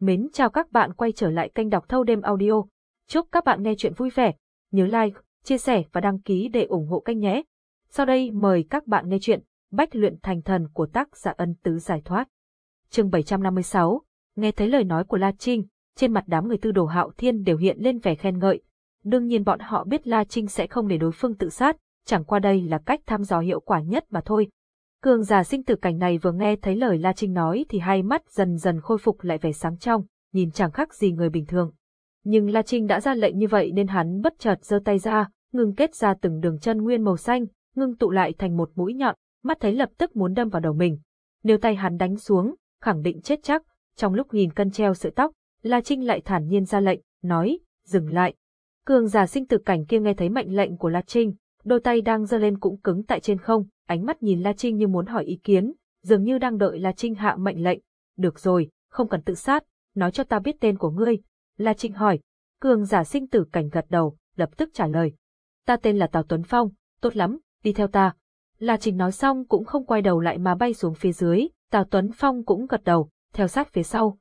Mến chào các bạn quay trở lại kênh đọc thâu đêm audio. Chúc các bạn nghe chuyện vui vẻ. Nhớ like, chia sẻ và đăng ký để ủng hộ kênh nhé. Sau đây mời các bạn nghe chuyện Bách luyện thành thần của tác giả ân tứ giải thoát. chương 756, nghe thấy lời nói của La Trinh, trên mặt đám người tư đồ hạo thiên đều hiện lên vẻ khen ngợi. Đương nhiên bọn họ biết La Trinh sẽ không để đối phương tự sát, chẳng qua đây là cách thăm dò hiệu quả nhất mà thôi. Cường giả sinh tử cảnh này vừa nghe thấy lời La Trinh nói thì hai mắt dần dần khôi phục lại vẻ sáng trong, nhìn chẳng khác gì người bình thường. Nhưng La Trinh đã ra lệnh như vậy nên hắn bất chợt giơ tay ra, ngưng kết ra từng đường chân nguyên màu xanh, ngưng tụ lại thành một mũi nhọn, mắt thấy lập tức muốn đâm vào đầu mình. Nếu tay hắn đánh xuống, khẳng định chết chắc, trong lúc nhìn cân treo sợi tóc, La Trinh lại thản nhiên ra lệnh, nói, dừng lại. Cường giả sinh tử cảnh kia nghe thấy mệnh lệnh của La Trinh, đôi tay đang giơ lên cũng cứng tại trên không, ánh mắt nhìn La Trinh như muốn hỏi ý kiến, dường như đang đợi La Trinh hạ mệnh lệnh. Được rồi, không cần tự sát, nói cho ta biết tên của ngươi. La Trinh hỏi, cường giả sinh tử cảnh gật đầu, lập tức trả lời. Ta tên là Tào Tuấn Phong, tốt lắm, đi theo ta. La Trinh nói xong cũng không quay đầu lại mà bay xuống phía dưới, Tào Tuấn Phong cũng gật đầu, theo sát phía sau.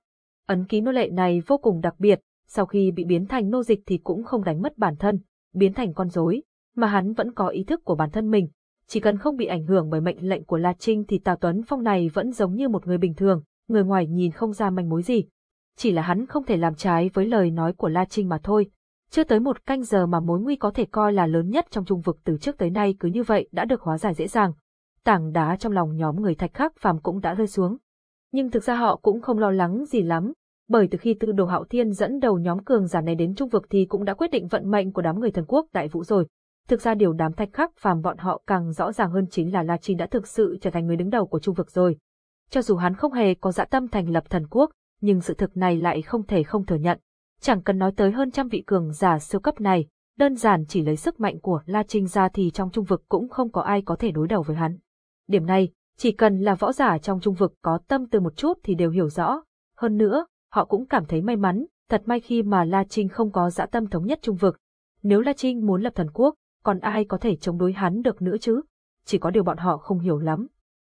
Ấn ký nô lệ này vô cùng đặc biệt, sau khi bị biến thành nô dịch thì cũng không đánh mất bản thân, biến thành con rối, mà hắn vẫn có ý thức của bản thân mình, chỉ cần không bị ảnh hưởng bởi mệnh lệnh của La Trinh thì Tào Tuấn Phong này vẫn giống như một người bình thường, người ngoài nhìn không ra manh mối gì. Chỉ là hắn không thể làm trái với lời nói của La Trinh mà thôi. Chưa tới một canh giờ mà mối nguy có thể coi là lớn nhất trong trung vực từ trước tới nay cứ như vậy đã được hóa giải dễ dàng. Tảng đá trong lòng nhóm người thạch khắc phàm cũng đã rơi xuống. Nhưng thực ra họ cũng không lo lắng gì lắm, bởi từ khi tư đồ hạo thiên dẫn đầu nhóm cường giả này đến trung vực thì cũng đã quyết định vận mệnh của đám người thần quốc đại vũ rồi. Thực ra điều đám thạch khắc phàm bọn họ càng rõ ràng hơn chính là La Trinh đã thực sự trở thành người đứng đầu của trung vực rồi. Cho dù hắn không hề có dã tâm thành lập thần quốc, nhưng sự thực này lại không thể không thừa nhận. Chẳng cần nói tới hơn trăm vị cường giả siêu cấp này, đơn giản chỉ lấy sức mạnh của La Trinh ra thì trong trung vực cũng không có ai có thể đối đầu với hắn. Điểm này, chỉ cần là võ giả trong trung vực có tâm từ một chút thì đều hiểu rõ. Hơn nữa, họ cũng cảm thấy may mắn, thật may khi mà La Trinh không có dã tâm thống nhất trung vực. Nếu La Trinh muốn lập thần quốc, còn ai có thể chống đối hắn được nữa chứ? Chỉ có điều bọn họ không hiểu lắm.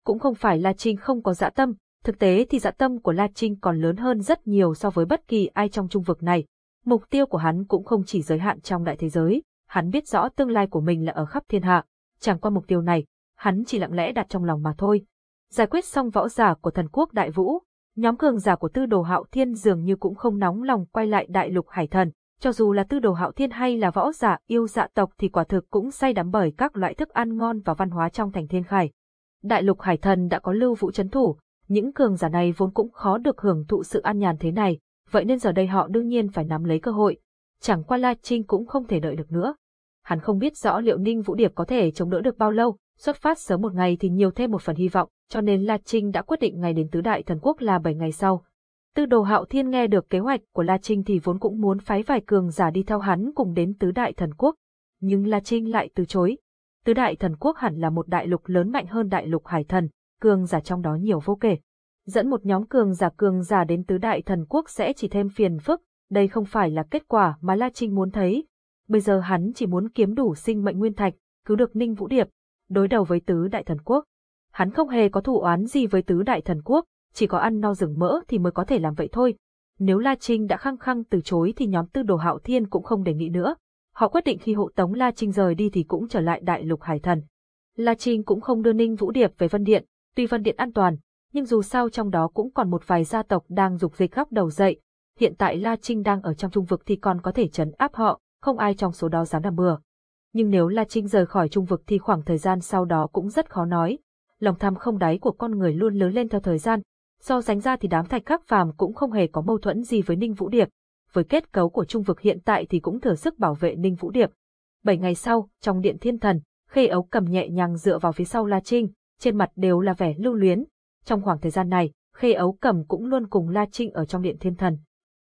Cũng không phải La Trinh không có dạ tâm, thực tế thì dạ tâm của La Trinh còn lớn hơn rất nhiều so với bất kỳ ai trong trung vực này. Mục tiêu của hắn cũng không chỉ giới hạn trong đại thế giới, hắn biết rõ tương lai của mình là ở khắp thiên hạ. Chẳng qua mục tiêu này, hắn chỉ lặng lẽ đặt trong lòng mà thôi. Giải quyết xong võ giả của thần quốc đại vũ, nhóm cường giả của tư đồ hạo thiên dường như cũng không nóng lòng quay lại đại lục hải thần, cho dù là tư đồ hạo thiên hay là võ giả yêu dạ tộc thì quả thực cũng say đắm bởi các loại thức ăn ngon và văn hóa trong thành thiên khải. Đại lục hải thần đã có lưu vũ chấn thủ, những cường giả này vốn cũng khó được hưởng thụ sự an nhàn thế này, vậy nên giờ đây họ đương nhiên phải nắm lấy cơ hội. Chẳng qua La Trinh cũng không thể đợi được nữa. Hắn không biết rõ liệu Ninh Vũ Điệp có thể chống đỡ được bao lâu, xuất phát sớm một ngày thì nhiều thêm một phần hy vọng, cho nên La Trinh đã quyết định ngày đến tứ đại thần quốc là 7 ngày sau. Tư đồ hạo thiên nghe được kế hoạch của La Trinh thì vốn cũng muốn phái vài cường giả đi theo hắn cùng đến tứ đại thần quốc. Nhưng La Trinh lại từ chối. Tứ đại thần quốc hẳn là một đại lục lớn mạnh hơn đại lục hải thần, cường giả trong đó nhiều vô kể. Dẫn một nhóm cường giả cường giả đến tứ đại thần quốc sẽ chỉ thêm phiền phức, đây không phải là kết quả mà La Trinh muốn thấy. Bây giờ hắn chỉ muốn kiếm đủ sinh mệnh nguyên thạch, cứu được Ninh Vũ Điệp, đối đầu với tứ đại thần quốc. Hắn không hề có thủ oán gì với tứ đại thần quốc, chỉ có ăn no rừng mỡ thì mới có thể làm vậy thôi. Nếu La Trinh đã khăng khăng từ chối thì nhóm tư đồ hạo thiên cũng không đề nghị nữa. Họ quyết định khi hộ tống La Trinh rời đi thì cũng trở lại đại lục hải thần. La Trinh cũng không đưa Ninh Vũ Điệp về Vân Điện, tuy Vân Điện an toàn, nhưng dù sao trong đó cũng còn một vài gia tộc đang dục dịch góc đầu dậy. Hiện tại La Trinh đang ở trong trung vực thì còn có thể chấn áp họ, không ai trong số đó dám làm bừa. Nhưng nếu La Trinh rời khỏi trung vực thì khoảng thời gian sau đó cũng rất khó nói. Lòng tham không đáy của con người luôn lớn lên theo thời gian, So sánh ra thì đám thạch khắc phàm cũng không hề có mâu thuẫn gì với Ninh Vũ Điệp. Với kết cấu của trung vực hiện tại thì cũng thừa sức bảo vệ Ninh Vũ Điệp. Bảy ngày sau, trong điện thiên thần, khê ấu cầm nhẹ nhàng dựa vào phía sau La Trinh, trên mặt đều là vẻ lưu luyến. Trong khoảng thời gian này, khê ấu cầm cũng luôn cùng La Trinh ở trong điện thiên thần.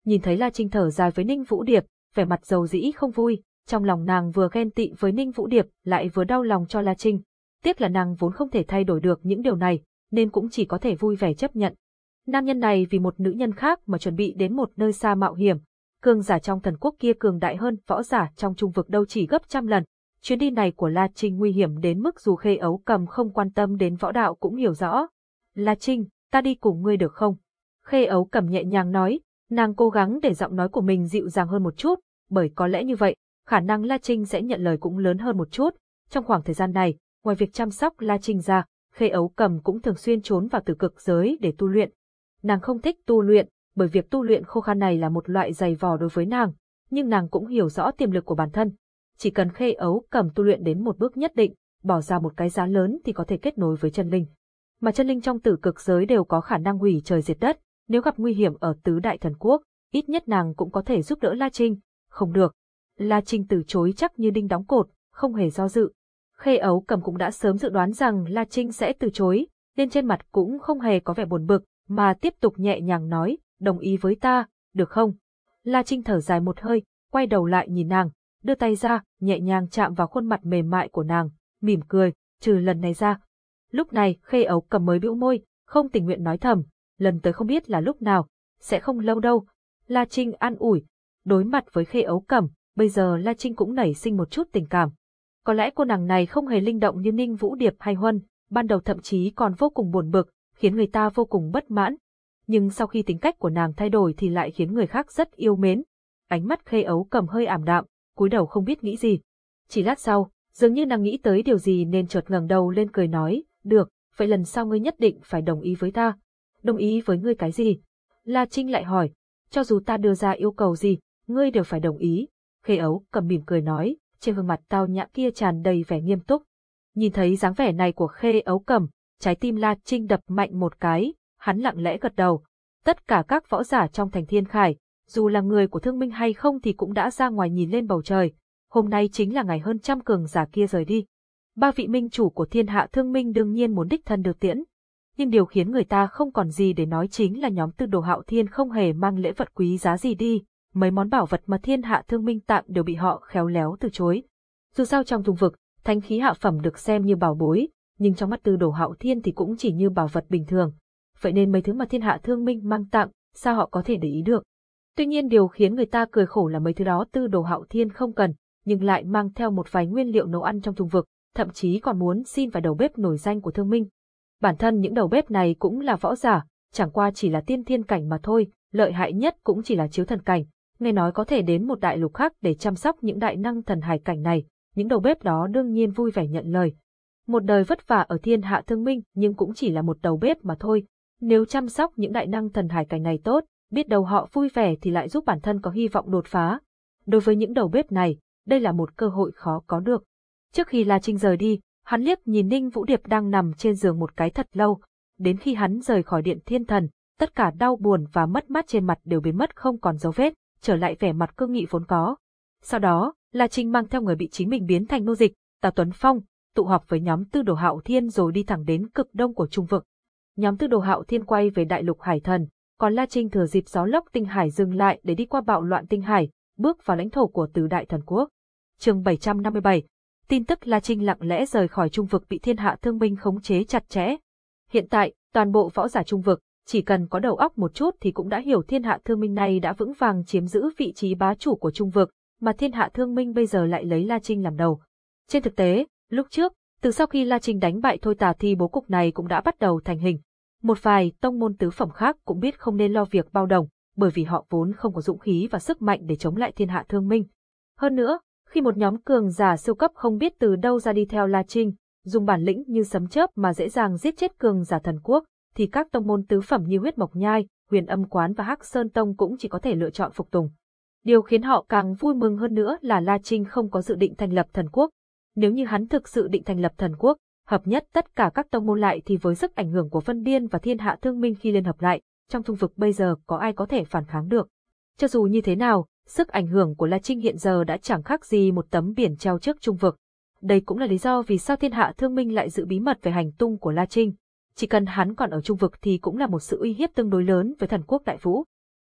Nhìn thấy La Trinh thở dài với Ninh Vũ Điệp, vẻ mặt dầu dĩ không vui, trong lòng nàng vừa ghen tị với Ninh Vũ Điệp lại vừa đau lòng cho La Trinh. Tiếc là nàng vốn không thể thay đổi được những điều này, nên cũng chỉ có thể vui vẻ chấp nhận. Nam nhân này vì một nữ nhân khác mà chuẩn bị đến một nơi xa mạo hiểm, cường giả trong thần quốc kia cường đại hơn võ giả trong trung vực đâu chỉ gấp trăm lần. Chuyến đi này của La Trinh nguy hiểm đến mức dù khê ấu cầm không quan tâm đến võ đạo cũng hiểu rõ. La Trinh, ta đi cùng ngươi được không? Khê ấu cầm nhẹ nhàng nói, Nàng cố gắng để giọng nói của mình dịu dàng hơn một chút, bởi có lẽ như vậy, khả năng La Trinh sẽ nhận lời cũng lớn hơn một chút. Trong khoảng thời gian này, ngoài việc chăm sóc La Trinh ra, Khê Ấu Cầm cũng thường xuyên trốn vào tử cực giới để tu luyện. Nàng không thích tu luyện, bởi việc tu luyện khô khan này là một loại dày vò đối với nàng, nhưng nàng cũng hiểu rõ tiềm lực của bản thân. Chỉ cần Khê Ấu Cầm tu luyện đến một bước nhất định, bỏ ra một cái giá lớn thì có thể kết nối với chân linh. Mà chân linh trong tử cực giới đều có khả năng hủy trời diệt đất, nếu gặp nguy hiểm ở tứ đại thần quốc, ít nhất nàng cũng có thể giúp đỡ La Trinh. Không được. La Trinh từ chối chắc như đinh đóng cột, không hề do dự. Khê ấu cầm cũng đã sớm dự đoán rằng La Trinh sẽ từ chối, nên trên mặt cũng không hề có vẻ buồn bực, mà tiếp tục nhẹ nhàng nói, đồng ý với ta, được không? La Trinh thở dài một hơi, quay đầu lại nhìn nàng, đưa tay ra, nhẹ nhàng chạm vào khuôn mặt mềm mại của nàng, mỉm cười, trừ lần này ra. Lúc này, khê ấu cầm mới bĩu môi, không tình nguyện nói thầm, lần tới không biết là lúc nào, sẽ không lâu đâu. La Trinh an ủi, đối mặt với khê ấu cầm, bây giờ La Trinh cũng nảy sinh một chút tình cảm. Có lẽ cô nàng này không hề linh động như Ninh Vũ Điệp hay Huân, ban đầu thậm chí còn vô cùng buồn bực, khiến người ta vô cùng bất mãn. Nhưng sau khi tính cách của nàng thay đổi thì lại khiến người khác rất yêu mến. Ánh mắt khê ấu cầm hơi ảm đạm, cúi đầu không biết nghĩ gì. Chỉ lát sau, dường như nàng nghĩ tới điều gì nên chợt ngẩng đầu lên cười nói, được, vậy lần sau ngươi nhất định phải đồng ý với ta. Đồng ý với ngươi cái gì? La Trinh lại hỏi, cho dù ta đưa ra yêu cầu gì, ngươi đều phải đồng ý. Khê ấu cầm mỉm cười nói, trên gương mặt tao nhã kia tràn đầy vẻ nghiêm túc. Nhìn thấy dáng vẻ này của khê ấu cầm, trái tim La Trinh đập mạnh một cái, hắn lặng lẽ gật đầu. Tất cả các võ giả trong thành thiên khải, dù là người của thương minh hay không thì cũng đã ra ngoài nhìn lên bầu trời. Hôm nay chính là ngày hơn trăm cường giả kia rời đi. Ba vị minh chủ của thiên hạ thương minh đương nhiên muốn đích thân được tiễn. Nhưng điều khiến người ta không còn gì để nói chính là nhóm tư đồ hạo thiên không hề mang lễ vật quý giá gì đi, mấy món bảo vật mà thiên hạ thương minh tặng đều bị họ khéo léo từ chối. Dù sao trong dung vực, thanh khí hạ phẩm được xem như bảo bối, nhưng trong mắt tư đồ hạo thiên thì cũng chỉ như bảo vật bình thường. Vậy nên mấy thứ mà thiên hạ thương minh mang tặng, sao họ có thể để ý được? Tuy nhiên điều khiến người ta cười khổ là mấy thứ đó tư đồ hạo thiên không cần, nhưng lại mang theo một vài nguyên liệu nấu ăn trong dung vực, thậm chí còn muốn xin vài đầu bếp nổi danh của thương minh. Bản thân những đầu bếp này cũng là võ giả, chẳng qua chỉ là tiên thiên cảnh mà thôi, lợi hại nhất cũng chỉ là chiếu thần cảnh, nghe nói có thể đến một đại lục khác để chăm sóc những đại năng thần hải cảnh này, những đầu bếp đó đương nhiên vui vẻ nhận lời. Một đời vất vả ở thiên hạ thương minh nhưng cũng chỉ là một đầu bếp mà thôi. Nếu chăm sóc những đại năng thần hải cảnh này tốt, biết đâu họ vui vẻ thì lại giúp bản thân có hy vọng đột phá. Đối với những đầu bếp này, đây là một cơ hội khó có được. Trước khi La Trinh rời đi, hắn liếc nhìn Ninh Vũ Điệp đang nằm trên giường một cái thật lâu. Đến khi hắn rời khỏi điện thiên thần, tất cả đau buồn và mất mát trên mặt đều biến mất không còn dấu vết trở lại vẻ mặt cương nghị vốn có. Sau đó, La Trinh mang theo người bị chính mình biến thành nô dịch, Tào Tuấn Phong, tụ họp với nhóm Tư Đồ Hạo Thiên rồi đi thẳng đến cực đông của Trung vực. Nhóm Tư Đồ Hạo Thiên quay về đại lục Hải Thần, còn La Trinh thừa dịp gió lốc tinh hải dừng lại để đi qua bạo loạn tinh hải, bước vào lãnh thổ của Tứ Đại Thần Quốc. Chương 757. Tin tức La Trinh lặng lẽ rời khỏi Trung vực bị Thiên Hạ Thương Minh khống chế chặt chẽ. Hiện tại, toàn bộ võ giả Trung vực, chỉ cần có đầu óc một chút thì cũng đã hiểu thiên hạ thương minh này đã vững vàng chiếm giữ vị trí bá chủ của trung vực, mà thiên hạ thương minh bây giờ lại lấy La Trinh làm đầu. Trên thực tế, lúc trước, từ sau khi La Trinh đánh bại Thôi Tà thì bố cục này cũng đã bắt đầu thành hình. Một vài tông môn tứ phẩm khác cũng biết không nên lo việc bao đồng, bởi vì họ vốn không có dũng khí và sức mạnh để chống lại thiên hạ thương minh. Hơn nữa, khi một nhóm cường giả siêu cấp không biết từ đâu ra đi theo La Trinh, dùng bản lĩnh như sấm chớp mà dễ dàng giết chết cường giả thần quốc, thì các tông môn tứ phẩm như huyết mộc nhai, huyền âm quán và hắc sơn tông cũng chỉ có thể lựa chọn phục tùng. Điều khiến họ càng vui mừng hơn nữa là La Trinh không có dự định thành lập thần quốc. Nếu như hắn thực sự định thành lập thần quốc, hợp nhất tất cả các tông môn lại thì với sức ảnh hưởng của Vân Điên và Thiên Hạ Thương Minh khi liên hợp lại, trong thung vực bây giờ có ai có thể phản kháng được. Cho dù như thế nào, sức ảnh hưởng của La Trinh hiện giờ đã chẳng khác gì một tấm biển treo trước trung vực. Đây cũng là lý do vì sao Thiên Hạ Thương Minh lại giữ bí mật về hành tung của La Trinh, chỉ cần hắn còn ở trung vực thì cũng là một sự uy hiếp tương đối lớn với thần quốc đại vũ.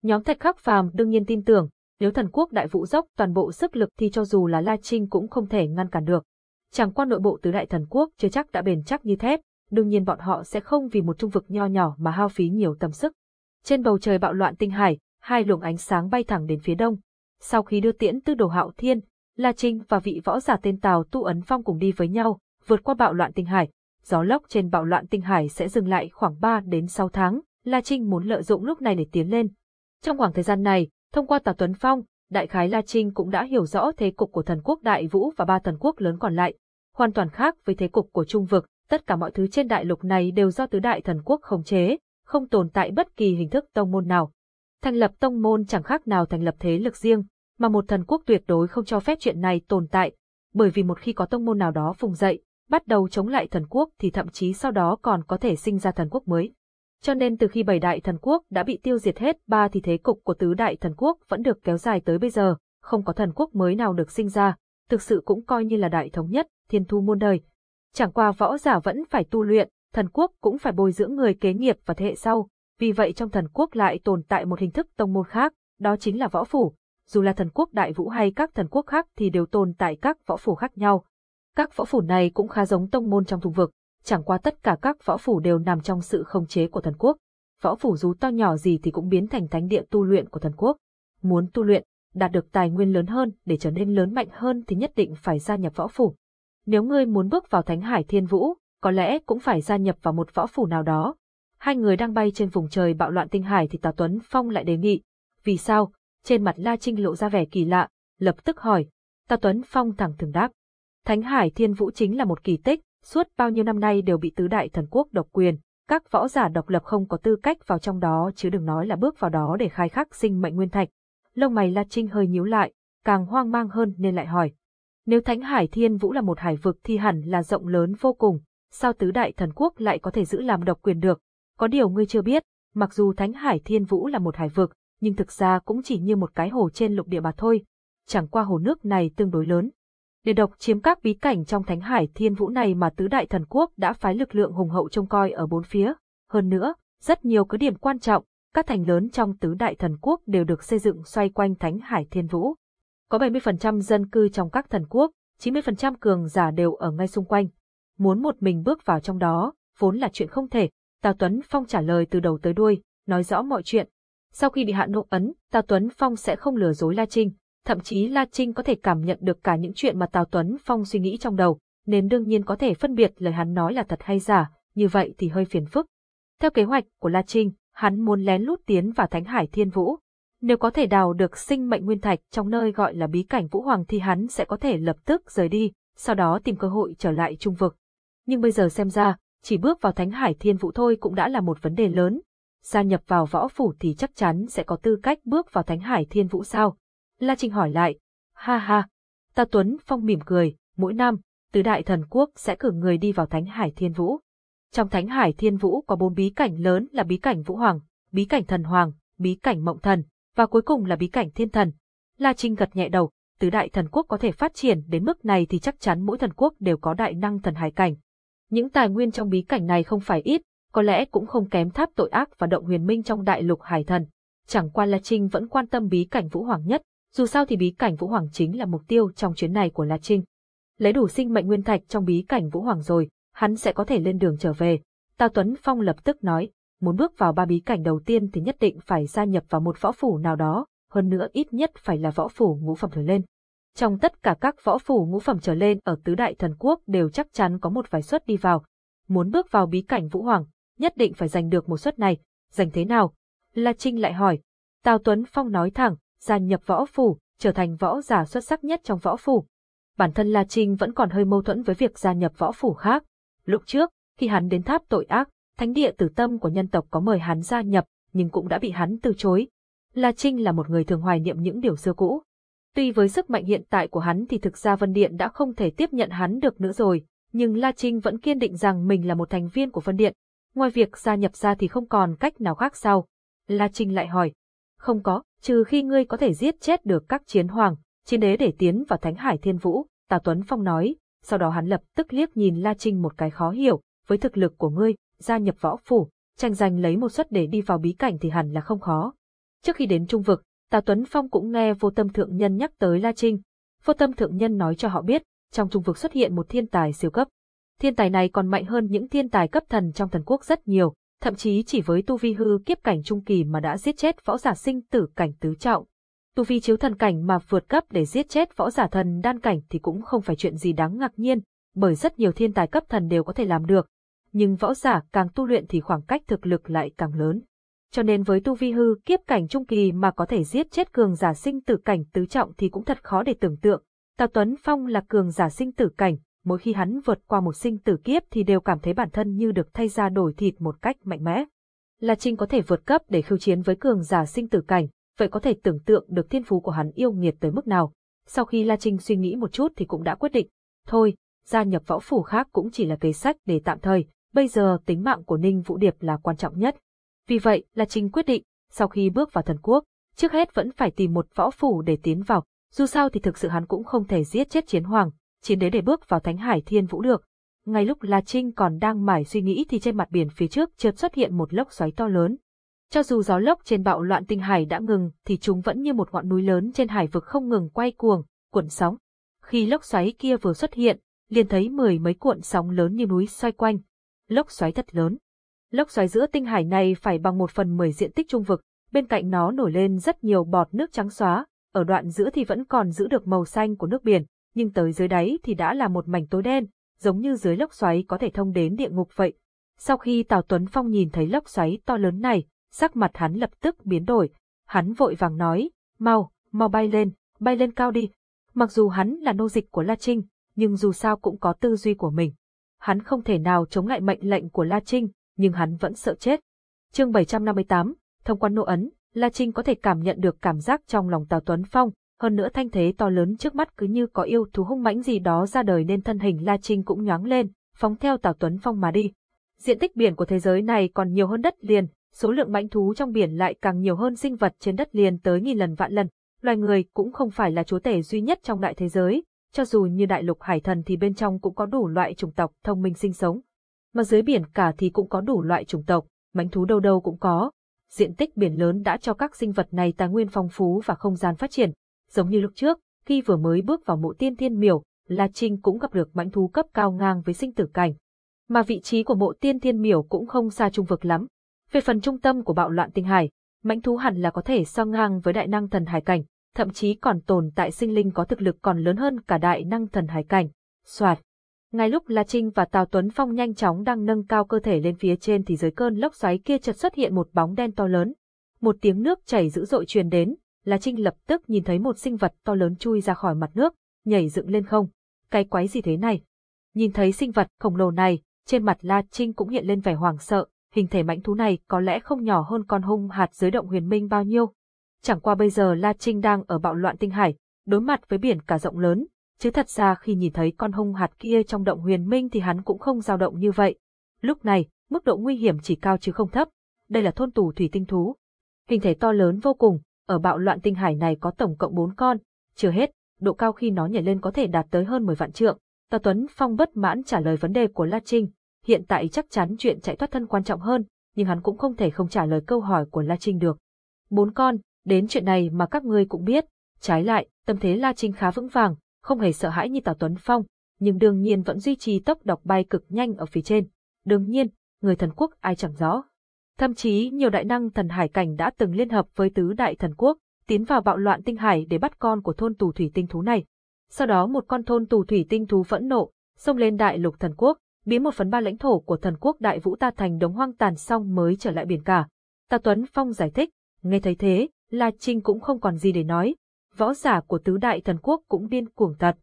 Nhóm thạch khắc phàm đương nhiên tin tưởng, nếu thần quốc đại vũ dốc toàn bộ sức lực thì cho dù là La Trinh cũng không thể ngăn cản được. Chẳng qua nội bộ tứ đại thần quốc chưa chắc đã bền chắc như thép, đương nhiên bọn họ sẽ không vì một trung vực nho nhỏ mà hao phí nhiều tâm sức. Trên bầu trời bạo loạn tinh hải, hai luồng ánh sáng bay thẳng đến phía đông. Sau khi đưa tiễn tư đồ hạo thiên, La Trinh và vị võ giả tên Tào Tu Ấn Phong cùng đi với nhau, vượt qua bạo loạn tinh hải, gió lốc trên bạo loạn tinh hải sẽ dừng lại khoảng 3 đến 6 tháng, La Trinh muốn lợi dụng lúc này để tiến lên. Trong khoảng thời gian này, thông qua Tào Tuấn Phong, Đại khái La Trinh cũng đã hiểu rõ thế cục của thần quốc Đại Vũ và ba thần quốc lớn còn lại, hoàn toàn khác với thế cục của Trung vực, tất cả mọi thứ trên đại lục này đều do tứ đại thần quốc khống chế, không tồn tại bất kỳ hình thức tông môn nào. Thành lập tông môn chẳng khác nào thành lập thế lực riêng, mà một thần quốc tuyệt đối không cho phép chuyện này tồn tại, bởi vì một khi có tông môn nào đó phùng dậy, bắt đầu chống lại thần quốc thì thậm chí sau đó còn có thể sinh ra thần quốc mới. Cho nên từ khi bảy đại thần quốc đã bị tiêu diệt hết ba thì thế cục của tứ đại thần quốc vẫn được kéo dài tới bây giờ, không có thần quốc mới nào được sinh ra, thực sự cũng coi như là đại thống nhất, thiên thu muôn đời. Chẳng qua võ giả vẫn phải tu luyện, thần quốc cũng phải bồi dưỡng người kế nghiệp và thế hệ sau, vì vậy trong thần quốc lại tồn tại một hình thức tông môn khác, đó chính là võ phủ. Dù là thần quốc đại vũ hay các thần quốc khác thì đều tồn tại các võ phủ khác nhau. Các võ phủ này cũng khá giống tông môn trong thùng vực, chẳng qua tất cả các võ phủ đều nằm trong sự khống chế của thần quốc. Võ phủ dù to nhỏ gì thì cũng biến thành thánh địa tu luyện của thần quốc. Muốn tu luyện, đạt được tài nguyên lớn hơn để trở nên lớn mạnh hơn thì nhất định phải gia nhập võ phủ. Nếu ngươi muốn bước vào Thánh Hải Thiên Vũ, có lẽ cũng phải gia nhập vào một võ phủ nào đó. Hai người đang bay trên vùng trời bạo loạn tinh hải thì Tào Tuấn Phong lại đề nghị. Vì sao? Trên mặt La Trinh lộ ra vẻ kỳ lạ, lập tức hỏi. Tào Tuấn Phong thẳng thừng đáp. Thánh Hải Thiên Vũ chính là một kỳ tích, suốt bao nhiêu năm nay đều bị tứ đại thần quốc độc quyền, các võ giả độc lập không có tư cách vào trong đó chứ đừng nói là bước vào đó để khai khắc sinh mệnh nguyên thạch. Lông mày La Trinh hơi nhíu lại, càng hoang mang hơn nên lại hỏi. Nếu Thánh Hải Thiên Vũ là một hải vực thì hẳn là rộng lớn vô cùng, sao tứ đại thần quốc lại có thể giữ làm độc quyền được? Có điều ngươi chưa biết, mặc dù Thánh Hải Thiên Vũ là một hải vực, nhưng thực ra cũng chỉ như một cái hồ trên lục địa mà thôi. Chẳng qua hồ nước này tương đối lớn, để độc chiếm các bí cảnh trong Thánh Hải Thiên Vũ này mà tứ đại thần quốc đã phái lực lượng hùng hậu trông coi ở bốn phía. Hơn nữa, rất nhiều cứ điểm quan trọng, các thành lớn trong tứ đại thần quốc đều được xây dựng xoay quanh Thánh Hải Thiên Vũ. Có 70% dân cư trong các thần quốc, 90% cường giả đều ở ngay xung quanh. Muốn một mình bước vào trong đó, vốn là chuyện không thể. Tào Tuấn Phong trả lời từ đầu tới đuôi, nói rõ mọi chuyện. Sau khi bị hạ nộ ấn, Tào Tuấn Phong sẽ không lừa dối La Trinh, thậm chí La Trinh có thể cảm nhận được cả những chuyện mà Tào Tuấn Phong suy nghĩ trong đầu, nên đương nhiên có thể phân biệt lời hắn nói là thật hay giả, như vậy thì hơi phiền phức. Theo kế hoạch của La Trinh, hắn muốn lén lút tiến vào Thánh Hải Thiên Vũ. Nếu có thể đào được sinh mệnh nguyên thạch trong nơi gọi là bí cảnh Vũ Hoàng thì hắn sẽ có thể lập tức rời đi, sau đó tìm cơ hội trở lại trung vực. Nhưng bây giờ xem ra, chỉ bước vào Thánh Hải Thiên Vũ thôi cũng đã là một vấn đề lớn. Gia nhập vào võ phủ thì chắc chắn sẽ có tư cách bước vào Thánh Hải Thiên Vũ sao? La Trinh hỏi lại. Ha ha. Ta Tuấn Phong mỉm cười, mỗi năm, tứ đại thần quốc sẽ cử người đi vào Thánh Hải Thiên Vũ. Trong Thánh Hải Thiên Vũ có bốn bí cảnh lớn là bí cảnh Vũ Hoàng, bí cảnh Thần Hoàng, bí cảnh Mộng Thần, và cuối cùng là bí cảnh Thiên Thần. La Trinh gật nhẹ đầu, tứ đại thần quốc có thể phát triển đến mức này thì chắc chắn mỗi thần quốc đều có đại năng thần hải cảnh. Những tài nguyên trong bí cảnh này không phải ít, có lẽ cũng không kém tháp tội ác và động huyền minh trong đại lục hải thần. Chẳng qua La Trinh vẫn quan tâm bí cảnh Vũ Hoàng nhất, dù sao thì bí cảnh Vũ Hoàng chính là mục tiêu trong chuyến này của La Trinh. Lấy đủ sinh mệnh nguyên thạch trong bí cảnh Vũ Hoàng rồi, hắn sẽ có thể lên đường trở về. Tào Tuấn Phong lập tức nói, muốn bước vào ba bí cảnh đầu tiên thì nhất định phải gia nhập vào một võ phủ nào đó, hơn nữa ít nhất phải là võ phủ ngũ phẩm trở lên. Trong tất cả các võ phủ ngũ phẩm trở lên ở tứ đại thần quốc đều chắc chắn có một vài suất đi vào. Muốn bước vào bí cảnh Vũ Hoàng, nhất định phải giành được một suất này, giành thế nào? La Trinh lại hỏi. Tào Tuấn Phong nói thẳng, gia nhập võ phủ, trở thành võ giả xuất sắc nhất trong võ phủ. Bản thân La Trinh vẫn còn hơi mâu thuẫn với việc gia nhập võ phủ khác. Lúc trước, khi hắn đến tháp tội ác, thánh địa tử tâm của nhân tộc có mời hắn gia nhập, nhưng cũng đã bị hắn từ chối. La Trinh là một người thường hoài niệm những điều xưa cũ. Tuy với sức mạnh hiện tại của hắn thì thực ra Vân Điện đã không thể tiếp nhận hắn được nữa rồi, nhưng La Trinh vẫn kiên định rằng mình là một thành viên của Vân Điện. Ngoài việc gia nhập ra thì không còn cách nào khác sao. La Trinh lại hỏi. Không có, trừ khi ngươi có thể giết chết được các chiến hoàng, chiến đế để tiến vào Thánh Hải Thiên Vũ, Tào Tuấn Phong nói, sau đó hắn lập tức liếc nhìn La Trinh một cái khó hiểu, với thực lực của ngươi, gia nhập võ phủ, tranh giành lấy một suất để đi vào bí cảnh thì hẳn là không khó. Trước khi đến trung vực, Tào Tuấn Phong cũng nghe vô tâm thượng nhân nhắc tới La Trinh. Vô tâm thượng nhân nói cho họ biết, trong trung vực xuất hiện một thiên tài siêu cấp. Thiên tài này còn mạnh hơn những thiên tài cấp thần trong thần quốc rất nhiều, thậm chí chỉ với tu vi hư kiếp cảnh trung kỳ mà đã giết chết võ giả sinh tử cảnh tứ trọng. Tu vi chiếu thần cảnh mà vượt cấp để giết chết võ giả thần đan cảnh thì cũng không phải chuyện gì đáng ngạc nhiên, bởi rất nhiều thiên tài cấp thần đều có thể làm được. Nhưng võ giả càng tu luyện thì khoảng cách thực lực lại càng lớn. cho nên với tu vi hư kiếp cảnh trung kỳ mà có thể giết chết cường giả sinh tử cảnh tứ trọng thì cũng thật khó để tưởng tượng. Tào Tuấn Phong là cường giả sinh tử cảnh, mỗi khi hắn vượt qua một sinh tử kiếp thì đều cảm thấy bản thân như được thay ra đổi thịt một cách mạnh mẽ. La Trinh có thể vượt cấp để khiêu chiến với cường giả sinh tử cảnh, vậy có thể tưởng tượng được thiên phú của hắn yêu nghiệt tới mức nào. Sau khi La Trinh suy nghĩ một chút thì cũng đã quyết định, thôi, gia nhập võ phủ khác cũng chỉ là kế sách để tạm thời, bây giờ tính mạng của Ninh Vũ Điệp là quan trọng nhất. Vì vậy, La Trinh quyết định, sau khi bước vào thần quốc, trước hết vẫn phải tìm một võ phủ để tiến vào, dù sao thì thực sự hắn cũng không thể giết chết chiến hoàng, chiến đế để bước vào Thánh Hải Thiên Vũ được. Ngay lúc La Trinh còn đang mải suy nghĩ thì trên mặt biển phía trước chợt xuất hiện một lốc xoáy to lớn. Cho dù gió lốc trên bạo loạn tinh hải đã ngừng thì chúng vẫn như một ngọn núi lớn trên hải vực không ngừng quay cuồng, cuộn sóng. Khi lốc xoáy kia vừa xuất hiện, liền thấy mười mấy cuộn sóng lớn như núi xoay quanh. Lốc xoáy thật lớn. Lốc xoáy giữa tinh hải này phải bằng một phần mười diện tích trung vực, bên cạnh nó nổi lên rất nhiều bọt nước trắng xóa, ở đoạn giữa thì vẫn còn giữ được màu xanh của nước biển, nhưng tới dưới đáy thì đã là một mảnh tối đen, giống như dưới lốc xoáy có thể thông đến địa ngục vậy. Sau khi Tào Tuấn Phong nhìn thấy lốc xoáy to lớn này, sắc mặt hắn lập tức biến đổi. Hắn vội vàng nói, mau, mau bay lên, bay lên cao đi. Mặc dù hắn là nô dịch của La Trinh, nhưng dù sao cũng có tư duy của mình. Hắn không thể nào chống lại mệnh lệnh của La Trinh, nhưng hắn vẫn sợ chết. Chương 758, thông qua nô ấn, La Trinh có thể cảm nhận được cảm giác trong lòng Tào Tuấn Phong, hơn nữa thanh thế to lớn trước mắt cứ như có yêu thú hung mãnh gì đó ra đời nên thân hình La Trinh cũng nhoáng lên, phóng theo Tào Tuấn Phong mà đi. Diện tích biển của thế giới này còn nhiều hơn đất liền, số lượng mãnh thú trong biển lại càng nhiều hơn sinh vật trên đất liền tới nghìn lần vạn lần. Loài người cũng không phải là chúa tể duy nhất trong đại thế giới, cho dù như đại lục hải thần thì bên trong cũng có đủ loại chủng tộc thông minh sinh sống. Mà dưới biển cả thì cũng có đủ loại chủng tộc, mãnh thú đâu đâu cũng có. Diện tích biển lớn đã cho các sinh vật này tài nguyên phong phú và không gian phát triển, Giống như lúc trước, khi vừa mới bước vào mộ tiên thiên miểu, La Trinh cũng gặp được mãnh thú cấp cao ngang với sinh tử cảnh. Mà vị trí của mộ tiên thiên miểu cũng không xa trung vực lắm. Về phần trung tâm của bạo loạn tinh hải, mãnh thú hẳn là có thể so ngang với đại năng thần hải cảnh, thậm chí còn tồn tại sinh linh có thực lực còn lớn hơn cả đại năng thần hải cảnh. Soạt. Ngay lúc La Trinh và Tào Tuấn Phong nhanh chóng đang nâng cao cơ thể lên phía trên thì dưới cơn lốc xoáy kia chợt xuất hiện một bóng đen to lớn. Một tiếng nước chảy dữ dội truyền đến, La Trinh lập tức nhìn thấy một sinh vật to lớn chui ra khỏi mặt nước, nhảy dựng lên không. Cái quái gì thế này? Nhìn thấy sinh vật khổng lồ này, trên mặt La Trinh cũng hiện lên vẻ hoảng sợ, hình thể mãnh thú này có lẽ không nhỏ hơn con hung hạt dưới động huyền minh bao nhiêu. Chẳng qua bây giờ La Trinh đang ở bạo loạn tinh hải, đối mặt với biển cả rộng lớn, chứ thật ra khi nhìn thấy con hung hạt kia trong động huyền minh thì hắn cũng không dao động như vậy. Lúc này, mức độ nguy hiểm chỉ cao chứ không thấp. Đây là thôn tù thủy tinh thú. Hình thể to lớn vô cùng, ở bạo loạn tinh hải này có tổng cộng 4 con, chưa hết, độ cao khi nó nhảy lên có thể đạt tới hơn 10 vạn trượng. Tào Tuấn Phong bất mãn trả lời vấn đề của La Trinh, hiện tại chắc chắn chuyện chạy thoát thân quan trọng hơn, nhưng hắn cũng không thể không trả lời câu hỏi của La Trinh được. Bốn con, đến chuyện này mà các ngươi cũng biết, trái lại, tâm thế La Trinh khá vững vàng, không hề sợ hãi như Tào Tuấn Phong, nhưng đương nhiên vẫn duy trì tốc đọc bay cực nhanh ở phía trên. Đương nhiên, người thần quốc ai chẳng rõ. Thậm chí nhiều đại năng thần hải cảnh đã từng liên hợp với tứ đại thần quốc, tiến vào bạo loạn tinh hải để bắt con của thôn tù thủy tinh thú này. Sau đó một con thôn tù thủy tinh thú vẫn nộ, xông lên đại lục thần quốc, biến một phần ba lãnh thổ của thần quốc đại vũ ta thành đống hoang tàn xong mới trở lại biển cả. Tà Tuấn Phong giải thích, nghe thấy thế, La Trinh cũng không còn gì để nói. Võ giả của tứ đại thần quốc cũng điên cuồng thật.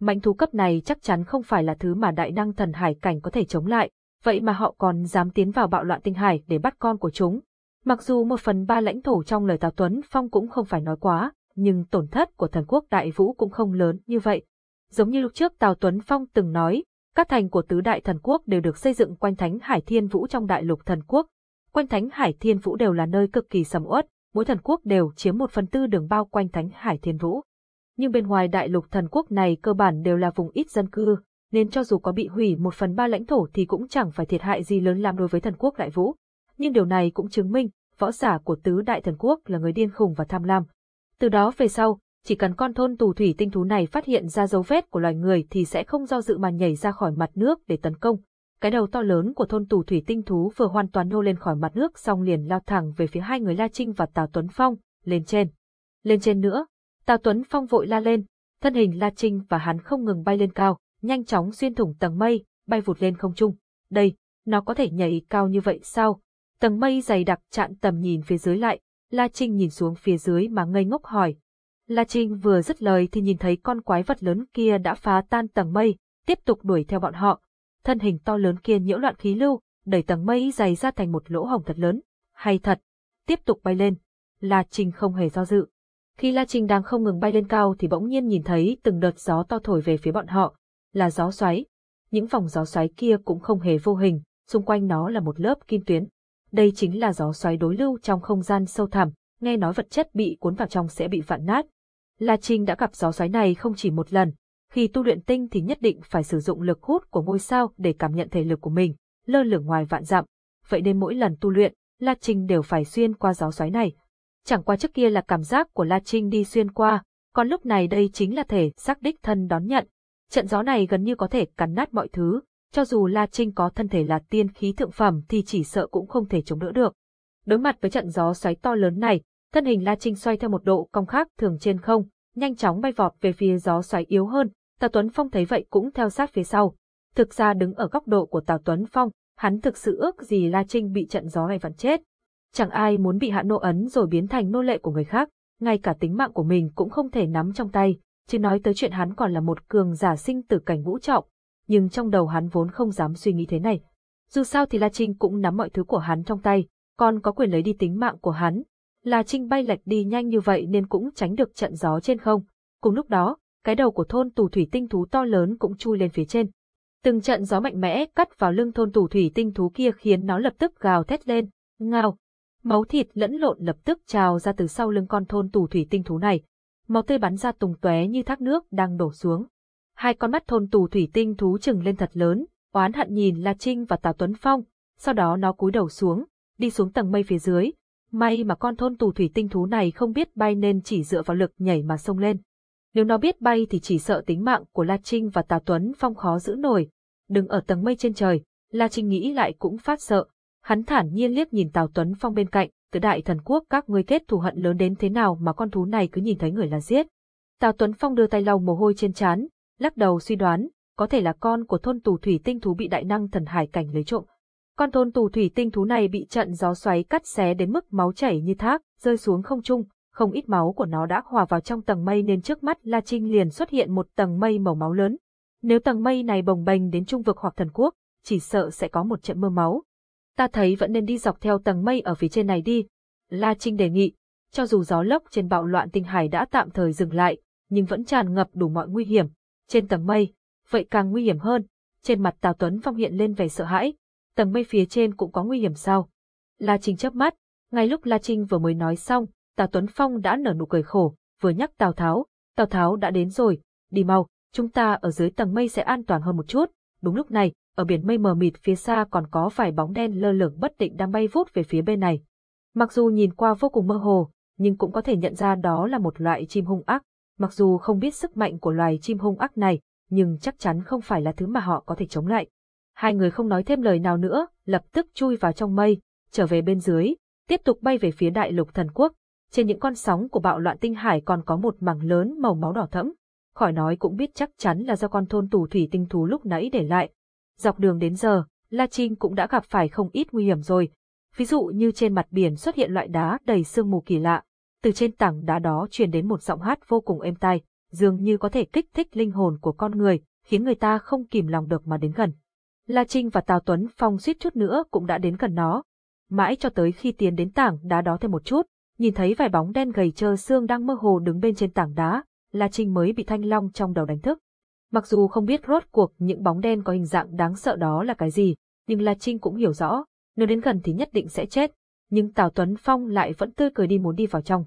Mạnh thú cấp này chắc chắn không phải là thứ mà đại năng thần hải cảnh có thể chống lại, vậy mà họ còn dám tiến vào bạo loạn tinh hải để bắt con của chúng. Mặc dù một phần ba lãnh thổ trong lời Tào Tuấn Phong cũng không phải nói quá, nhưng tổn thất của thần quốc đại vũ cũng không lớn như vậy. Giống như lúc trước Tào Tuấn Phong từng nói, các thành của tứ đại thần quốc đều được xây dựng quanh Thánh Hải Thiên Vũ trong đại lục thần quốc. Quanh Thánh Hải Thiên Vũ đều là nơi cực kỳ sầm uất, mỗi thần quốc đều chiếm một phần tư đường bao quanh Thánh Hải Thiên Vũ. Nhưng bên ngoài đại lục thần quốc này cơ bản đều là vùng ít dân cư, nên cho dù có bị hủy một phần ba lãnh thổ thì cũng chẳng phải thiệt hại gì lớn lắm đối với thần quốc đại vũ. Nhưng điều này cũng chứng minh, võ giả của tứ đại thần quốc là người điên khùng và tham lam. Từ đó về sau, chỉ cần con thôn tù thủy tinh thú này phát hiện ra dấu vết của loài người thì sẽ không do dự mà nhảy ra khỏi mặt nước để tấn công. Cái đầu to lớn của thôn tù thủy tinh thú vừa hoàn toàn nô lên khỏi mặt nước xong liền lao thẳng về phía hai người La Trinh và Tào Tuấn Phong, lên trên. Lên trên nữa, Tào Tuấn Phong vội la lên, thân hình La Trinh và hắn không ngừng bay lên cao nhanh chóng xuyên thủng tầng mây, bay vụt lên không trung. Đây, nó có thể nhảy cao như vậy sao? Tầng mây dày đặc chặn tầm nhìn phía dưới lại, La Trinh nhìn xuống phía dưới mà ngây ngốc hỏi. La Trinh vừa dứt lời thì nhìn thấy con quái vật lớn kia đã phá tan tầng mây, tiếp tục đuổi theo bọn họ. Thân hình to lớn kia nhiễu loạn khí lưu, đẩy tầng mây dày ra thành một lỗ hổng thật lớn. Hay thật, tiếp tục bay lên. La Trinh không hề do dự. Khi La Trinh đang không ngừng bay lên cao thì bỗng nhiên nhìn thấy từng đợt gió to thổi về phía bọn họ, là gió xoáy. Những vòng gió xoáy kia cũng không hề vô hình, xung quanh nó là một lớp kim tuyến. Đây chính là gió xoáy đối lưu trong không gian sâu thẳm, nghe nói vật chất bị cuốn vào trong sẽ bị vặn nát. La Trinh đã gặp gió xoáy này không chỉ một lần, khi tu luyện tinh thì nhất định phải sử dụng lực hút của ngôi sao để cảm nhận thể lực của mình, lơ lửng ngoài vạn dặm. Vậy nên mỗi lần tu luyện, La Trinh đều phải xuyên qua gió xoáy này. Chẳng qua trước kia là cảm giác của La Trinh đi xuyên qua, còn lúc này đây chính là thể xác đích thân đón nhận. Trận gió này gần như có thể cắn nát mọi thứ, cho dù La Trinh có thân thể là tiên khí thượng phẩm thì chỉ sợ cũng không thể chống đỡ được. Đối mặt với trận gió xoáy to lớn này, thân hình La Trinh xoay theo một độ cong khác thường trên không, nhanh chóng bay vọt về phía gió xoáy yếu hơn, Tào Tuấn Phong thấy vậy cũng theo sát phía sau. Thực ra đứng ở góc độ của Tào Tuấn Phong, hắn thực sự ước gì La Trinh bị trận gió này vặn chết. Chẳng ai muốn bị hạ nô ấn rồi biến thành nô lệ của người khác, ngay cả tính mạng của mình cũng không thể nắm trong tay, chứ nói tới chuyện hắn còn là một cường giả sinh tử cảnh vũ trọng, nhưng trong đầu hắn vốn không dám suy nghĩ thế này. Dù sao thì La Trinh cũng nắm mọi thứ của hắn trong tay, còn có quyền lấy đi tính mạng của hắn. La Trinh bay lệch đi nhanh như vậy nên cũng tránh được trận gió trên không. Cùng lúc đó, cái đầu của thôn tù thủy tinh thú to lớn cũng chui lên phía trên. Từng trận gió mạnh mẽ cắt vào lưng thôn tù thủy tinh thú kia khiến nó lập tức gào thét lên, ngao. Máu thịt lẫn lộn lập tức trào ra từ sau lưng con thôn tù thủy tinh thú này. Máu tươi bắn ra tùng tóe như thác nước đang đổ xuống. Hai con mắt thôn tù thủy tinh thú trừng lên thật lớn, oán hận nhìn La Trinh và Tào Tuấn Phong, sau đó nó cúi đầu xuống, đi xuống tầng mây phía dưới. May mà con thôn tù thủy tinh thú này không biết bay nên chỉ dựa vào lực nhảy mà xông lên. Nếu nó biết bay thì chỉ sợ tính mạng của La Trinh và Tào Tuấn Phong khó giữ nổi. Đừng ở tầng mây trên trời, La Trinh nghĩ lại cũng phát sợ. Hắn thản nhiên liếc nhìn Tào Tuấn Phong bên cạnh, tứ đại thần quốc các ngươi kết thù hận lớn đến thế nào mà con thú này cứ nhìn thấy người là giết. Tào Tuấn Phong đưa tay lau mồ hôi trên trán, lắc đầu suy đoán, có thể là con của thôn tù thủy tinh thú bị đại năng thần hải cảnh lấy trộm. Con thôn tù thủy tinh thú này bị trận gió xoáy cắt xé đến mức máu chảy như thác, rơi xuống không trung, không ít máu của nó đã hòa vào trong tầng mây nên trước mắt La Trinh liền xuất hiện một tầng mây màu máu lớn. Nếu tầng mây này bồng bềnh đến trung vực hoặc thần quốc, chỉ sợ sẽ có một trận mưa máu. Ta thấy vẫn nên đi dọc theo tầng mây ở phía trên này đi. La Trinh đề nghị, cho dù gió lốc trên bạo loạn tinh hải đã tạm thời dừng lại, nhưng vẫn tràn ngập đủ mọi nguy hiểm. Trên tầng mây, vậy càng nguy hiểm hơn. Trên mặt Tào Tuấn Phong hiện lên vẻ sợ hãi. Tầng mây phía trên cũng có nguy hiểm sao? La Trinh chớp mắt, ngay lúc La Trinh vừa mới nói xong, Tào Tuấn Phong đã nở nụ cười khổ, vừa nhắc Tào Tháo, Tào Tháo đã đến rồi, đi mau, chúng ta ở dưới tầng mây sẽ an toàn hơn một chút. Đúng lúc này, ở biển mây mờ mịt phía xa còn có vài bóng đen lơ lửng bất định đang bay vút về phía bên này. Mặc dù nhìn qua vô cùng mơ hồ, nhưng cũng có thể nhận ra đó là một loại chim hung ác. Mặc dù không biết sức mạnh của loài chim hung ác này, nhưng chắc chắn không phải là thứ mà họ có thể chống lại. Hai người không nói thêm lời nào nữa, lập tức chui vào trong mây, trở về bên dưới, tiếp tục bay về phía đại lục thần quốc, trên những con sóng của bạo loạn tinh hải còn có một mảng lớn màu máu đỏ thẫm. Khỏi nói cũng biết chắc chắn là do con thôn tù thủy tinh thú lúc nãy để lại. Dọc đường đến giờ, La Trinh cũng đã gặp phải không ít nguy hiểm rồi. Ví dụ như trên mặt biển xuất hiện loại đá đầy sương mù kỳ lạ. Từ trên tảng đá đó truyền đến một giọng hát vô cùng êm tai, dường như có thể kích thích linh hồn của con người, khiến người ta không kìm lòng được mà đến gần. La Trinh và Tào Tuấn Phong suýt chút nữa cũng đã đến gần nó. Mãi cho tới khi tiến đến tảng đá đó thêm một chút, nhìn thấy vài bóng đen gầy trơ xương đang mơ hồ đứng bên trên tảng đá, La Trinh mới bị thanh long trong đầu đánh thức. Mặc dù không biết rốt cuộc những bóng đen có hình dạng đáng sợ đó là cái gì, nhưng La Trinh cũng hiểu rõ, nếu đến gần thì nhất định sẽ chết, nhưng Tào Tuấn Phong lại vẫn tươi cười đi muốn đi vào trong.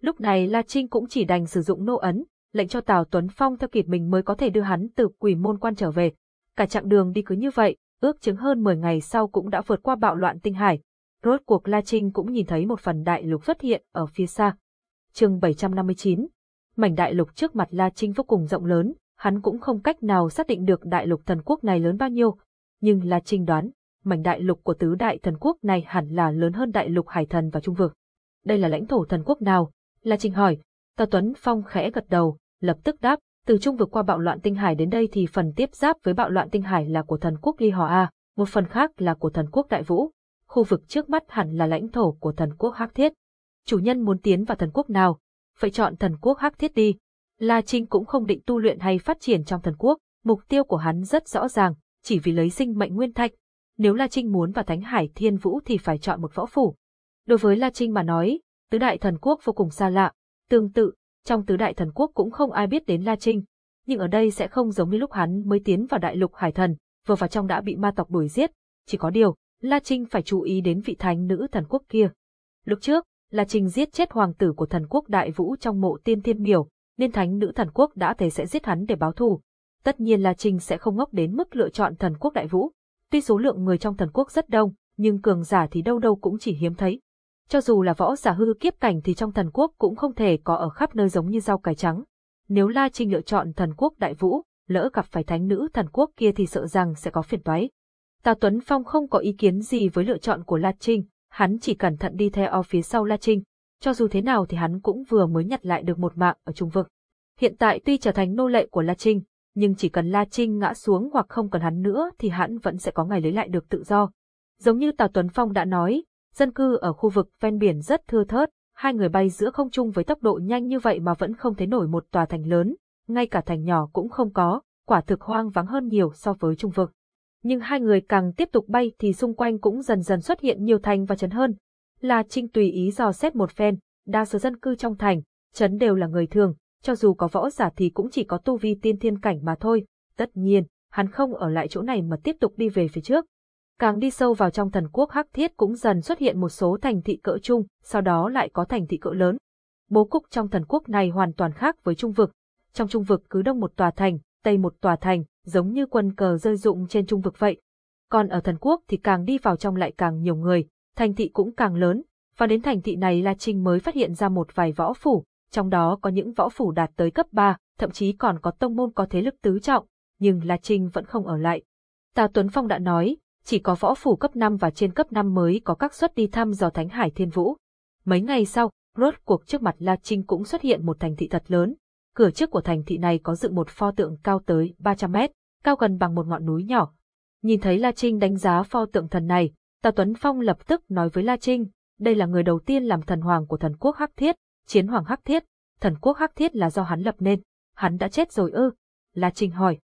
Lúc này La Trinh cũng chỉ đành sử dụng nô ấn, lệnh cho Tào Tuấn Phong theo kịp mình mới có thể đưa hắn từ quỷ môn quan trở về. Cả chặng đường đi cứ như vậy, ước chứng hơn 10 ngày sau cũng đã vượt qua bạo loạn tinh hải, Rốt cuộc La Trinh cũng nhìn thấy một phần đại lục xuất hiện ở phía xa. chương 759 Mảnh đại lục trước mặt La Trinh vô cùng rộng lớn, hắn cũng không cách nào xác định được đại lục thần quốc này lớn bao nhiêu. Nhưng là Trinh đoán, mảnh đại lục của tứ đại thần quốc này hẳn là lớn hơn đại lục hải thần và trung vực. Đây là lãnh thổ thần quốc nào? là Trinh hỏi. Tào Tuấn Phong khẽ gật đầu, lập tức đáp, từ trung vực qua bạo loạn tinh hải đến đây thì phần tiếp giáp với bạo loạn tinh hải là của thần quốc Ly Hò A, một phần khác là của thần quốc Đại Vũ, khu vực trước mắt hẳn là lãnh thổ của thần quốc Hắc Thiết. Chủ nhân muốn tiến vào thần quốc nào, vậy chọn thần quốc Hắc Thiết đi. La Trinh cũng không định tu luyện hay phát triển trong thần quốc, mục tiêu của hắn rất rõ ràng, chỉ vì lấy sinh mệnh nguyên thạch. Nếu La Trinh muốn vào Thánh Hải Thiên Vũ thì phải chọn một võ phủ. Đối với La Trinh mà nói, tứ đại thần quốc vô cùng xa lạ. Tương tự, trong tứ đại thần quốc cũng không ai biết đến La Trinh. Nhưng ở đây sẽ không giống như lúc hắn mới tiến vào đại lục hải thần, vừa vào trong đã bị ma tộc đuổi giết. Chỉ có điều, La Trinh phải chú ý đến vị thánh nữ thần quốc kia. Lúc trước, La Trinh giết chết hoàng tử của thần quốc đại vũ trong mộ tiên thiên miểu, nên thánh nữ thần quốc đã thấy sẽ giết hắn để báo thù. Tất nhiên La Trinh sẽ không ngốc đến mức lựa chọn thần quốc đại vũ. Tuy số lượng người trong thần quốc rất đông, nhưng cường giả thì đâu đâu cũng chỉ hiếm thấy. Cho dù là võ giả hư kiếp cảnh thì trong thần quốc cũng không thể có ở khắp nơi giống như rau cải trắng. Nếu La Trinh lựa chọn thần quốc đại vũ, lỡ gặp phải thánh nữ thần quốc kia thì sợ rằng sẽ có phiền toái. Tào Tuấn Phong không có ý kiến gì với lựa chọn của La Trinh, hắn chỉ cẩn thận đi theo phía sau La Trinh. Cho dù thế nào thì hắn cũng vừa mới nhặt lại được một mạng ở trung vực. Hiện tại tuy trở thành nô lệ của La Trinh, nhưng chỉ cần La Trinh ngã xuống hoặc không cần hắn nữa thì hắn vẫn sẽ có ngày lấy lại được tự do. Giống như Tào Tuấn Phong đã nói, dân cư ở khu vực ven biển rất thưa thớt, hai người bay giữa không trung với tốc độ nhanh như vậy mà vẫn không thấy nổi một tòa thành lớn, ngay cả thành nhỏ cũng không có, quả thực hoang vắng hơn nhiều so với trung vực. Nhưng hai người càng tiếp tục bay thì xung quanh cũng dần dần xuất hiện nhiều thành và trấn hơn. La Trinh tùy ý dò xét một phen, đa số dân cư trong thành, trấn đều là người thường, cho dù có võ giả thì cũng chỉ có tu vi tiên thiên cảnh mà thôi. Tất nhiên, hắn không ở lại chỗ này mà tiếp tục đi về phía trước. Càng đi sâu vào trong thần quốc hắc thiết cũng dần xuất hiện một số thành thị cỡ trung, sau đó lại có thành thị cỡ lớn. Bố cục trong thần quốc này hoàn toàn khác với trung vực. Trong trung vực cứ đông một tòa thành, tây một tòa thành, giống như quân cờ rơi rụng trên trung vực vậy. Còn ở thần quốc thì càng đi vào trong lại càng nhiều người, thành thị cũng càng lớn, và đến thành thị này La Trinh mới phát hiện ra một vài võ phủ, trong đó có những võ phủ đạt tới cấp 3, thậm chí còn có tông môn có thế lực tứ trọng, nhưng La Trinh vẫn không ở lại. Tào Tuấn Phong đã nói, chỉ có võ phủ cấp 5 và trên cấp 5 mới có các suất đi thăm dò Thánh Hải Thiên Vũ. Mấy ngày sau, rốt cuộc trước mặt La Trinh cũng xuất hiện một thành thị thật lớn. Cửa trước của thành thị này có dựng một pho tượng cao tới 300 mét, cao gần bằng một ngọn núi nhỏ. Nhìn thấy La Trinh đánh giá pho tượng thần này, Tào Tuấn Phong lập tức nói với La Trinh, đây là người đầu tiên làm thần hoàng của thần quốc Hắc Thiết, chiến hoàng Hắc Thiết, thần quốc Hắc Thiết là do hắn lập nên, hắn đã chết rồi ư? La Trinh hỏi.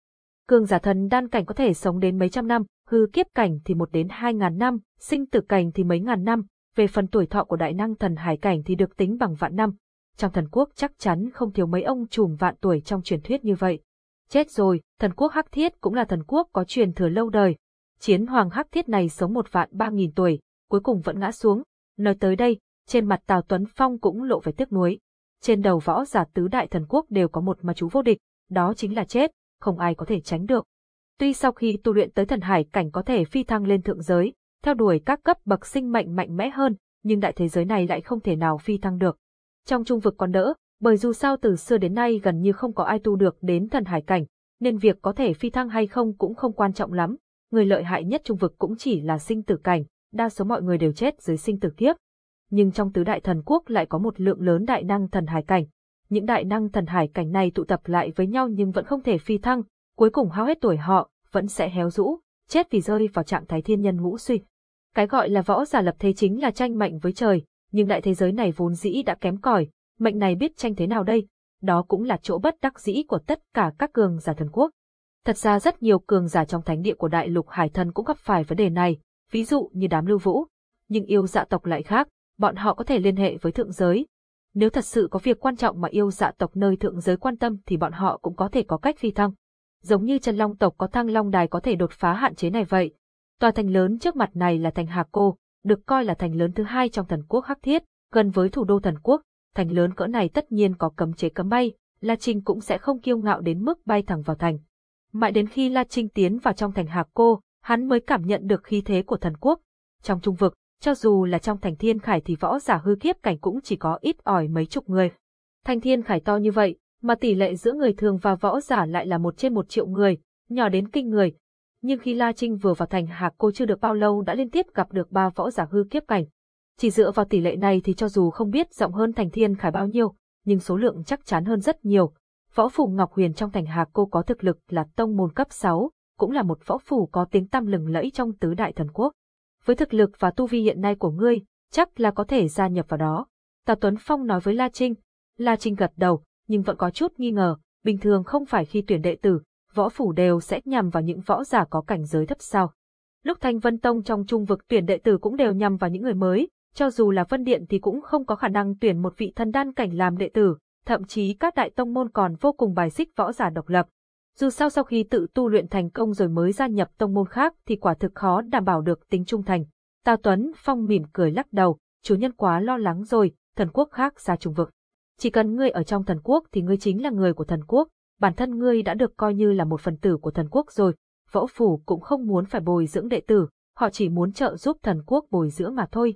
Cường giả thần đan cảnh có thể sống đến mấy trăm năm, hư kiếp cảnh thì một đến hai ngàn năm, sinh tử cảnh thì mấy ngàn năm, về phần tuổi thọ của đại năng thần hải cảnh thì được tính bằng vạn năm. Trong thần quốc chắc chắn không thiếu mấy ông trùm vạn tuổi trong truyền thuyết như vậy. Chết rồi, thần quốc Hắc Thiết cũng là thần quốc có truyền thừa lâu đời. Chiến hoàng Hắc Thiết này sống một vạn ba nghìn tuổi, cuối cùng vẫn ngã xuống. Nói tới đây, trên mặt Tào Tuấn Phong cũng lộ vẻ tiếc nuối. Trên đầu võ giả tứ đại thần quốc đều có một ma chú vô địch, đó chính là chết, không ai có thể tránh được. Tuy sau khi tu luyện tới thần hải cảnh có thể phi thăng lên thượng giới, theo đuổi các cấp bậc sinh mệnh mạnh mẽ hơn, nhưng đại thế giới này lại không thể nào phi thăng được. Trong trung vực còn đỡ, bởi dù sao từ xưa đến nay gần như không có ai tu được đến thần hải cảnh, nên việc có thể phi thăng hay không cũng không quan trọng lắm. Người lợi hại nhất trung vực cũng chỉ là sinh tử cảnh, đa số mọi người đều chết dưới sinh tử kiếp. Nhưng trong tứ đại thần quốc lại có một lượng lớn đại năng thần hải cảnh. Những đại năng thần hải cảnh này tụ tập lại với nhau nhưng vẫn không thể phi thăng, cuối cùng hao hết tuổi họ, vẫn sẽ héo rũ, chết vì rơi vào trạng thái thiên nhân ngũ suy. Cái gọi là võ giả lập thế chính là tranh mệnh với trời, nhưng đại thế giới này vốn dĩ đã kém cỏi, mệnh này biết tranh thế nào đây? Đó cũng là chỗ bất đắc dĩ của tất cả các cường giả thần quốc. Thật ra rất nhiều cường giả trong thánh địa của đại lục hải thần cũng gặp phải vấn đề này, ví dụ như đám lưu vũ. Nhưng yêu dạ tộc lại khác, bọn họ có thể liên hệ với thượng giới. Nếu thật sự có việc quan trọng mà yêu dạ tộc nơi thượng giới quan tâm thì bọn họ cũng có thể có cách phi thăng giống như chân long tộc có thăng long đài có thể đột phá hạn chế này vậy. Tòa thành lớn trước mặt này là thành Hạc Cô, được coi là thành lớn thứ hai trong thần quốc Hắc Thiết, gần với thủ đô thần quốc. Thành lớn cỡ này tất nhiên có cấm chế cấm bay, La Trinh cũng sẽ không kiêu ngạo đến mức bay thẳng vào thành. Mãi đến khi La Trinh tiến vào trong thành Hạc Cô, hắn mới cảm nhận được khí thế của thần quốc. Trong trung vực, cho dù là trong thành thiên khải thì võ giả hư kiếp cảnh cũng chỉ có ít ỏi mấy chục người. Thành thiên khải to như vậy, mà tỷ lệ giữa người thường và võ giả lại là một trên một triệu người, nhỏ đến kinh người. Nhưng khi La Trinh vừa vào thành Hạc Cô chưa được bao lâu đã liên tiếp gặp được ba võ giả hư kiếp cảnh. Chỉ dựa vào tỷ lệ này thì cho dù không biết rộng hơn thành thiên khải bao nhiêu, nhưng số lượng chắc chắn hơn rất nhiều. Võ phủ Ngọc Huyền trong thành Hạc Cô có thực lực là tông môn cấp 6, cũng là một võ phủ có tiếng tăm lừng lẫy trong tứ đại thần quốc. với thực lực và tu vi hiện nay của ngươi, chắc là có thể gia nhập vào đó. Tào Tuấn Phong nói với La Trinh. La Trinh gật đầu, nhưng vẫn có chút nghi ngờ, bình thường không phải khi tuyển đệ tử, võ phủ đều sẽ nhằm vào những võ giả có cảnh giới thấp sao. Lúc Thanh Vân Tông trong trung vực tuyển đệ tử cũng đều nhằm vào những người mới, cho dù là Vân Điện thì cũng không có khả năng tuyển một vị thần đan cảnh làm đệ tử, thậm chí các đại tông môn còn vô cùng bài xích võ giả độc lập. Dù sao sau khi tự tu luyện thành công rồi mới gia nhập tông môn khác thì quả thực khó đảm bảo được tính trung thành. Tào Tuấn Phong mỉm cười lắc đầu, chủ nhân quá lo lắng rồi, thần quốc khác ra trung vực. Chỉ cần ngươi ở trong thần quốc thì ngươi chính là người của thần quốc, bản thân ngươi đã được coi như là một phần tử của thần quốc rồi, võ phủ cũng không muốn phải bồi dưỡng đệ tử, họ chỉ muốn trợ giúp thần quốc bồi dưỡng mà thôi.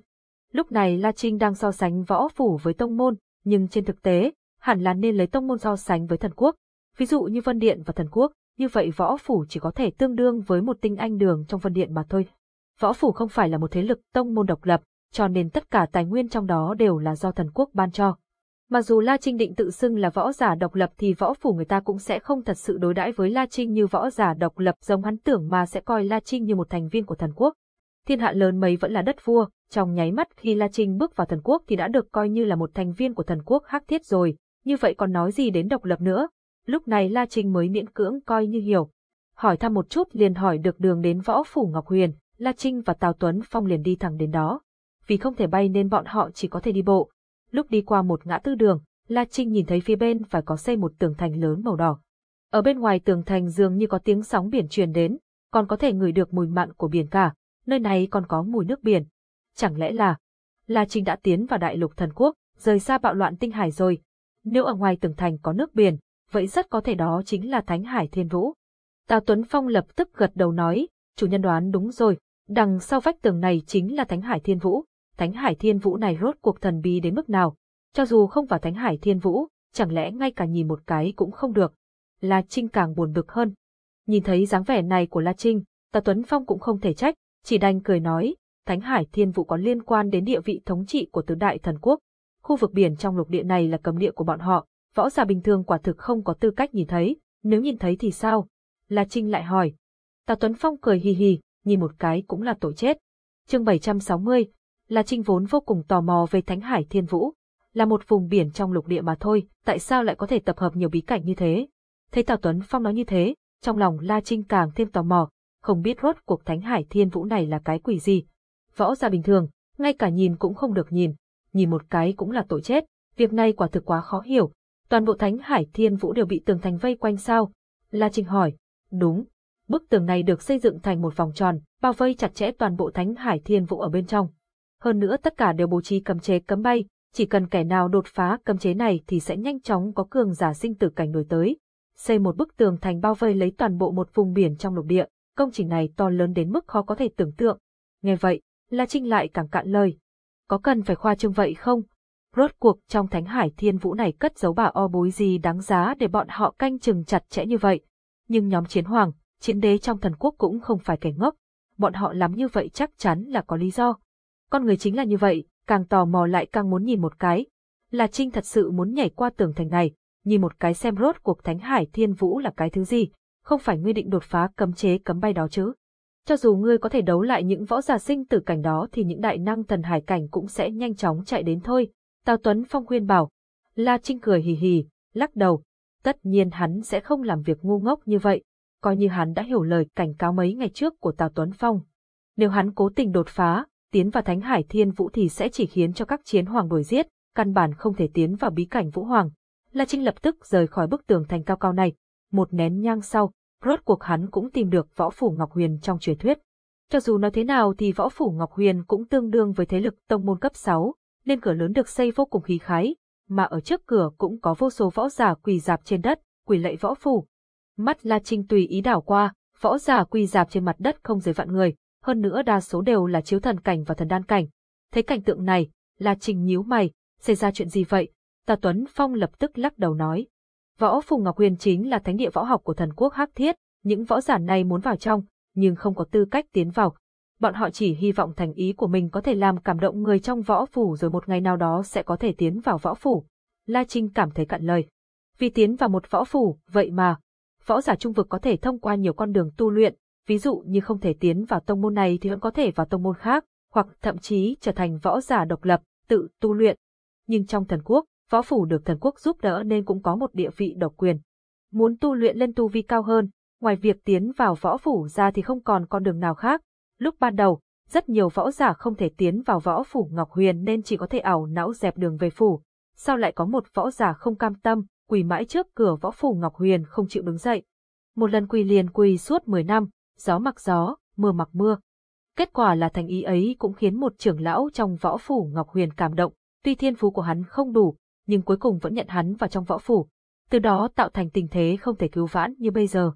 Lúc này La Trinh đang so sánh võ phủ với tông môn, nhưng trên thực tế, hẳn là nên lấy tông môn so sánh với thần quốc. Ví dụ như Vân Điện và thần quốc, như vậy võ phủ chỉ có thể tương đương với một tinh anh đường trong Vân Điện mà thôi. Võ phủ không phải là một thế lực tông môn độc lập, cho nên tất cả tài nguyên trong đó đều là do thần quốc ban cho. Mặc dù La Trinh định tự xưng là võ giả độc lập thì võ phủ người ta cũng sẽ không thật sự đối đãi với La Trinh như võ giả độc lập giống hắn tưởng mà sẽ coi La Trinh như một thành viên của thần quốc. Thiên hạ lớn mấy vẫn là đất vua, trong nháy mắt khi La Trinh bước vào thần quốc thì đã được coi như là một thành viên của thần quốc hắc thiết rồi, như vậy còn nói gì đến độc lập nữa. Lúc này La Trinh mới miễn cưỡng coi như hiểu. Hỏi thăm một chút liền hỏi được đường đến võ phủ Ngọc Huyền, La Trinh và Tào Tuấn Phong liền đi thẳng đến đó. Vì không thể bay nên bọn họ chỉ có thể đi bộ. Lúc đi qua một ngã tư đường, La Trinh nhìn thấy phía bên phải có xây một tường thành lớn màu đỏ. Ở bên ngoài tường thành dường như có tiếng sóng biển truyền đến, còn có thể ngửi được mùi mặn của biển cả, nơi này còn có mùi nước biển. Chẳng lẽ là La Trinh đã tiến vào đại lục thần quốc, rời xa bạo loạn tinh hải rồi. Nếu ở ngoài tường thành có nước biển, vậy rất có thể đó chính là Thánh Hải Thiên Vũ. Tào Tuấn Phong lập tức gật đầu nói, chủ nhân đoán đúng rồi, đằng sau vách tường này chính là Thánh Hải Thiên Vũ. Thánh Hải Thiên Vũ này rốt cuộc thần bí đến mức nào? Cho dù không vào Thánh Hải Thiên Vũ, chẳng lẽ ngay cả nhìn một cái cũng không được. La Trinh càng buồn bực hơn. Nhìn thấy dáng vẻ này của La Trinh, Tào Tuấn Phong cũng không thể trách, chỉ đành cười nói, Thánh Hải Thiên Vũ có liên quan đến địa vị thống trị của tứ đại thần quốc. Khu vực biển trong lục địa này là cấm địa của bọn họ, võ giả bình thường quả thực không có tư cách nhìn thấy, nếu nhìn thấy thì sao? La Trinh lại hỏi. Tào Tuấn Phong cười hì hì, nhìn một cái cũng là tội chết. Chương 760, La Trinh vốn vô cùng tò mò về Thánh Hải Thiên Vũ, là một vùng biển trong lục địa mà thôi, tại sao lại có thể tập hợp nhiều bí cảnh như thế? Thấy Tào Tuấn Phong nói như thế, trong lòng La Trinh càng thêm tò mò, không biết rốt cuộc Thánh Hải Thiên Vũ này là cái quỷ gì. Võ giả bình thường, ngay cả nhìn cũng không được nhìn, nhìn một cái cũng là tội chết, việc này quả thực quá khó hiểu. Toàn bộ Thánh Hải Thiên Vũ đều bị tường thành vây quanh sao? La Trinh hỏi. Đúng. Bức tường này được xây dựng thành một vòng tròn, bao vây chặt chẽ toàn bộ Thánh Hải Thiên Vũ ở bên trong. Hơn nữa tất cả đều bố trí cấm chế cấm bay, chỉ cần kẻ nào đột phá cấm chế này thì sẽ nhanh chóng có cường giả sinh tử cảnh nổi tới. Xây một bức tường thành bao vây lấy toàn bộ một vùng biển trong lục địa, công trình này to lớn đến mức khó có thể tưởng tượng. Nghe vậy, La Trinh lại càng cạn lời. Có cần phải khoa trương vậy không? Rốt cuộc trong thánh hải thiên vũ này cất giấu bà o bối gì đáng giá để bọn họ canh chừng chặt chẽ như vậy. Nhưng nhóm chiến hoàng, chiến đế trong thần quốc cũng không phải kẻ ngốc. Bọn họ làm như vậy chắc chắn là có lý do. Con người chính là như vậy, càng tò mò lại càng muốn nhìn một cái. Là Trinh thật sự muốn nhảy qua tường thành này, nhìn một cái xem rốt cuộc thánh hải thiên vũ là cái thứ gì, không phải ngươi định đột phá cấm chế cấm bay đó chứ. Cho dù ngươi có thể đấu lại những võ giả sinh tử cảnh đó thì những đại năng thần hải cảnh cũng sẽ nhanh chóng chạy đến thôi. Tào Tuấn Phong khuyên bảo. La Trinh cười hì hì, lắc đầu. Tất nhiên hắn sẽ không làm việc ngu ngốc như vậy, coi như hắn đã hiểu lời cảnh cáo mấy ngày trước của Tào Tuấn Phong. Nếu hắn cố tình đột phá, tiến vào Thánh Hải Thiên Vũ thì sẽ chỉ khiến cho các chiến hoàng đuổi giết, căn bản không thể tiến vào bí cảnh Vũ Hoàng. La Trinh lập tức rời khỏi bức tường thành cao cao này, một nén nhang sau, rốt cuộc hắn cũng tìm được võ phủ Ngọc Huyền trong truyền thuyết. Cho dù nói thế nào thì võ phủ Ngọc Huyền cũng tương đương với thế lực tông môn cấp 6, nên cửa lớn được xây vô cùng khí khái, mà ở trước cửa cũng có vô số võ giả quỳ dạp trên đất, quỳ lạy võ phủ. Mắt La Trinh tùy ý đảo qua, võ giả quỳ dạp trên mặt đất không dưới vạn người, hơn nữa đa số đều là chiếu thần cảnh và thần đan cảnh. Thấy cảnh tượng này, La Trinh nhíu mày, xảy ra chuyện gì vậy? Tà Tuấn Phong lập tức lắc đầu nói, Võ Phùng Ngọc Huyền chính là thánh địa võ học của thần quốc Hắc Thiết, những võ giả này muốn vào trong, nhưng không có tư cách tiến vào. Bọn họ chỉ hy vọng thành ý của mình có thể làm cảm động người trong võ phủ rồi một ngày nào đó sẽ có thể tiến vào võ phủ. La Trinh cảm thấy cạn lời. Vì tiến vào một võ phủ, vậy mà, võ giả trung vực có thể thông qua nhiều con đường tu luyện, ví dụ như không thể tiến vào tông môn này thì vẫn có thể vào tông môn khác, hoặc thậm chí trở thành võ giả độc lập, tự tu luyện. Nhưng trong thần quốc, võ phủ được thần quốc giúp đỡ nên cũng có một địa vị độc quyền. Muốn tu luyện lên tu vi cao hơn, ngoài việc tiến vào võ phủ ra thì không còn con đường nào khác. Lúc ban đầu, rất nhiều võ giả không thể tiến vào võ phủ Ngọc Huyền nên chỉ có thể ảo não dẹp đường về phủ. Sao lại có một võ giả không cam tâm, quỳ mãi trước cửa võ phủ Ngọc Huyền không chịu đứng dậy. Một lần quỳ liền quỳ suốt 10 năm, gió mặc gió, mưa mặc mưa. Kết quả là thành ý ấy cũng khiến một trưởng lão trong võ phủ Ngọc Huyền cảm động, tuy thiên phú của hắn không đủ, nhưng cuối cùng vẫn nhận hắn vào trong võ phủ. Từ đó tạo thành tình thế không thể cứu vãn như bây giờ.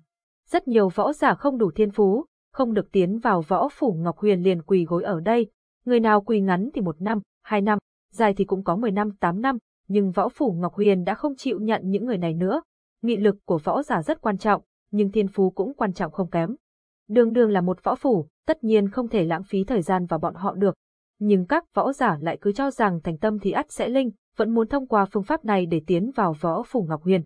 Rất nhiều võ giả không đủ thiên phú, không được tiến vào võ phủ Ngọc Huyền liền quỳ gối ở đây. Người nào quỳ ngắn thì một năm, hai năm, dài thì cũng có mười năm, tám năm, nhưng võ phủ Ngọc Huyền đã không chịu nhận những người này nữa. Nghị lực của võ giả rất quan trọng, nhưng thiên phú cũng quan trọng không kém. Đường đường là một võ phủ, tất nhiên không thể lãng phí thời gian vào bọn họ được. Nhưng các võ giả lại cứ cho rằng thành tâm thì ắt sẽ linh, vẫn muốn thông qua phương pháp này để tiến vào võ phủ Ngọc Huyền.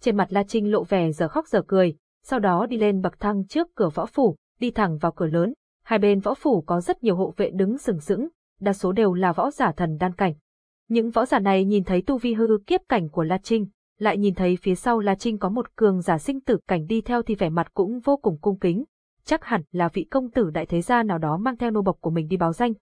Trên mặt La Trinh lộ vẻ giờ khóc giờ cười, sau đó đi lên bậc thang trước cửa võ phủ, đi thẳng vào cửa lớn. Hai bên võ phủ có rất nhiều hộ vệ đứng sừng sững, đa số đều là võ giả thần đan cảnh. Những võ giả này nhìn thấy tu vi hư kiếp cảnh của La Trinh, lại nhìn thấy phía sau La Trinh có một cường giả sinh tử cảnh đi theo thì vẻ mặt cũng vô cùng cung kính. Chắc hẳn là vị công tử đại thế gia nào đó mang theo nô bộc của mình đi báo danh.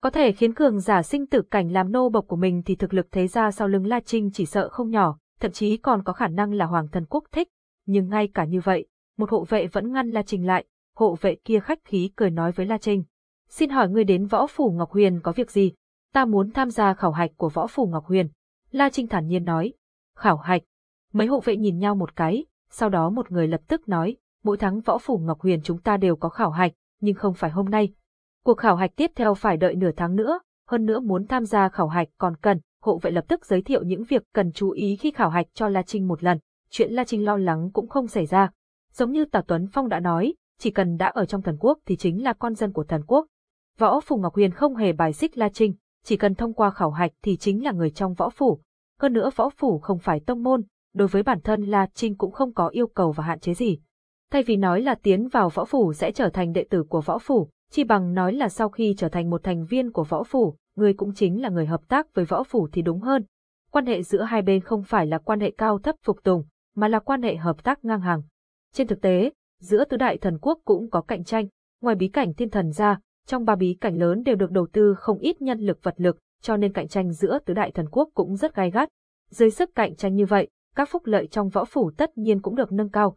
Có thể khiến cường giả sinh tử cảnh làm nô bộc của mình thì thực lực thế gia sau lưng La Trinh chỉ sợ không nhỏ, thậm chí còn có khả năng là hoàng thần quốc thích. Nhưng ngay cả như vậy, một hộ vệ vẫn ngăn La Trinh lại, hộ vệ kia khách khí cười nói với La Trinh. Xin hỏi ngươi đến võ phủ Ngọc Huyền có việc gì? Ta muốn tham gia khảo hạch của võ phủ Ngọc Huyền. La Trinh thản nhiên nói. Khảo hạch. Mấy hộ vệ nhìn nhau một cái, sau đó một người lập tức nói, mỗi tháng võ phủ Ngọc Huyền chúng ta đều có khảo hạch, nhưng không phải hôm nay. Cuộc khảo hạch tiếp theo phải đợi nửa tháng nữa, hơn nữa muốn tham gia khảo hạch còn cần, hộ vệ lập tức giới thiệu những việc cần chú ý khi khảo hạch cho La Trinh một lần. Chuyện La Trinh lo lắng cũng không xảy ra. Giống như Tào Tuấn Phong đã nói, chỉ cần đã ở trong thần quốc thì chính là con dân của thần quốc. Võ Phủ Ngọc Huyền không hề bài xích La Trinh, chỉ cần thông qua khảo hạch thì chính là người trong võ phủ. Hơn nữa võ phủ không phải tông môn, đối với bản thân La Trinh cũng không có yêu cầu và hạn chế gì. Thay vì nói là tiến vào võ phủ sẽ trở thành đệ tử của võ phủ, chi bằng nói là sau khi trở thành một thành viên của võ phủ, người cũng chính là người hợp tác với võ phủ thì đúng hơn. Quan hệ giữa hai bên không phải là quan hệ cao thấp phục tùng, mà là quan hệ hợp tác ngang hàng. Trên thực tế, giữa tứ đại thần quốc cũng có cạnh tranh, ngoài bí cảnh thiên thần ra, trong ba bí cảnh lớn đều được đầu tư không ít nhân lực vật lực, cho nên cạnh tranh giữa tứ đại thần quốc cũng rất gai gắt. Dưới sức cạnh tranh như vậy, các phúc lợi trong võ phủ tất nhiên cũng được nâng cao.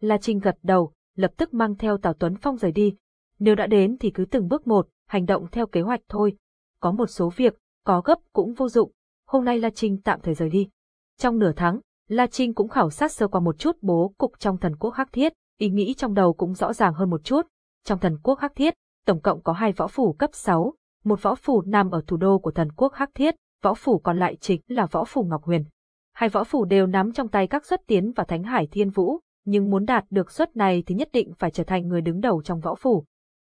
La Trinh gật đầu, lập tức mang theo Tào Tuấn Phong rời đi. Nếu đã đến thì cứ từng bước một, hành động theo kế hoạch thôi. Có một số việc, có gấp cũng vô dụng. Hôm nay La Trinh tạm thời rời đi. Trong nửa tháng, La Trinh cũng khảo sát sơ qua một chút bố cục trong thần quốc hắc thiết, ý nghĩ trong đầu cũng rõ ràng hơn một chút. Trong thần quốc hắc thiết, tổng cộng có hai võ phủ cấp 6, một võ phủ nằm ở thủ đô của thần quốc hắc thiết, võ phủ còn lại chính là võ phủ Ngọc Huyền. Hai võ phủ đều nắm trong tay các xuất tiến và Thánh Hải Thiên Vũ, nhưng muốn đạt được suất này thì nhất định phải trở thành người đứng đầu trong võ phủ.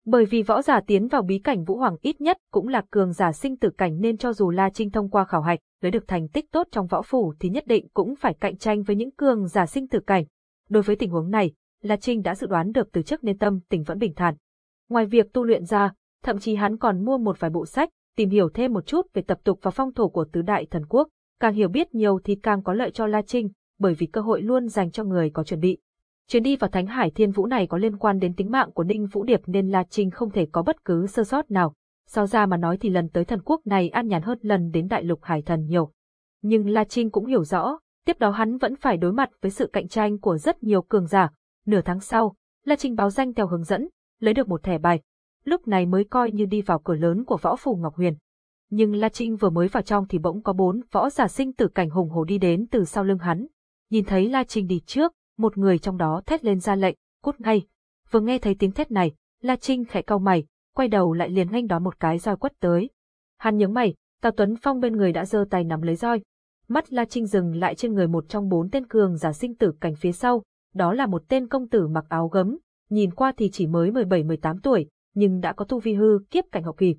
Bởi vì võ giả tiến vào bí cảnh Vũ Hoàng ít nhất cũng là cường giả sinh tử cảnh nên cho dù La Trinh thông qua khảo hạch, lấy được thành tích tốt trong võ phủ thì nhất định cũng phải cạnh tranh với những cường giả sinh tử cảnh. Đối với tình huống này, La Trinh đã dự đoán được từ trước nên tâm tình vẫn bình thản. Ngoài việc tu luyện ra, thậm chí hắn còn mua một vài bộ sách, tìm hiểu thêm một chút về tập tục và phong thổ của tứ đại thần quốc, càng hiểu biết nhiều thì càng có lợi cho La Trinh, bởi vì cơ hội luôn dành cho người có chuẩn bị. Chuyến đi vào Thánh Hải Thiên Vũ này có liên quan đến tính mạng của Ninh Vũ Điệp nên La Trinh không thể có bất cứ sơ sót nào. So ra mà nói thì lần tới thần quốc này an nhàn hơn lần đến đại lục hải thần nhiều. Nhưng La Trinh cũng hiểu rõ, tiếp đó hắn vẫn phải đối mặt với sự cạnh tranh của rất nhiều cường giả. Nửa tháng sau, La Trinh báo danh theo hướng dẫn, lấy được một thẻ bài. Lúc này mới coi như đi vào cửa lớn của võ phủ Ngọc Huyền. Nhưng La Trinh vừa mới vào trong thì bỗng có bốn võ giả sinh tử cảnh hùng hổ đi đến từ sau lưng hắn. Nhìn thấy La Trinh đi trước, một người trong đó thét lên ra lệnh, cút ngay. Vừa nghe thấy tiếng thét này, La Trinh khẽ cau mày, quay đầu lại liền nhanh đón một cái roi quất tới. Hắn nhướng mày, Tào Tuấn Phong bên người đã giơ tay nắm lấy roi. Mắt La Trinh dừng lại trên người một trong bốn tên cường giả sinh tử cảnh phía sau, đó là một tên công tử mặc áo gấm, nhìn qua thì chỉ mới 17-18 tuổi, nhưng đã có tu vi hư kiếp cảnh học kỳ.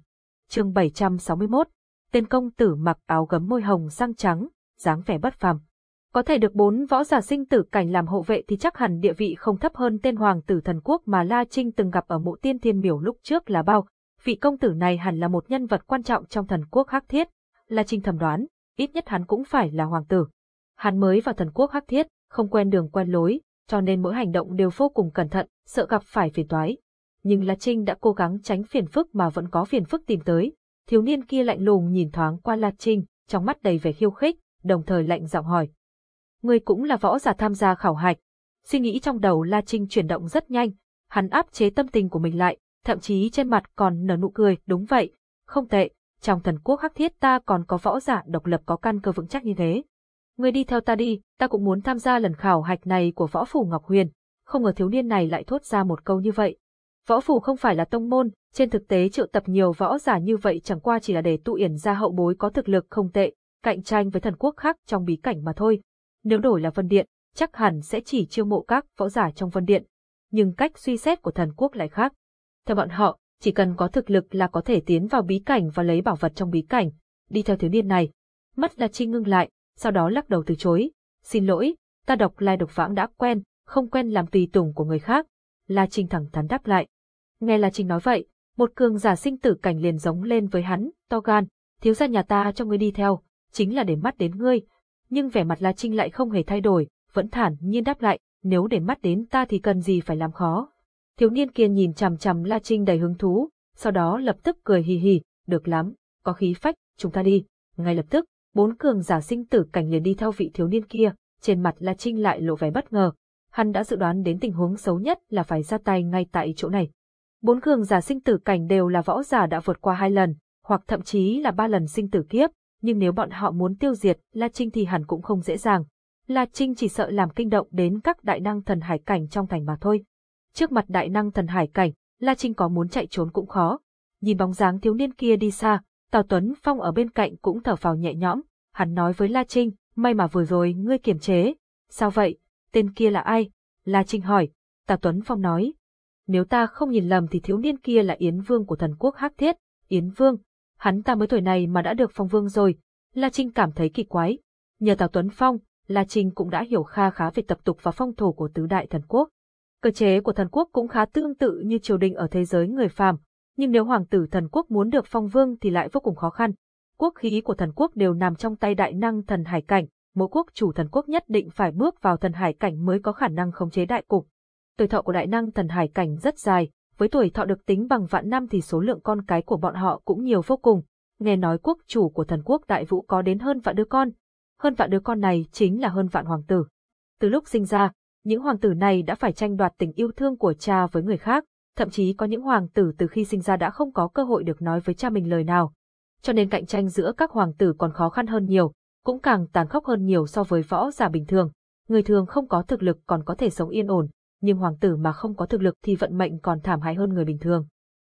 Chương 761, tên công tử mặc áo gấm môi hồng sang trắng, dáng vẻ bất phàm. Có thể được bốn võ giả sinh tử cảnh làm hộ vệ thì chắc hẳn địa vị không thấp hơn tên hoàng tử thần quốc mà La Trinh từng gặp ở mộ tiên thiên miểu lúc trước là bao. Vị công tử này hẳn là một nhân vật quan trọng trong thần quốc hắc thiết. La Trinh thầm đoán, ít nhất hắn cũng phải là hoàng tử. Hắn mới vào thần quốc hắc thiết, không quen đường quen lối, cho nên mỗi hành động đều vô cùng cẩn thận, sợ gặp phải phiền toái. Nhưng La Trinh đã cố gắng tránh phiền phức mà vẫn có phiền phức tìm tới. Thiếu niên kia lạnh lùng nhìn thoáng qua La Trinh, trong mắt đầy vẻ khiêu khích, đồng thời lạnh giọng hỏi. Ngươi cũng là võ giả tham gia khảo hạch. Suy nghĩ trong đầu La Trinh chuyển động rất nhanh, hắn áp chế tâm tình của mình lại, thậm chí trên mặt còn nở nụ cười, đúng vậy, không tệ, trong thần quốc hắc thiết ta còn có võ giả độc lập có căn cơ vững chắc như thế. Ngươi đi theo ta đi, ta cũng muốn tham gia lần khảo hạch này của võ phủ Ngọc Huyền. Không ngờ thiếu niên này lại thốt ra một câu như vậy. Võ phủ không phải là tông môn, trên thực tế triệu tập nhiều võ giả như vậy chẳng qua chỉ là để tụ yển ra hậu bối có thực lực không tệ, cạnh tranh với thần quốc khác trong bí cảnh mà thôi. Nếu đổi là Vân Điện, chắc hẳn sẽ chỉ chiêu mộ các võ giả trong Vân Điện. Nhưng cách suy xét của thần quốc lại khác. Theo bọn họ, chỉ cần có thực lực là có thể tiến vào bí cảnh và lấy bảo vật trong bí cảnh, đi theo thiếu niên này. Mắt La chi ngưng lại, sau đó lắc đầu từ chối. Xin lỗi, ta đọc lai độc vãng đã quen, không quen làm tùy tùng của người khác. La Trinh thẳng thắn đáp lại. Nghe La Trinh nói vậy, một cường giả sinh tử cảnh liền giống lên với hắn, to gan, thiếu gia nhà ta cho ngươi đi theo, chính là để mắt đến ngươi. Nhưng vẻ mặt La Trinh lại không hề thay đổi, vẫn thản nhiên đáp lại, nếu để mắt đến ta thì cần gì phải làm khó. Thiếu niên kia nhìn chằm chằm La Trinh đầy hứng thú, sau đó lập tức cười hì hì, được lắm, có khí phách, chúng ta đi. Ngay lập tức, bốn cường giả sinh tử cảnh liền đi theo vị thiếu niên kia, trên mặt La Trinh lại lộ vẻ bất ngờ. Hắn đã dự đoán đến tình huống xấu nhất là phải ra tay ngay tại chỗ này. Bốn cường giả sinh tử cảnh đều là võ giả đã vượt qua hai lần, hoặc thậm chí là ba lần sinh tử kiếp, nhưng nếu bọn họ muốn tiêu diệt La Trinh thì hẳn cũng không dễ dàng. La Trinh chỉ sợ làm kinh động đến các đại năng thần hải cảnh trong thành mà thôi. Trước mặt đại năng thần hải cảnh, La Trinh có muốn chạy trốn cũng khó. Nhìn bóng dáng thiếu niên kia đi xa, Tào Tuấn Phong ở bên cạnh cũng thở phào nhẹ nhõm, hắn nói với La Trinh, may mà vừa rồi ngươi kiềm chế. Sao vậy? Tên kia là ai? La Trinh hỏi. Tào Tuấn Phong nói. Nếu ta không nhìn lầm thì thiếu niên kia là Yến Vương của thần quốc Hắc Thiết. Yến Vương, hắn ta mới tuổi này mà đã được phong vương rồi. La Trinh cảm thấy kỳ quái. Nhờ Tào Tuấn Phong, La Trinh cũng đã hiểu kha khá về tập tục và phong thổ của tứ đại thần quốc. Cơ chế của thần quốc cũng khá tương tự như triều đình ở thế giới người phàm, nhưng nếu hoàng tử thần quốc muốn được phong vương thì lại vô cùng khó khăn. Quốc khí của thần quốc đều nằm trong tay đại năng thần hải cảnh, mỗi quốc chủ thần quốc nhất định phải bước vào thần hải cảnh mới có khả năng khống chế đại cục. Tuổi thọ của đại năng thần hải cảnh rất dài, với tuổi thọ được tính bằng vạn năm thì số lượng con cái của bọn họ cũng nhiều vô cùng. Nghe nói quốc chủ của thần quốc đại vũ có đến hơn vạn đứa con. Hơn vạn đứa con này chính là hơn vạn hoàng tử. Từ lúc sinh ra, những hoàng tử này đã phải tranh đoạt tình yêu thương của cha với người khác, thậm chí có những hoàng tử từ khi sinh ra đã không có cơ hội được nói với cha mình lời nào. Cho nên cạnh tranh giữa các hoàng tử còn khó khăn hơn nhiều, cũng càng tàn khốc hơn nhiều so với võ giả bình thường. Người thường không có thực lực còn có thể sống yên ổn, nhưng hoàng tử mà không có thực lực thì vận mệnh còn thảm hại hơn người bình thường.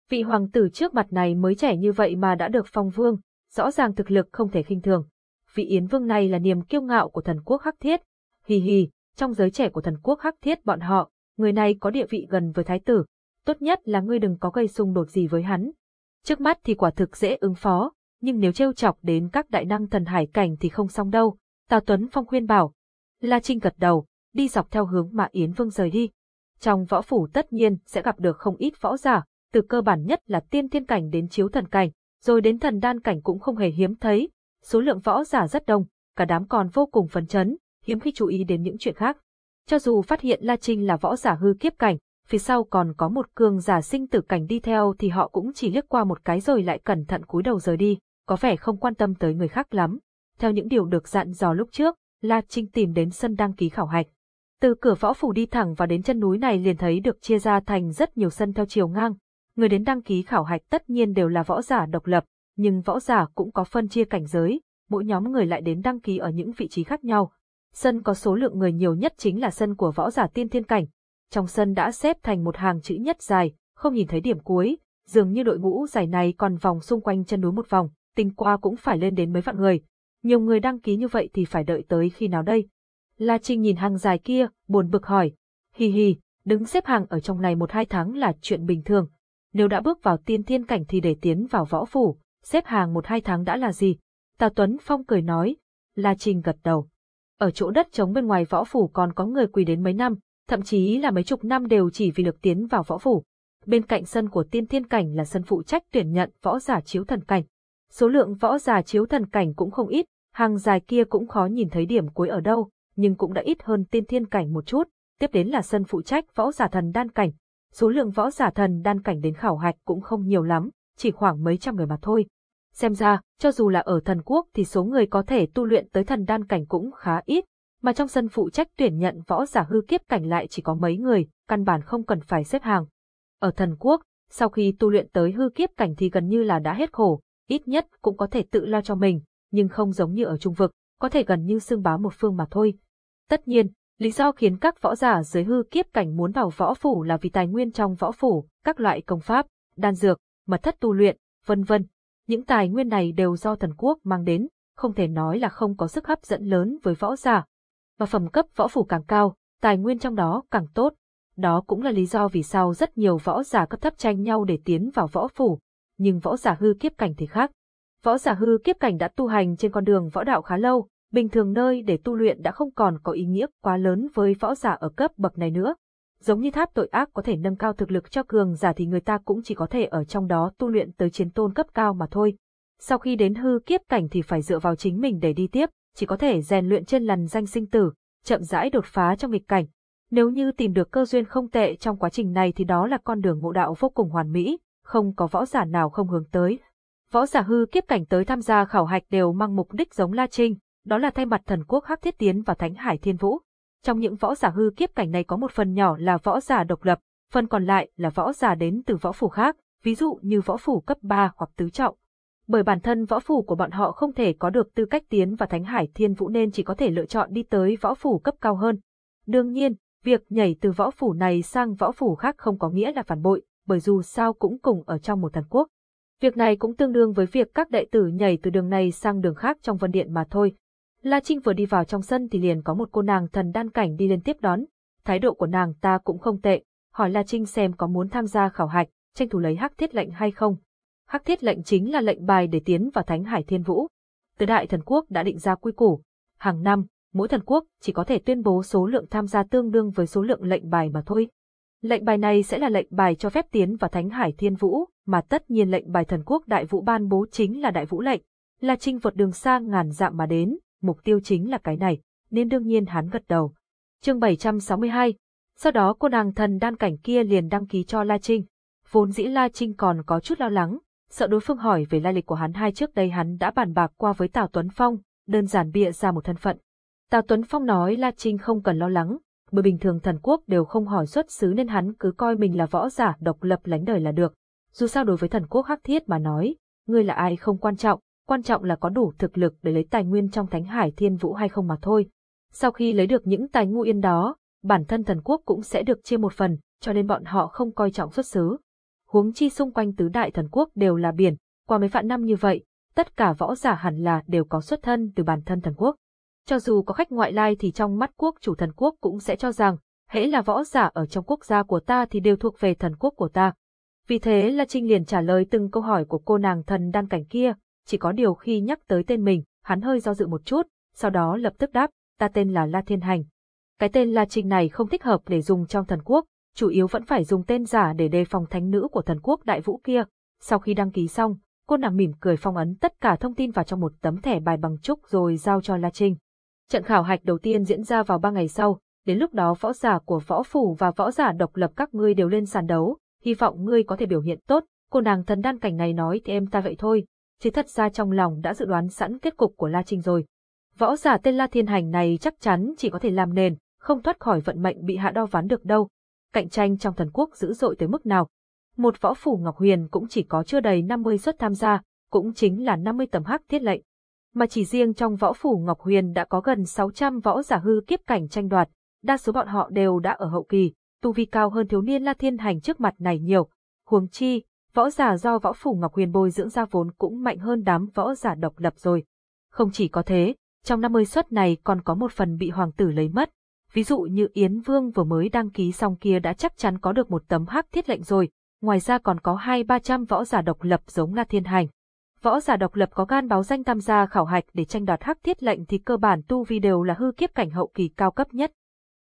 Vị hoàng tử trước mặt này mới trẻ như vậy mà đã được phong vương, rõ ràng thực lực không thể khinh thường. Vị Yến Vương này là niềm kiêu ngạo của thần quốc Hắc Thiết. Hì hì, trong giới trẻ của thần quốc Hắc Thiết bọn họ, người này có địa vị gần với thái tử, tốt nhất là ngươi đừng có gây xung đột gì với hắn. Trước mắt thì quả thực dễ ứng phó, nhưng nếu trêu chọc đến các đại năng thần hải cảnh thì không xong đâu. Tào Tuấn Phong khuyên bảo. La Trinh gật đầu, đi dọc theo hướng mà Yến Vương rời đi. Trong võ phủ tất nhiên sẽ gặp được không ít võ giả, từ cơ bản nhất là tiên thiên cảnh đến chiếu thần cảnh, rồi đến thần đan cảnh cũng không hề hiếm thấy. Số lượng võ giả rất đông, cả đám còn vô cùng phấn chấn, hiếm khi chú ý đến những chuyện khác. Cho dù phát hiện La Trinh là võ giả hư kiếp cảnh, phía sau còn có một cường giả sinh tử cảnh đi theo thì họ cũng chỉ liếc qua một cái rồi lại cẩn thận cúi đầu rời đi, có vẻ không quan tâm tới người khác lắm. Theo những điều được dặn dò lúc trước, La Trinh tìm đến sân đăng ký khảo hạch. Từ cửa võ phủ đi thẳng vào đến chân núi này liền thấy được chia ra thành rất nhiều sân theo chiều ngang. Người đến đăng ký khảo hạch tất nhiên đều là võ giả độc lập, nhưng võ giả cũng có phân chia cảnh giới, mỗi nhóm người lại đến đăng ký ở những vị trí khác nhau. Sân có số lượng người nhiều nhất chính là sân của võ giả tiên thiên cảnh. Trong sân đã xếp thành một hàng chữ nhất dài, không nhìn thấy điểm cuối, dường như đội ngũ dài này còn vòng xung quanh chân núi một vòng, tình qua cũng phải lên đến mấy vạn người. Nhiều người đăng ký như vậy thì phải đợi tới khi nào đây? La Trinh nhìn hàng dài kia, buồn bực hỏi. Hi hi, đứng xếp hàng ở trong này một hai tháng là chuyện bình thường. Nếu đã bước vào tiên thiên cảnh thì để tiến vào võ phủ, xếp hàng một hai tháng đã là gì? Tào Tuấn Phong cười nói. La Trinh gật đầu. Ở chỗ đất trống bên ngoài võ phủ còn có người quỳ đến mấy năm, thậm chí là mấy chục năm đều chỉ vì được tiến vào võ phủ. Bên cạnh sân của tiên thiên cảnh là sân phụ trách tuyển nhận võ giả chiếu thần cảnh. Số lượng võ giả chiếu thần cảnh cũng không ít, hàng dài kia cũng khó nhìn thấy điểm cuối ở đâu, nhưng cũng đã ít hơn tiên thiên cảnh một chút. Tiếp đến là sân phụ trách võ giả thần đan cảnh. Số lượng võ giả thần đan cảnh đến khảo hạch cũng không nhiều lắm, chỉ khoảng mấy trăm người mà thôi. Xem ra, cho dù là ở thần quốc thì số người có thể tu luyện tới thần đan cảnh cũng khá ít, mà trong sân phụ trách tuyển nhận võ giả hư kiếp cảnh lại chỉ có mấy người, căn bản không cần phải xếp hàng. Ở thần quốc, sau khi tu luyện tới hư kiếp cảnh thì gần như là đã hết khổ, ít nhất cũng có thể tự lo cho mình, nhưng không giống như ở trung vực, có thể gần như xương bá một phương mà thôi. Tất nhiên, lý do khiến các võ giả dưới hư kiếp cảnh muốn vào võ phủ là vì tài nguyên trong võ phủ, các loại công pháp, đan dược, mật thất tu luyện, vân vân. Những tài nguyên này đều do thần quốc mang đến, không thể nói là không có sức hấp dẫn lớn với võ giả. Và phẩm cấp võ phủ càng cao, tài nguyên trong đó càng tốt. Đó cũng là lý do vì sao rất nhiều võ giả cấp thấp tranh nhau để tiến vào võ phủ, nhưng võ giả hư kiếp cảnh thì khác. Võ giả hư kiếp cảnh đã tu hành trên con đường võ đạo khá lâu, bình thường nơi để tu luyện đã không còn có ý nghĩa quá lớn với võ giả ở cấp bậc này nữa. Giống như tháp tội ác có thể nâng cao thực lực cho cường giả thì người ta cũng chỉ có thể ở trong đó tu luyện tới chiến tôn cấp cao mà thôi. Sau khi đến hư kiếp cảnh thì phải dựa vào chính mình để đi tiếp, chỉ có thể rèn luyện trên lần danh sinh tử, chậm rãi đột phá trong nghịch cảnh. Nếu như tìm được cơ duyên không tệ trong quá trình này thì đó là con đường ngộ đạo vô cùng hoàn mỹ, không có võ giả nào không hướng tới. Võ giả hư kiếp cảnh tới tham gia khảo hạch đều mang mục đích giống La Trinh, đó là thay mặt thần quốc Hắc Thiết Tiến và Thánh Hải Thiên Vũ. Trong những võ giả hư kiếp cảnh này có một phần nhỏ là võ giả độc lập, phần còn lại là võ giả đến từ võ phủ khác, ví dụ như võ phủ cấp 3 hoặc tứ trọng. Bởi bản thân võ phủ của bọn họ không thể có được tư cách tiến vào Thánh Hải Thiên Vũ nên chỉ có thể lựa chọn đi tới võ phủ cấp cao hơn. Đương nhiên, việc nhảy từ võ phủ này sang võ phủ khác không có nghĩa là phản bội, bởi dù sao cũng cùng ở trong một thần quốc. Việc này cũng tương đương với việc các đệ tử nhảy từ đường này sang đường khác trong vân điện mà thôi. La Trinh vừa đi vào trong sân thì liền có một cô nàng thần đan cảnh đi lên tiếp đón. Thái độ của nàng ta cũng không tệ, hỏi La Trinh xem có muốn tham gia khảo hạch, tranh thủ lấy hắc thiết lệnh hay không. Hắc thiết lệnh chính là lệnh bài để tiến vào Thánh Hải Thiên Vũ. Từ đại thần quốc đã định ra quy củ. Hàng năm, mỗi thần quốc chỉ có thể tuyên bố số lượng tham gia tương đương với số lượng lệnh bài mà thôi. Lệnh bài này sẽ là lệnh bài cho phép tiến vào Thánh Hải Thiên Vũ, mà tất nhiên lệnh bài thần quốc đại vũ ban bố chính là đại vũ lệnh. La trinh vượt đường xa ngàn dặm mà đến, mục tiêu chính là cái này, nên đương nhiên hắn gật đầu. Chương 762 Sau đó cô nàng thần đan cảnh kia liền đăng ký cho La Trinh. Vốn dĩ La Trinh còn có chút lo lắng, sợ đối phương hỏi về lai lịch của hắn hai trước đây hắn đã bàn bạc qua với Tào Tuấn Phong, đơn giản bịa ra một thân phận. Tào Tuấn Phong nói La Trinh không cần lo lắng, bởi bình thường thần quốc đều không hỏi xuất xứ nên hắn cứ coi mình là võ giả độc lập lánh đời là được. Dù sao đối với thần quốc hắc thiết mà nói, ngươi là ai không quan trọng, quan trọng là có đủ thực lực để lấy tài nguyên trong thánh hải thiên vũ hay không mà thôi. Sau khi lấy được những tài ngu yên đó, bản thân thần quốc cũng sẽ được chia một phần, cho nên bọn họ không coi trọng xuất xứ. Huống chi xung quanh tứ đại thần quốc đều là biển, qua mấy vạn năm như vậy, tất cả võ giả hẳn là đều có xuất thân từ bản thân thần quốc. Cho dù có khách ngoại lai thì trong mắt quốc chủ thần quốc cũng sẽ cho rằng, hễ là võ giả ở trong quốc gia của ta thì đều thuộc về thần quốc của ta. Vì thế là Trinh liền trả lời từng câu hỏi của cô nàng thần đan cảnh kia, chỉ có điều khi nhắc tới tên mình, hắn hơi do dự một chút, sau đó lập tức đáp, ta tên là La Thiên Hành. Cái tên La Trinh này không thích hợp để dùng trong thần quốc, chủ yếu vẫn phải dùng tên giả để đề phòng thánh nữ của thần quốc đại vũ kia. Sau khi đăng ký xong, cô nàng mỉm cười phong ấn tất cả thông tin vào trong một tấm thẻ bài bằng trúc rồi giao cho La Trinh. Trận khảo hạch đầu tiên diễn ra vào ba ngày sau, đến lúc đó võ giả của võ phủ và võ giả độc lập các ngươi đều lên sàn đấu, hy vọng ngươi có thể biểu hiện tốt. Cô nàng thần đan cảnh này nói thì em ta vậy thôi, chứ thật ra trong lòng đã dự đoán sẵn kết cục của La Trinh rồi. Võ giả tên La Thiên Hành này chắc chắn chỉ có thể làm nền, không thoát khỏi vận mệnh bị hạ đo ván được đâu. Cạnh tranh trong thần quốc dữ dội tới mức nào. Một võ phủ Ngọc Huyền cũng chỉ có chưa đầy 50 suất tham gia, cũng chính là 50 tấm hắc thiết lệnh mà chỉ riêng trong võ phủ Ngọc Huyền đã có gần 600 võ giả hư kiếp cảnh tranh đoạt, đa số bọn họ đều đã ở hậu kỳ, tu vi cao hơn thiếu niên La Thiên Hành trước mặt này nhiều. Huống chi, võ giả do võ phủ Ngọc Huyền bồi dưỡng ra vốn cũng mạnh hơn đám võ giả độc lập rồi. Không chỉ có thế, trong 50 suất này còn có một phần bị hoàng tử lấy mất. Ví dụ như Yến Vương vừa mới đăng ký xong kia đã chắc chắn có được một tấm hắc thiết lệnh rồi, ngoài ra còn có hai ba trăm võ giả độc lập giống La Thiên Hành. Võ giả độc lập có gan báo danh tham gia khảo hạch để tranh đoạt hắc thiết lệnh thì cơ bản tu vi đều là hư kiếp cảnh hậu kỳ cao cấp nhất.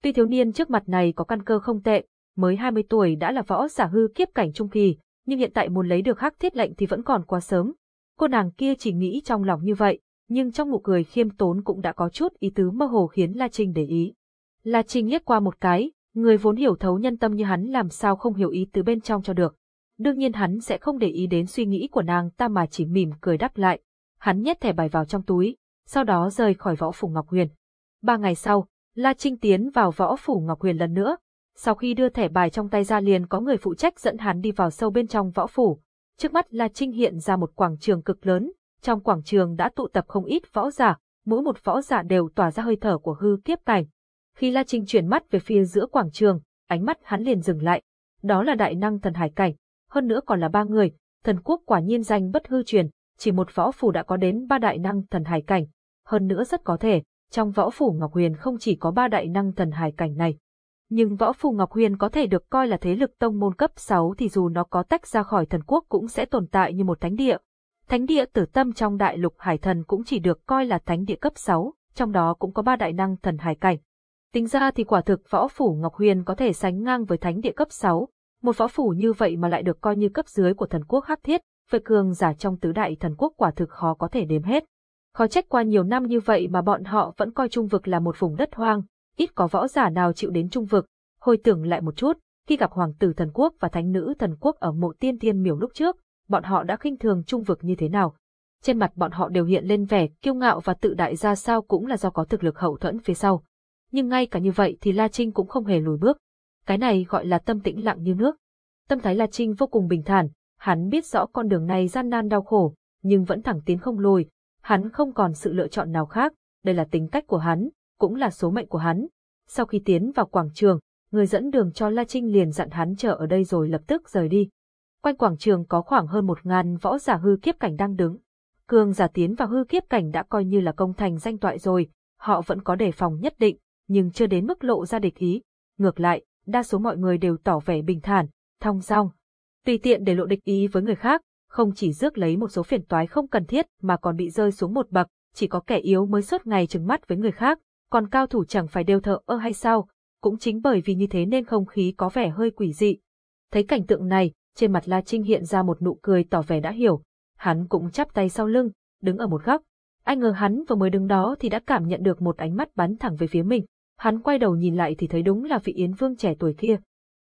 Tuy thiếu niên trước mặt này có căn cơ không tệ, mới 20 tuổi đã là võ giả hư kiếp cảnh trung kỳ, nhưng hiện tại muốn lấy được hắc thiết lệnh thì vẫn còn quá sớm. Cô nàng kia chỉ nghĩ trong lòng như vậy, nhưng trong nụ cười khiêm tốn cũng đã có chút ý tứ mơ hồ khiến La Trinh để ý. La Trinh liếc qua một cái, người vốn hiểu thấu nhân tâm như hắn làm sao không hiểu ý tứ bên trong cho được. Đương nhiên hắn sẽ không để ý đến suy nghĩ của nàng ta mà chỉ mỉm cười đáp lại. Hắn nhét thẻ bài vào trong túi, sau đó rời khỏi võ phủ Ngọc Huyền. Ba ngày sau, La Trinh tiến vào võ phủ Ngọc Huyền lần nữa. Sau khi đưa thẻ bài trong tay ra liền có người phụ trách dẫn hắn đi vào sâu bên trong võ phủ. Trước mắt La Trinh hiện ra một quảng trường cực lớn, trong quảng trường đã tụ tập không ít võ giả, mỗi một võ giả đều tỏa ra hơi thở của hư kiếp cảnh. Khi La Trinh chuyển mắt về phía giữa quảng trường, ánh mắt hắn liền dừng lại. Đó là đại năng thần hải cảnh, hơn nữa còn là ba người, thần quốc quả nhiên danh bất hư truyền, chỉ một võ phủ đã có đến ba đại năng thần hải cảnh. Hơn nữa rất có thể, trong võ phủ Ngọc Huyền không chỉ có ba đại năng thần hải cảnh này. Nhưng võ phù Ngọc Huyền có thể được coi là thế lực tông môn cấp 6 thì dù nó có tách ra khỏi thần quốc cũng sẽ tồn tại như một thánh địa. Thánh địa tử tâm trong đại lục hải thần cũng chỉ được coi là thánh địa cấp 6, trong đó cũng có ba đại năng thần hải cảnh. Tính ra thì quả thực võ phủ Ngọc Huyền có thể sánh ngang với thánh địa cấp 6, một võ phủ như vậy mà lại được coi như cấp dưới của thần quốc hắc thiết, vậy cường giả trong tứ đại thần quốc quả thực khó có thể đếm hết. Khó trách qua nhiều năm như vậy mà bọn họ vẫn coi trung vực là một vùng đất hoang, ít có võ giả nào chịu đến trung vực. Hồi tưởng lại một chút, khi gặp hoàng tử thần quốc và thánh nữ thần quốc ở mộ tiên thiên miểu lúc trước, bọn họ đã khinh thường trung vực như thế nào. Trên mặt bọn họ đều hiện lên vẻ kiêu ngạo và tự đại ra sao cũng là do có thực lực hậu thuẫn phía sau. Nhưng ngay cả như vậy thì La Trinh cũng không hề lùi bước. Cái này gọi là tâm tĩnh lặng như nước. Tâm thái La Trinh vô cùng bình thản, hắn biết rõ con đường này gian nan đau khổ, nhưng vẫn thẳng tiến không lùi, hắn không còn sự lựa chọn nào khác, đây là tính cách của hắn, cũng là số mệnh của hắn. Sau khi tiến vào quảng trường, người dẫn đường cho La Trinh liền dặn hắn chờ ở đây rồi lập tức rời đi. Quanh quảng trường có khoảng hơn một ngàn võ giả hư kiếp cảnh đang đứng. Cường giả tiến vào hư kiếp cảnh đã coi như là công thành danh toại rồi, họ vẫn có đề phòng nhất định, nhưng chưa đến mức lộ ra địch ý. Ngược lại, đa số mọi người đều tỏ vẻ bình thản, thong dong. Tùy tiện để lộ địch ý với người khác, không chỉ rước lấy một số phiền toái không cần thiết mà còn bị rơi xuống một bậc, chỉ có kẻ yếu mới suốt ngày trừng mắt với người khác, còn cao thủ chẳng phải đều thợ ơ hay sao, cũng chính bởi vì như thế nên không khí có vẻ hơi quỷ dị. Thấy cảnh tượng này, trên mặt La Trinh hiện ra một nụ cười tỏ vẻ đã hiểu, hắn cũng chắp tay sau lưng, đứng ở một góc. Anh ngờ hắn vừa mới đứng đó thì đã cảm nhận được một ánh mắt bắn thẳng về phía mình. Hắn quay đầu nhìn lại thì thấy đúng là vị Yến Vương trẻ tuổi kia.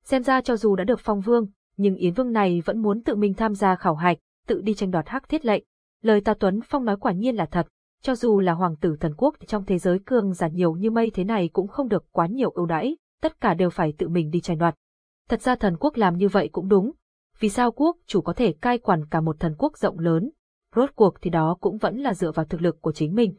Xem ra cho dù đã được phong vương, nhưng Yến Vương này vẫn muốn tự mình tham gia khảo hạch, tự đi tranh đoạt hắc thiết lệnh. Lời Tào Tuấn Phong nói quả nhiên là thật, cho dù là hoàng tử thần quốc trong thế giới cường giả nhiều như mây thế này cũng không được quá nhiều ưu đãi, tất cả đều phải tự mình đi tranh đoạt. Thật ra thần quốc làm như vậy cũng đúng, vì sao quốc chủ có thể cai quản cả một thần quốc rộng lớn, rốt cuộc thì đó cũng vẫn là dựa vào thực lực của chính mình.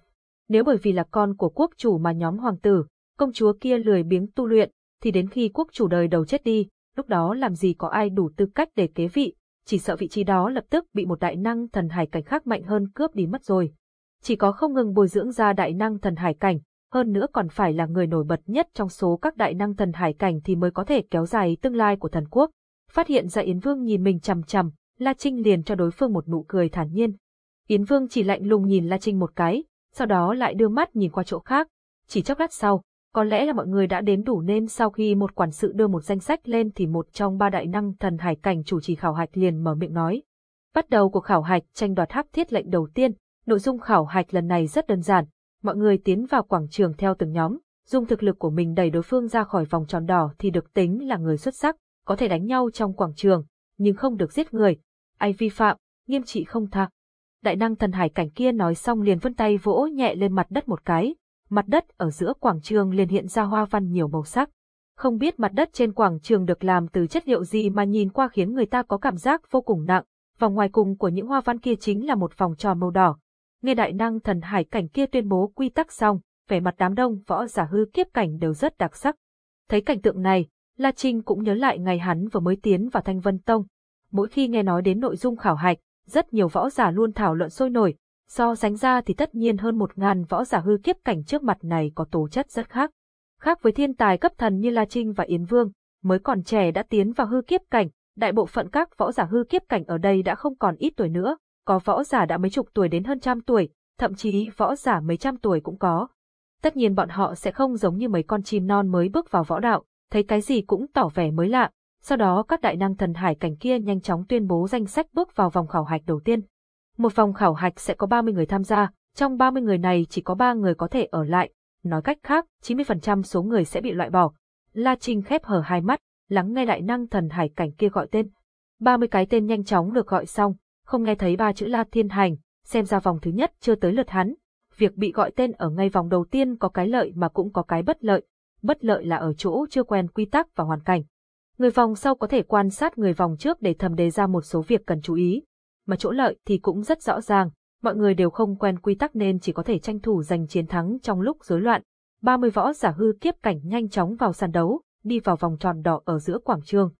Nếu bởi vì là con của quốc chủ mà nhóm hoàng tử, công chúa kia lười biếng tu luyện, thì đến khi quốc chủ đời đầu chết đi, lúc đó làm gì có ai đủ tư cách để kế vị, chỉ sợ vị trí đó lập tức bị một đại năng thần hải cảnh khác mạnh hơn cướp đi mất rồi. Chỉ có không ngừng bồi dưỡng ra đại năng thần hải cảnh, hơn nữa còn phải là người nổi bật nhất trong số các đại năng thần hải cảnh thì mới có thể kéo dài tương lai của thần quốc. Phát hiện ra Yến Vương nhìn mình chằm chằm, La Trinh liền cho đối phương một nụ cười thản nhiên. Yến Vương chỉ lạnh lùng nhìn La Trinh một cái, sau đó lại đưa mắt nhìn qua chỗ khác. Chỉ chốc lát sau, có lẽ là mọi người đã đến đủ nên sau khi một quản sự đưa một danh sách lên thì một trong ba đại năng thần hải cảnh chủ trì khảo hạch liền mở miệng nói. Bắt đầu cuộc khảo hạch tranh đoạt hắc thiết lệnh đầu tiên, nội dung khảo hạch lần này rất đơn giản. Mọi người tiến vào quảng trường theo từng nhóm, dùng thực lực của mình đẩy đối phương ra khỏi vòng tròn đỏ thì được tính là người xuất sắc, có thể đánh nhau trong quảng trường, nhưng không được giết người. Ai vi phạm, nghiêm trị không tha. Đại năng thần hải cảnh kia nói xong liền vươn tay vỗ nhẹ lên mặt đất một cái, mặt đất ở giữa quảng trường liền hiện ra hoa văn nhiều màu sắc. Không biết mặt đất trên quảng trường được làm từ chất liệu gì mà nhìn qua khiến người ta có cảm giác vô cùng nặng, vòng ngoài cùng của những hoa văn kia chính là một vòng tròn màu đỏ. Nghe đại năng thần hải cảnh kia tuyên bố quy tắc xong, vẻ mặt đám đông võ giả hư kiếp cảnh đều rất đặc sắc. Thấy cảnh tượng này, La Trinh cũng nhớ lại ngày hắn vừa mới tiến vào Thanh Vân Tông. Mỗi khi nghe nói đến nội dung khảo hạch, rất nhiều võ giả luôn thảo luận sôi nổi, so sánh ra thì tất nhiên hơn một ngàn võ giả hư kiếp cảnh trước mặt này có tố chất rất khác. Khác với thiên tài cấp thần như La Trinh và Yến Vương, mới còn trẻ đã tiến vào hư kiếp cảnh, đại bộ phận các võ giả hư kiếp cảnh ở đây đã không còn ít tuổi nữa, có võ giả đã mấy chục tuổi đến hơn trăm tuổi, thậm chí võ giả mấy trăm tuổi cũng có. Tất nhiên bọn họ sẽ không giống như mấy con chim non mới bước vào võ đạo, thấy cái gì cũng tỏ vẻ mới lạ. Sau đó các đại năng thần hải cảnh kia nhanh chóng tuyên bố danh sách bước vào vòng khảo hạch đầu tiên. Một vòng khảo hạch sẽ có 30 người tham gia, trong 30 người này chỉ có 3 người có thể ở lại, nói cách khác, 90% số người sẽ bị loại bỏ. La Trinh khép hở hai mắt, lắng nghe đại năng thần hải cảnh kia gọi tên. 30 cái tên nhanh chóng được gọi xong, không nghe thấy ba chữ La Thiên Hành, xem ra vòng thứ nhất chưa tới lượt hắn. Việc bị gọi tên ở ngay vòng đầu tiên có cái lợi mà cũng có cái bất lợi. Bất lợi là ở chỗ chưa quen quy tắc và hoàn cảnh. Người vòng sau có thể quan sát người vòng trước để thầm đề ra một số việc cần chú ý. Mà chỗ lợi thì cũng rất rõ ràng, mọi người đều không quen quy tắc nên chỉ có thể tranh thủ giành chiến thắng trong lúc rối loạn. 30 võ giả hư kiếp cảnh nhanh chóng vào sàn đấu, đi vào vòng tròn đỏ ở giữa quảng trường.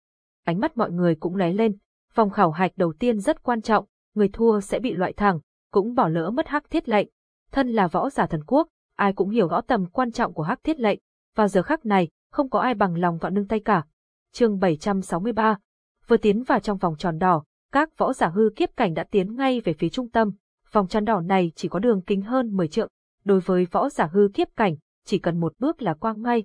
Ánh mắt mọi người cũng lóe lên, vòng khảo hạch đầu tiên rất quan trọng, người thua sẽ bị loại thẳng, cũng bỏ lỡ mất hắc thiết lệnh. Thân là võ giả thần quốc, ai cũng hiểu rõ tầm quan trọng của hắc thiết lệnh, vào giờ khắc này, không có ai bằng lòng vặn nâng tay cả. Chương 763 Vừa tiến vào trong vòng tròn đỏ, các võ giả hư kiếp cảnh đã tiến ngay về phía trung tâm, vòng tròn đỏ này chỉ có đường kính hơn 10 trượng, đối với võ giả hư kiếp cảnh, chỉ cần một bước là quang ngay.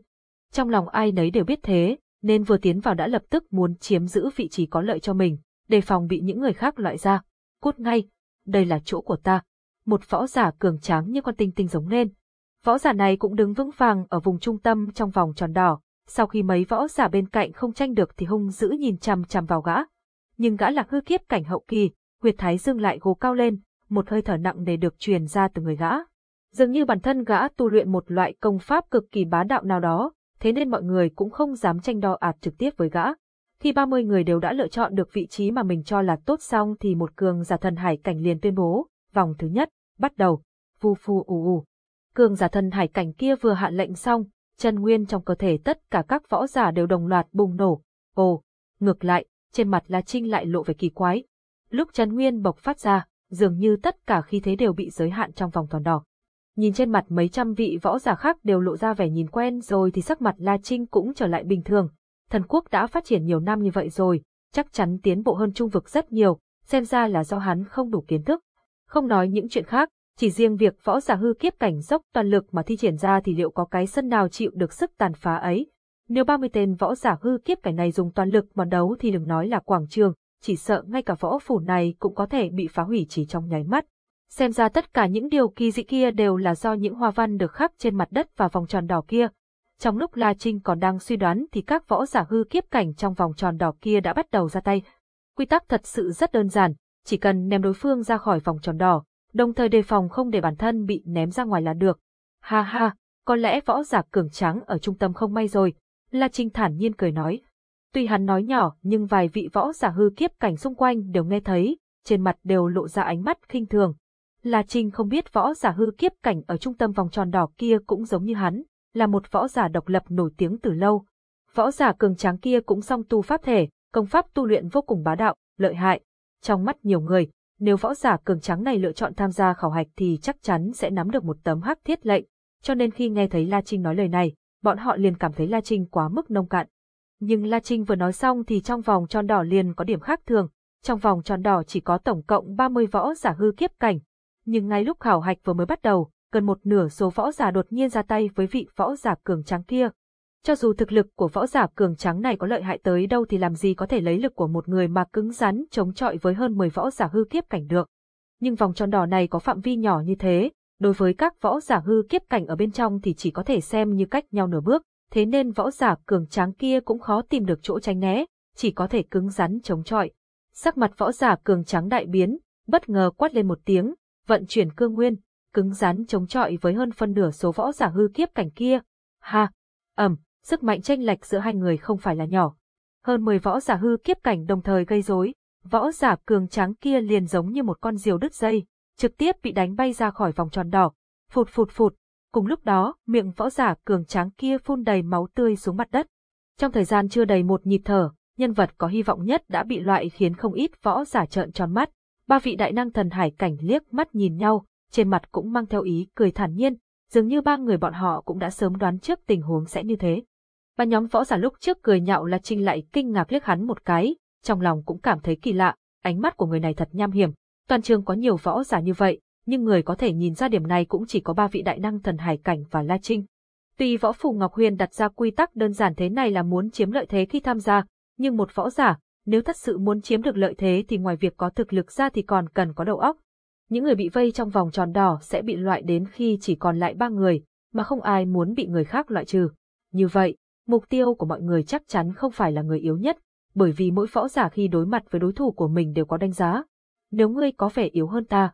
Trong lòng ai nấy đều biết thế, nên vừa tiến vào đã lập tức muốn chiếm giữ vị trí có lợi cho mình, đề phòng bị những người khác loại ra. Cút ngay, đây là chỗ của ta. Một võ giả cường tráng như con tinh tinh giống lên. Võ giả này cũng đứng vững vàng ở vùng trung tâm trong vòng tròn đỏ, sau khi mấy võ giả bên cạnh không tranh được thì hung dữ nhìn chằm chằm vào gã. Nhưng gã là hư kiếp cảnh hậu kỳ, huyệt thái dương lại gồ cao lên, một hơi thở nặng nề được truyền ra từ người gã. Dường như bản thân gã tu luyện một loại công pháp cực kỳ bá đạo nào đó, thế nên mọi người cũng không dám tranh đo ạt trực tiếp với gã. Khi 30 người đều đã lựa chọn được vị trí mà mình cho là tốt xong thì một cường giả thần hải cảnh liền tuyên bố, vòng thứ nhất, bắt đầu, phu phu ù ù. Cường giả thần hải cảnh kia vừa hạ lệnh xong, chân nguyên trong cơ thể tất cả các võ giả đều đồng loạt bùng nổ. Ồ, ngược lại, trên mặt La Trinh lại lộ vẻ kỳ quái. Lúc chân nguyên bộc phát ra, dường như tất cả khí thế đều bị giới hạn trong vòng tròn đỏ. Nhìn trên mặt mấy trăm vị võ giả khác đều lộ ra vẻ nhìn quen rồi thì sắc mặt La Trinh cũng trở lại bình thường. Thần quốc đã phát triển nhiều năm như vậy rồi, chắc chắn tiến bộ hơn trung vực rất nhiều, xem ra là do hắn không đủ kiến thức. Không nói những chuyện khác, chỉ riêng việc võ giả hư kiếp cảnh dốc toàn lực mà thi triển ra thì liệu có cái sân nào chịu được sức tàn phá ấy. Nếu 30 tên võ giả hư kiếp cảnh này dùng toàn lực mà đấu thì đừng nói là quảng trường, chỉ sợ ngay cả võ phủ này cũng có thể bị phá hủy chỉ trong nháy mắt. Xem ra tất cả những điều kỳ dị kia đều là do những hoa văn được khắc trên mặt đất và vòng tròn đỏ kia. Trong lúc La Trinh còn đang suy đoán thì các võ giả hư kiếp cảnh trong vòng tròn đỏ kia đã bắt đầu ra tay. Quy tắc thật sự rất đơn giản, chỉ cần ném đối phương ra khỏi vòng tròn đỏ, đồng thời đề phòng không để bản thân bị ném ra ngoài là được. Ha ha, có lẽ võ giả cường tráng ở trung tâm không may rồi, La Trinh thản nhiên cười nói. Tuy hắn nói nhỏ nhưng vài vị võ giả hư kiếp cảnh xung quanh đều nghe thấy, trên mặt đều lộ ra ánh mắt khinh thường. La Trinh không biết võ giả hư kiếp cảnh ở trung tâm vòng tròn đỏ kia cũng giống như hắn, là một võ giả độc lập nổi tiếng từ lâu. Võ giả cường tráng kia cũng song tu pháp thể, công pháp tu luyện vô cùng bá đạo, lợi hại. Trong mắt nhiều người, nếu võ giả cường tráng này lựa chọn tham gia khảo hạch thì chắc chắn sẽ nắm được một tấm hắc thiết lệnh, cho nên khi nghe thấy La Trinh nói lời này, bọn họ liền cảm thấy La Trinh quá mức nông cạn. Nhưng La Trinh vừa nói xong thì trong vòng tròn đỏ liền có điểm khác thường, trong vòng tròn đỏ chỉ có tổng cộng 30 võ giả hư kiếp cảnh. Nhưng ngay lúc khảo hạch vừa mới bắt đầu, gần một nửa số võ giả đột nhiên ra tay với vị võ giả cường trắng kia. Cho dù thực lực của võ giả cường trắng này có lợi hại tới đâu thì làm gì có thể lấy lực của một người mà cứng rắn chống chọi với hơn 10 võ giả hư kiếp cảnh được. Nhưng vòng tròn đỏ này có phạm vi nhỏ như thế, đối với các võ giả hư kiếp cảnh ở bên trong thì chỉ có thể xem như cách nhau nửa bước, thế nên võ giả cường tráng kia cũng khó tìm được chỗ tránh né, chỉ có thể cứng rắn chống chọi. Sắc mặt võ giả cường tráng đại biến, bất ngờ quát lên một tiếng, vận chuyển cương nguyên, cứng rắn chống chọi với hơn phân nửa số võ giả hư kiếp cảnh kia. Ha! ầm, sức mạnh tranh lệch giữa hai người không phải là nhỏ. Hơn 10 võ giả hư kiếp cảnh đồng thời gây rối, võ giả cường tráng kia liền giống như một con diều đứt dây, trực tiếp bị đánh bay ra khỏi vòng tròn đỏ. Phụt phụt phụt, cùng lúc đó, miệng võ giả cường tráng kia phun đầy máu tươi xuống mặt đất. Trong thời gian chưa đầy một nhịp thở, nhân vật có hy vọng nhất đã bị loại khiến không ít võ giả trợn tròn mắt. Ba vị đại năng thần hải cảnh liếc mắt nhìn nhau, trên mặt cũng mang theo ý cười thản nhiên, dường như ba người bọn họ cũng đã sớm đoán trước tình huống sẽ như thế. Ba nhóm võ giả lúc trước cười nhạo là Trinh lại kinh ngạc liếc hắn một cái, trong lòng cũng cảm thấy kỳ lạ, ánh mắt của người này thật nham hiểm. Toàn trường có nhiều võ giả như vậy, nhưng người có thể nhìn ra điểm này cũng chỉ có ba vị đại năng thần hải cảnh và La Trinh. Tuy võ phủ Ngọc Huyền đặt ra quy tắc đơn giản thế này là muốn chiếm lợi thế khi tham gia, nhưng một võ giả, nếu thật sự muốn chiếm được lợi thế thì ngoài việc có thực lực ra thì còn cần có đầu óc. Những người bị vây trong vòng tròn đỏ sẽ bị loại đến khi chỉ còn lại ba người, mà không ai muốn bị người khác loại trừ. Như vậy, mục tiêu của mọi người chắc chắn không phải là người yếu nhất, bởi vì mỗi võ giả khi đối mặt với đối thủ của mình đều có đánh giá. Nếu ngươi có vẻ yếu hơn ta,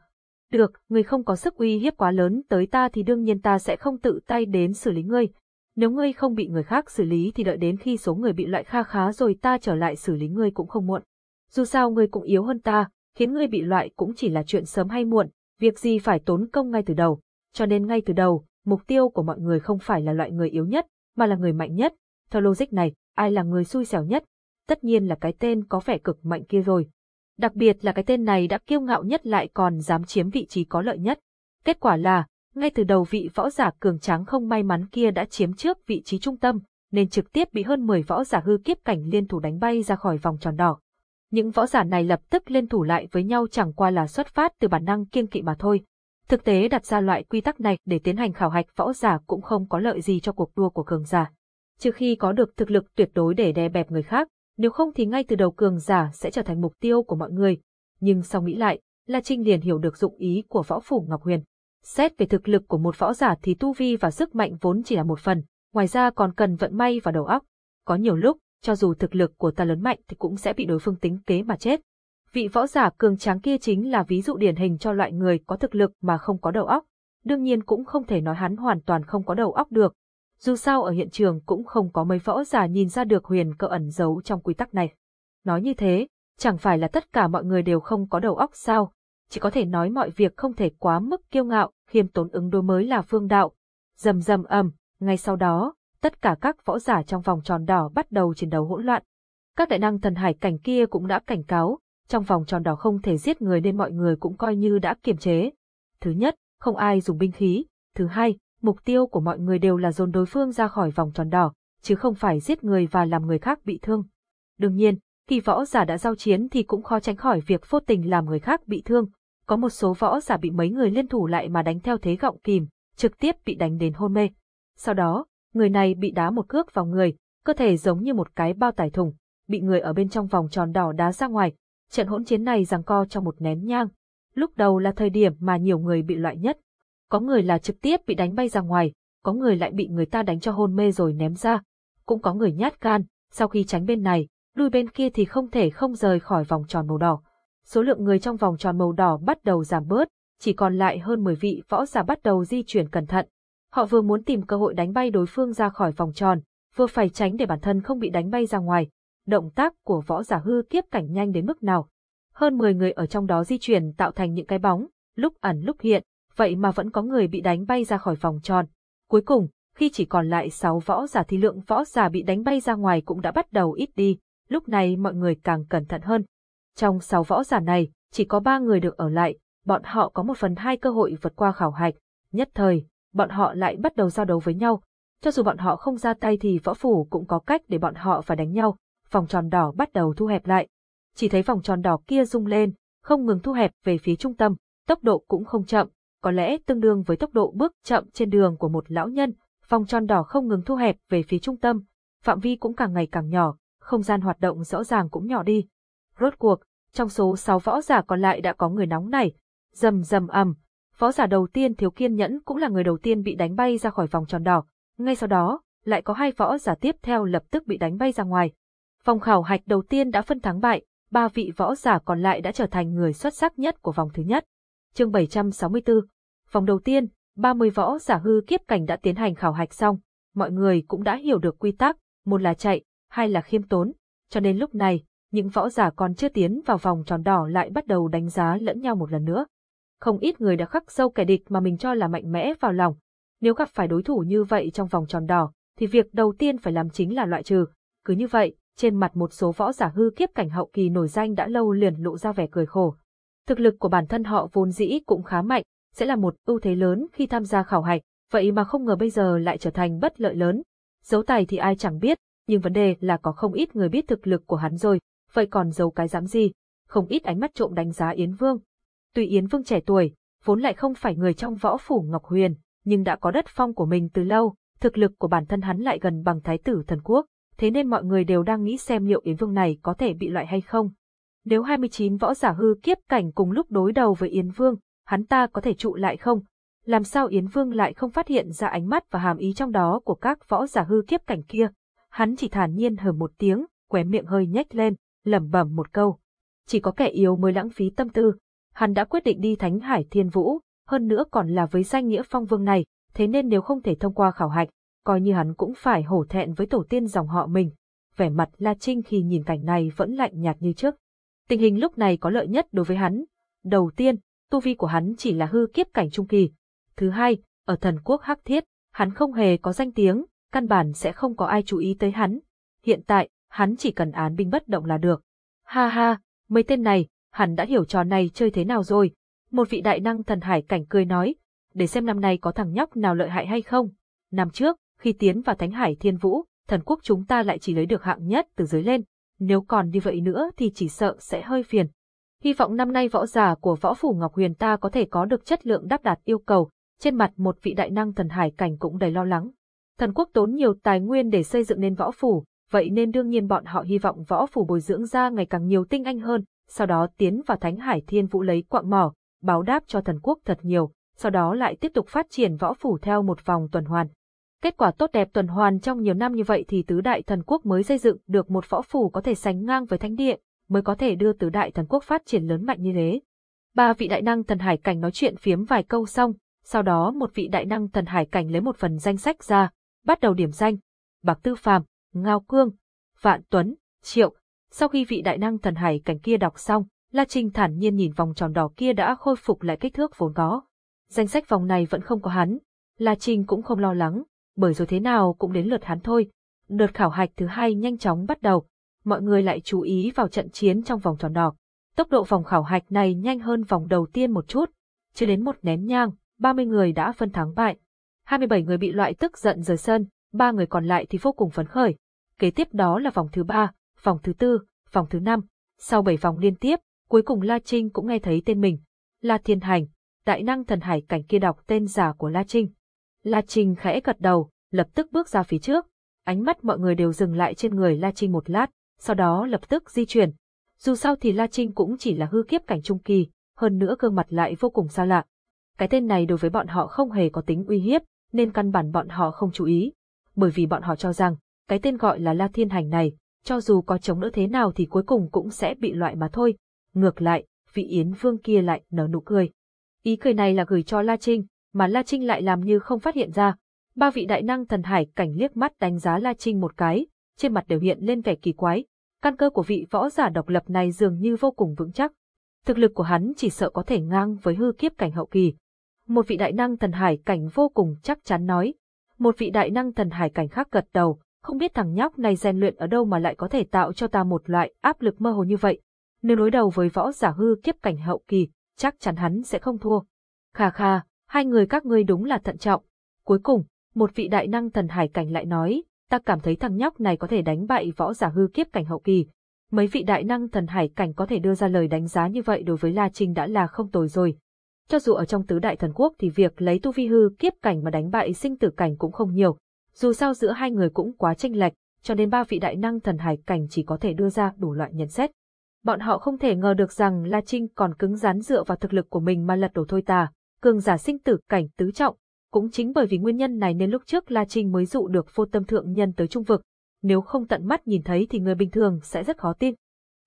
được, ngươi không có sức uy hiếp quá lớn tới ta thì đương nhiên ta sẽ không tự tay đến xử lý ngươi. Nếu ngươi không bị người khác xử lý thì đợi đến khi số người bị loại kha khá rồi ta trở lại xử lý ngươi cũng không muộn. Dù sao ngươi cũng yếu hơn ta, khiến ngươi bị loại cũng chỉ là chuyện sớm hay muộn, việc gì phải tốn công ngay từ đầu. Cho nên ngay từ đầu, mục tiêu của mọi người không phải là loại người yếu nhất, mà là người mạnh nhất. Theo logic này, ai là người xui xẻo nhất? Tất nhiên là cái tên có vẻ cực mạnh kia rồi. Đặc biệt là cái tên này đã kiêu ngạo nhất lại còn dám chiếm vị trí có lợi nhất. Kết quả là, ngay từ đầu vị võ giả cường tráng không may mắn kia đã chiếm trước vị trí trung tâm, nên trực tiếp bị hơn 10 võ giả hư kiếp cảnh liên thủ đánh bay ra khỏi vòng tròn đỏ. Những võ giả này lập tức liên thủ lại với nhau chẳng qua là xuất phát từ bản năng kiên kỵ mà thôi. Thực tế đặt ra loại quy tắc này để tiến hành khảo hạch võ giả cũng không có lợi gì cho cuộc đua của cường giả. Trừ khi có được thực lực tuyệt đối để đè bẹp người khác, nếu không thì ngay từ đầu cường giả sẽ trở thành mục tiêu của mọi người. Nhưng sau nghĩ lại, La Trinh liền hiểu được dụng ý của võ phủ Ngọc Huyền. Xét về thực lực của một võ giả thì tu vi và sức mạnh vốn chỉ là một phần, ngoài ra còn cần vận may và đầu óc. Có nhiều lúc, cho dù thực lực của ta lớn mạnh thì cũng sẽ bị đối phương tính kế mà chết. Vị võ giả cường tráng kia chính là ví dụ điển hình cho loại người có thực lực mà không có đầu óc. Đương nhiên cũng không thể nói hắn hoàn toàn không có đầu óc được. Dù sao ở hiện trường cũng không có mấy võ giả nhìn ra được huyền cơ ẩn giấu trong quy tắc này. Nói như thế, chẳng phải là tất cả mọi người đều không có đầu óc sao, chỉ có thể nói mọi việc không thể quá mức kiêu ngạo, khiêm tốn ứng đối mới là phương đạo. Dầm dầm ầm, ngay sau đó, tất cả các võ giả trong vòng tròn đỏ bắt đầu chiến đấu hỗn loạn. Các đại năng thần hải cảnh kia cũng đã cảnh cáo, trong vòng tròn đỏ không thể giết người nên mọi người cũng coi như đã kiềm chế. Thứ nhất, không ai dùng binh khí. Thứ hai, mục tiêu của mọi người đều là dồn đối phương ra khỏi vòng tròn đỏ, chứ không phải giết người và làm người khác bị thương. Đương nhiên, khi võ giả đã giao chiến thì cũng khó tránh khỏi việc vô tình làm người khác bị thương. Có một số võ giả bị mấy người liên thủ lại mà đánh theo thế gọng kìm, trực tiếp bị đánh đến hôn mê. Sau đó, người này bị đá một cước vào người, cơ thể giống như một cái bao tải thùng, bị người ở bên trong vòng tròn đỏ đá ra ngoài. Trận hỗn chiến này giằng co trong một nén nhang. Lúc đầu là thời điểm mà nhiều người bị loại nhất. Có người là trực tiếp bị đánh bay ra ngoài, có người lại bị người ta đánh cho hôn mê rồi ném ra. Cũng có người nhát gan, sau khi tránh bên này, lui bên kia thì không thể không rời khỏi vòng tròn màu đỏ. Số lượng người trong vòng tròn màu đỏ bắt đầu giảm bớt, chỉ còn lại hơn 10 vị võ giả bắt đầu di chuyển cẩn thận, Họ vừa muốn tìm cơ hội đánh bay đối phương ra khỏi vòng tròn, vừa phải tránh để bản thân không bị đánh bay ra ngoài. Động tác của võ giả hư kiếp cảnh nhanh đến mức nào. Hơn 10 người ở trong đó di chuyển tạo thành những cái bóng, lúc ẩn lúc hiện, vậy mà vẫn có người bị đánh bay ra khỏi vòng tròn. Cuối cùng, khi chỉ còn lại 6 võ giả thì lượng võ giả bị đánh bay ra ngoài cũng đã bắt đầu ít đi, lúc này mọi người càng cẩn thận hơn. Trong 6 võ giả này, chỉ có 3 người được ở lại, bọn họ có một phần hai cơ hội vượt qua khảo hạch. Nhất thời, bọn họ lại bắt đầu giao đấu với nhau. Cho dù bọn họ không ra tay thì võ phủ cũng có cách để bọn họ phải đánh nhau. Vòng tròn đỏ bắt đầu thu hẹp lại. Chỉ thấy vòng tròn đỏ kia rung lên, không ngừng thu hẹp về phía trung tâm, tốc độ cũng không chậm, có lẽ tương đương với tốc độ bước chậm trên đường của một lão nhân. Vòng tròn đỏ không ngừng thu hẹp về phía trung tâm, phạm vi cũng càng ngày càng nhỏ, không gian hoạt động rõ ràng cũng nhỏ đi. Rốt cuộc, trong số 6 võ giả còn lại đã có người nóng này. Rầm rầm ầm, Võ giả đầu tiên thiếu kiên nhẫn cũng là người đầu tiên bị đánh bay ra khỏi vòng tròn đỏ. Ngay sau đó, lại có hai võ giả tiếp theo lập tức bị đánh bay ra ngoài. Vòng khảo hạch đầu tiên đã phân thắng bại, ba vị võ giả còn lại đã trở thành người xuất sắc nhất của vòng thứ nhất. Chương 764 Vòng đầu tiên, 30 võ giả hư kiếp cảnh đã tiến hành khảo hạch xong. Mọi người cũng đã hiểu được quy tắc, một là chạy, hai là khiêm tốn. Cho nên lúc này, những võ giả còn chưa tiến vào vòng tròn đỏ lại bắt đầu đánh giá lẫn nhau một lần nữa không ít người đã khắc sâu kẻ địch mà mình cho là mạnh mẽ vào lòng. Nếu gặp phải đối thủ như vậy trong vòng tròn đỏ, thì việc đầu tiên phải làm chính là loại trừ. Cứ như vậy, trên mặt một số võ giả hư kiếp cảnh hậu kỳ nổi danh đã lâu liền lộ ra vẻ cười khổ. Thực lực của bản thân họ vốn dĩ cũng khá mạnh, sẽ là một ưu thế lớn khi tham gia khảo hạch, vậy mà không ngờ bây giờ lại trở thành bất lợi lớn. Giấu tài thì ai chẳng biết, nhưng vấn đề là có không ít người biết thực lực của hắn rồi, vậy còn giấu cái dám gì? Không ít ánh mắt trộm đánh giá Yến Vương, Tuy Yến Vương trẻ tuổi, vốn lại không phải người trong võ phủ Ngọc Huyền, nhưng đã có đất phong của mình từ lâu, thực lực của bản thân hắn lại gần bằng thái tử thần quốc, thế nên mọi người đều đang nghĩ xem liệu Yến Vương này có thể bị loại hay không. Nếu 29 võ giả hư kiếp cảnh cùng lúc đối đầu với Yến Vương, hắn ta có thể trụ lại không? Làm sao Yến Vương lại không phát hiện ra ánh mắt và hàm ý trong đó của các võ giả hư kiếp cảnh kia? Hắn chỉ thản nhiên hờ một tiếng, khóe miệng hơi nhếch lên, lẩm bẩm một câu. Chỉ có kẻ yếu mới lãng phí tâm tư. Hắn đã quyết định đi Thánh Hải Thiên Vũ, hơn nữa còn là với danh nghĩa phong vương này, thế nên nếu không thể thông qua khảo hạch, coi như hắn cũng phải hổ thẹn với tổ tiên dòng họ mình. Vẻ mặt La Trinh khi nhìn cảnh này vẫn lạnh nhạt như trước. Tình hình lúc này có lợi nhất đối với hắn. Đầu tiên, tu vi của hắn chỉ là hư kiếp cảnh trung kỳ. Thứ hai, ở thần quốc Hắc Thiết, hắn không hề có danh tiếng, căn bản sẽ không có ai chú ý tới hắn. Hiện tại, hắn chỉ cần án binh bất động là được. Ha ha, mấy tên này, hắn đã hiểu trò này chơi thế nào rồi. Một vị đại năng thần hải cảnh cười nói, để xem năm nay có thằng nhóc nào lợi hại hay không. Năm trước, khi tiến vào Thánh Hải Thiên Vũ, thần quốc chúng ta lại chỉ lấy được hạng nhất từ dưới lên, nếu còn như vậy nữa thì chỉ sợ sẽ hơi phiền. Hy vọng năm nay võ giả của võ phủ Ngọc Huyền ta có thể có được chất lượng đáp đạt yêu cầu, trên mặt một vị đại năng thần hải cảnh cũng đầy lo lắng. Thần quốc tốn nhiều tài nguyên để xây dựng nên võ phủ, vậy nên đương nhiên bọn họ hy vọng võ phủ bồi dưỡng ra ngày càng nhiều tinh anh hơn, sau đó tiến vào Thánh Hải Thiên Vũ lấy quạng mỏ, báo đáp cho thần quốc thật nhiều, sau đó lại tiếp tục phát triển võ phủ theo một vòng tuần hoàn. Kết quả tốt đẹp tuần hoàn trong nhiều năm như vậy thì tứ đại thần quốc mới xây dựng được một võ phủ có thể sánh ngang với thánh địa, mới có thể đưa tứ đại thần quốc phát triển lớn mạnh như thế. Ba vị đại năng thần hải cảnh nói chuyện phiếm vài câu xong, sau đó một vị đại năng thần hải cảnh lấy một phần danh sách ra, bắt đầu điểm danh. Bạc Tư Phàm, Ngao Cương, Vạn Tuấn, Triệu. Sau khi vị đại năng thần hải cảnh kia đọc xong, La Trinh thản nhiên nhìn vòng tròn đỏ kia đã khôi phục lại kích thước vốn có. Danh sách vòng này vẫn không có hắn. La Trinh cũng không lo lắng, bởi rồi thế nào cũng đến lượt hắn thôi. Đợt khảo hạch thứ hai nhanh chóng bắt đầu, mọi người lại chú ý vào trận chiến trong vòng tròn đỏ. Tốc độ vòng khảo hạch này nhanh hơn vòng đầu tiên một chút, chưa đến một nén nhang, 30 người đã phân thắng bại. 27 người bị loại tức giận rời sân, ba người còn lại thì vô cùng phấn khởi. Kế tiếp đó là vòng thứ ba, vòng thứ tư, vòng thứ năm. Sau bảy vòng liên tiếp, cuối cùng La Trinh cũng nghe thấy tên mình. La Thiên Hành, đại năng thần hải cảnh kia đọc tên giả của La Trinh. La Trinh khẽ gật đầu, lập tức bước ra phía trước. Ánh mắt mọi người đều dừng lại trên người La Trinh một lát, sau đó lập tức di chuyển. Dù sao thì La Trinh cũng chỉ là hư kiếp cảnh trung kỳ, hơn nữa gương mặt lại vô cùng xa lạ. Cái tên này đối với bọn họ không hề có tính uy hiếp, nên căn bản bọn họ không chú ý. Bởi vì bọn họ cho rằng, cái tên gọi là La Thiên Hành này, cho dù có chống đỡ thế nào thì cuối cùng cũng sẽ bị loại mà thôi. Ngược lại, vị Yến Vương kia lại nở nụ cười. Ý cười này là gửi cho La Trinh, mà La Trinh lại làm như không phát hiện ra. Ba vị đại năng thần hải cảnh liếc mắt đánh giá La Trinh một cái, trên mặt đều hiện lên vẻ kỳ quái. Căn cơ của vị võ giả độc lập này dường như vô cùng vững chắc. Thực lực của hắn chỉ sợ có thể ngang với hư kiếp cảnh hậu kỳ. Một vị đại năng thần hải cảnh vô cùng chắc chắn nói. Một vị đại năng thần hải cảnh khác gật đầu, không biết thằng nhóc này rèn luyện ở đâu mà lại có thể tạo cho ta một loại áp lực mơ hồ như vậy. Nếu đối đầu với võ giả hư kiếp cảnh hậu kỳ, chắc chắn hắn sẽ không thua. Khà khà, hai người các ngươi đúng là thận trọng. Cuối cùng, một vị đại năng thần hải cảnh lại nói, ta cảm thấy thằng nhóc này có thể đánh bại võ giả hư kiếp cảnh hậu kỳ. Mấy vị đại năng thần hải cảnh có thể đưa ra lời đánh giá như vậy đối với La Trinh đã là không tồi rồi. Cho dù ở trong tứ đại thần quốc thì việc lấy tu vi hư kiếp cảnh mà đánh bại sinh tử cảnh cũng không nhiều. Dù sao giữa hai người cũng quá tranh lệch, cho nên ba vị đại năng thần hải cảnh chỉ có thể đưa ra đủ loại nhận xét. Bọn họ không thể ngờ được rằng La Trinh còn cứng rắn dựa vào thực lực của mình mà lật đổ thôi tà, cường giả sinh tử cảnh tứ trọng. Cũng chính bởi vì nguyên nhân này nên lúc trước La Trinh mới dụ được vô tâm thượng nhân tới trung vực. Nếu không tận mắt nhìn thấy thì người bình thường sẽ rất khó tin.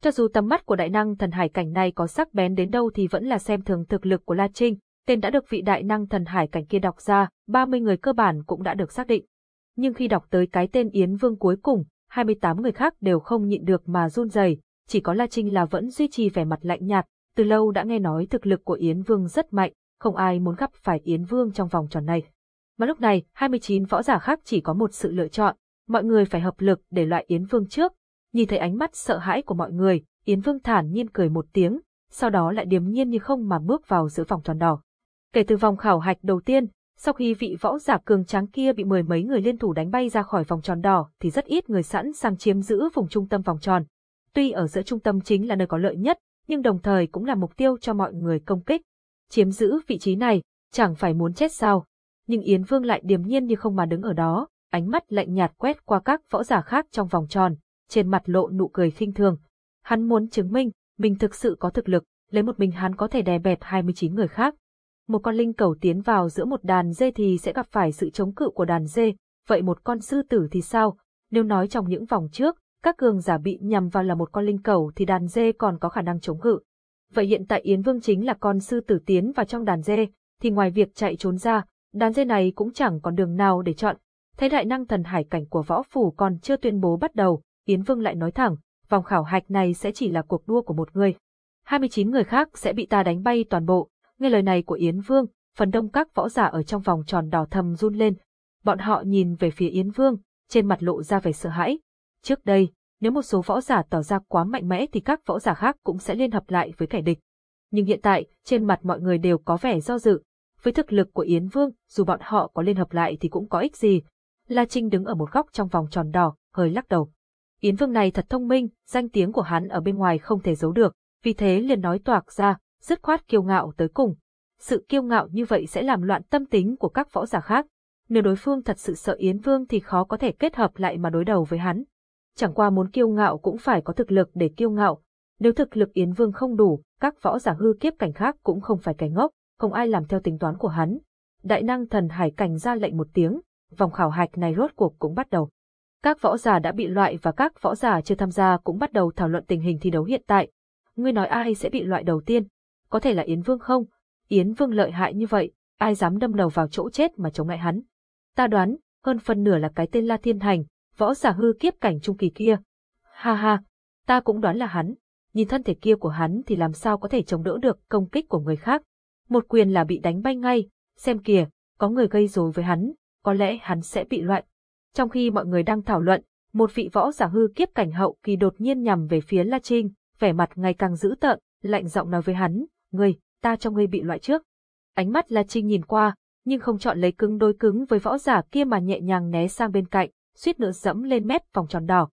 Cho dù tầm mắt của đại năng thần hải cảnh này có sắc bén đến đâu thì vẫn là xem thường thực lực của La Trinh, tên đã được vị đại năng thần hải cảnh kia đọc ra, 30 người cơ bản cũng đã được xác định. Nhưng khi đọc tới cái tên Yến Vương cuối cùng, 28 người khác đều không nhịn được mà run rẩy, chỉ có La Trinh là vẫn duy trì vẻ mặt lạnh nhạt, từ lâu đã nghe nói thực lực của Yến Vương rất mạnh, không ai muốn gặp phải Yến Vương trong vòng tròn này. Mà lúc này, 29 võ giả khác chỉ có một sự lựa chọn, mọi người phải hợp lực để loại Yến Vương trước. Nhìn thấy ánh mắt sợ hãi của mọi người, Yến Vương thản nhiên cười một tiếng, sau đó lại điềm nhiên như không mà bước vào giữa vòng tròn đỏ. Kể từ vòng khảo hạch đầu tiên, sau khi vị võ giả cường tráng kia bị mười mấy người liên thủ đánh bay ra khỏi vòng tròn đỏ thì rất ít người sẵn sàng chiếm giữ vùng trung tâm vòng tròn. Tuy ở giữa trung tâm chính là nơi có lợi nhất, nhưng đồng thời cũng là mục tiêu cho mọi người công kích. Chiếm giữ vị trí này, chẳng phải muốn chết sao. Nhưng Yến Vương lại điềm nhiên như không mà đứng ở đó, ánh mắt lạnh nhạt quét qua các võ giả khác trong vòng tròn, trên mặt lộ nụ cười khinh thường. Hắn muốn chứng minh, mình thực sự có thực lực, lấy một mình hắn có thể đè bẹp 29 người khác. Một con linh cầu tiến vào giữa một đàn dê thì sẽ gặp phải sự chống cự của đàn dê, vậy một con sư tử thì sao? Nếu nói trong những vòng trước, các cường giả bị nhằm vào là một con linh cầu thì đàn dê còn có khả năng chống cự. Vậy hiện tại Yến Vương chính là con sư tử tiến vào trong đàn dê, thì ngoài việc chạy trốn ra, đàn dê này cũng chẳng còn đường nào để chọn. Thấy đại năng thần hải cảnh của võ phủ còn chưa tuyên bố bắt đầu, Yến Vương lại nói thẳng, vòng khảo hạch này sẽ chỉ là cuộc đua của một người. 29 người khác sẽ bị ta đánh bay toàn bộ. Nghe lời này của Yến Vương, phần đông các võ giả ở trong vòng tròn đỏ thầm run lên. Bọn họ nhìn về phía Yến Vương, trên mặt lộ ra vẻ sợ hãi. Trước đây, nếu một số võ giả tỏ ra quá mạnh mẽ thì các võ giả khác cũng sẽ liên hợp lại với kẻ địch. Nhưng hiện tại, trên mặt mọi người đều có vẻ do dự. Với thực lực của Yến Vương, dù bọn họ có liên hợp lại thì cũng có ích gì. La Trinh đứng ở một góc trong vòng tròn đỏ, hơi lắc đầu. Yến Vương này thật thông minh, danh tiếng của hắn ở bên ngoài không thể giấu được, vì thế liền nói toạc ra, dứt khoát kiêu ngạo tới cùng. Sự kiêu ngạo như vậy sẽ làm loạn tâm tính của các võ giả khác. Nếu đối phương thật sự sợ Yến Vương thì khó có thể kết hợp lại mà đối đầu với hắn. Chẳng qua muốn kiêu ngạo cũng phải có thực lực để kiêu ngạo. Nếu thực lực Yến Vương không đủ, các võ giả hư kiếp cảnh khác cũng không phải cảnh ngốc, không ai làm theo tính toán của hắn. Đại năng thần hải cảnh ra lệnh một tiếng, vòng khảo hạch này rốt cuộc cũng bắt đầu. Các võ giả đã bị loại và các võ giả chưa tham gia cũng bắt đầu thảo luận tình hình thi đấu hiện tại. Ngươi nói ai sẽ bị loại đầu tiên? Có thể là Yến Vương không? Yến Vương lợi hại như vậy, ai dám đâm đầu vào chỗ chết mà chống lại hắn? Ta đoán, hơn phần nửa là cái tên La Thiên Hành, võ giả hư kiếp cảnh trung kỳ kia. Ha ha, ta cũng đoán là hắn. Nhìn thân thể kia của hắn thì làm sao có thể chống đỡ được công kích của người khác. Một quyền là bị đánh bay ngay, xem kìa, có người gây rối với hắn, có lẽ hắn sẽ bị loại. Trong khi mọi người đang thảo luận, một vị võ giả hư kiếp cảnh hậu kỳ đột nhiên nhằm về phía La Trinh, vẻ mặt ngày càng dữ tợn, lạnh giọng nói với hắn, ngươi, ta cho ngươi bị loại trước. Ánh mắt La Trinh nhìn qua, nhưng không chọn lấy cứng đối cứng với võ giả kia mà nhẹ nhàng né sang bên cạnh, suýt nữa dẫm lên mép vòng tròn đỏ.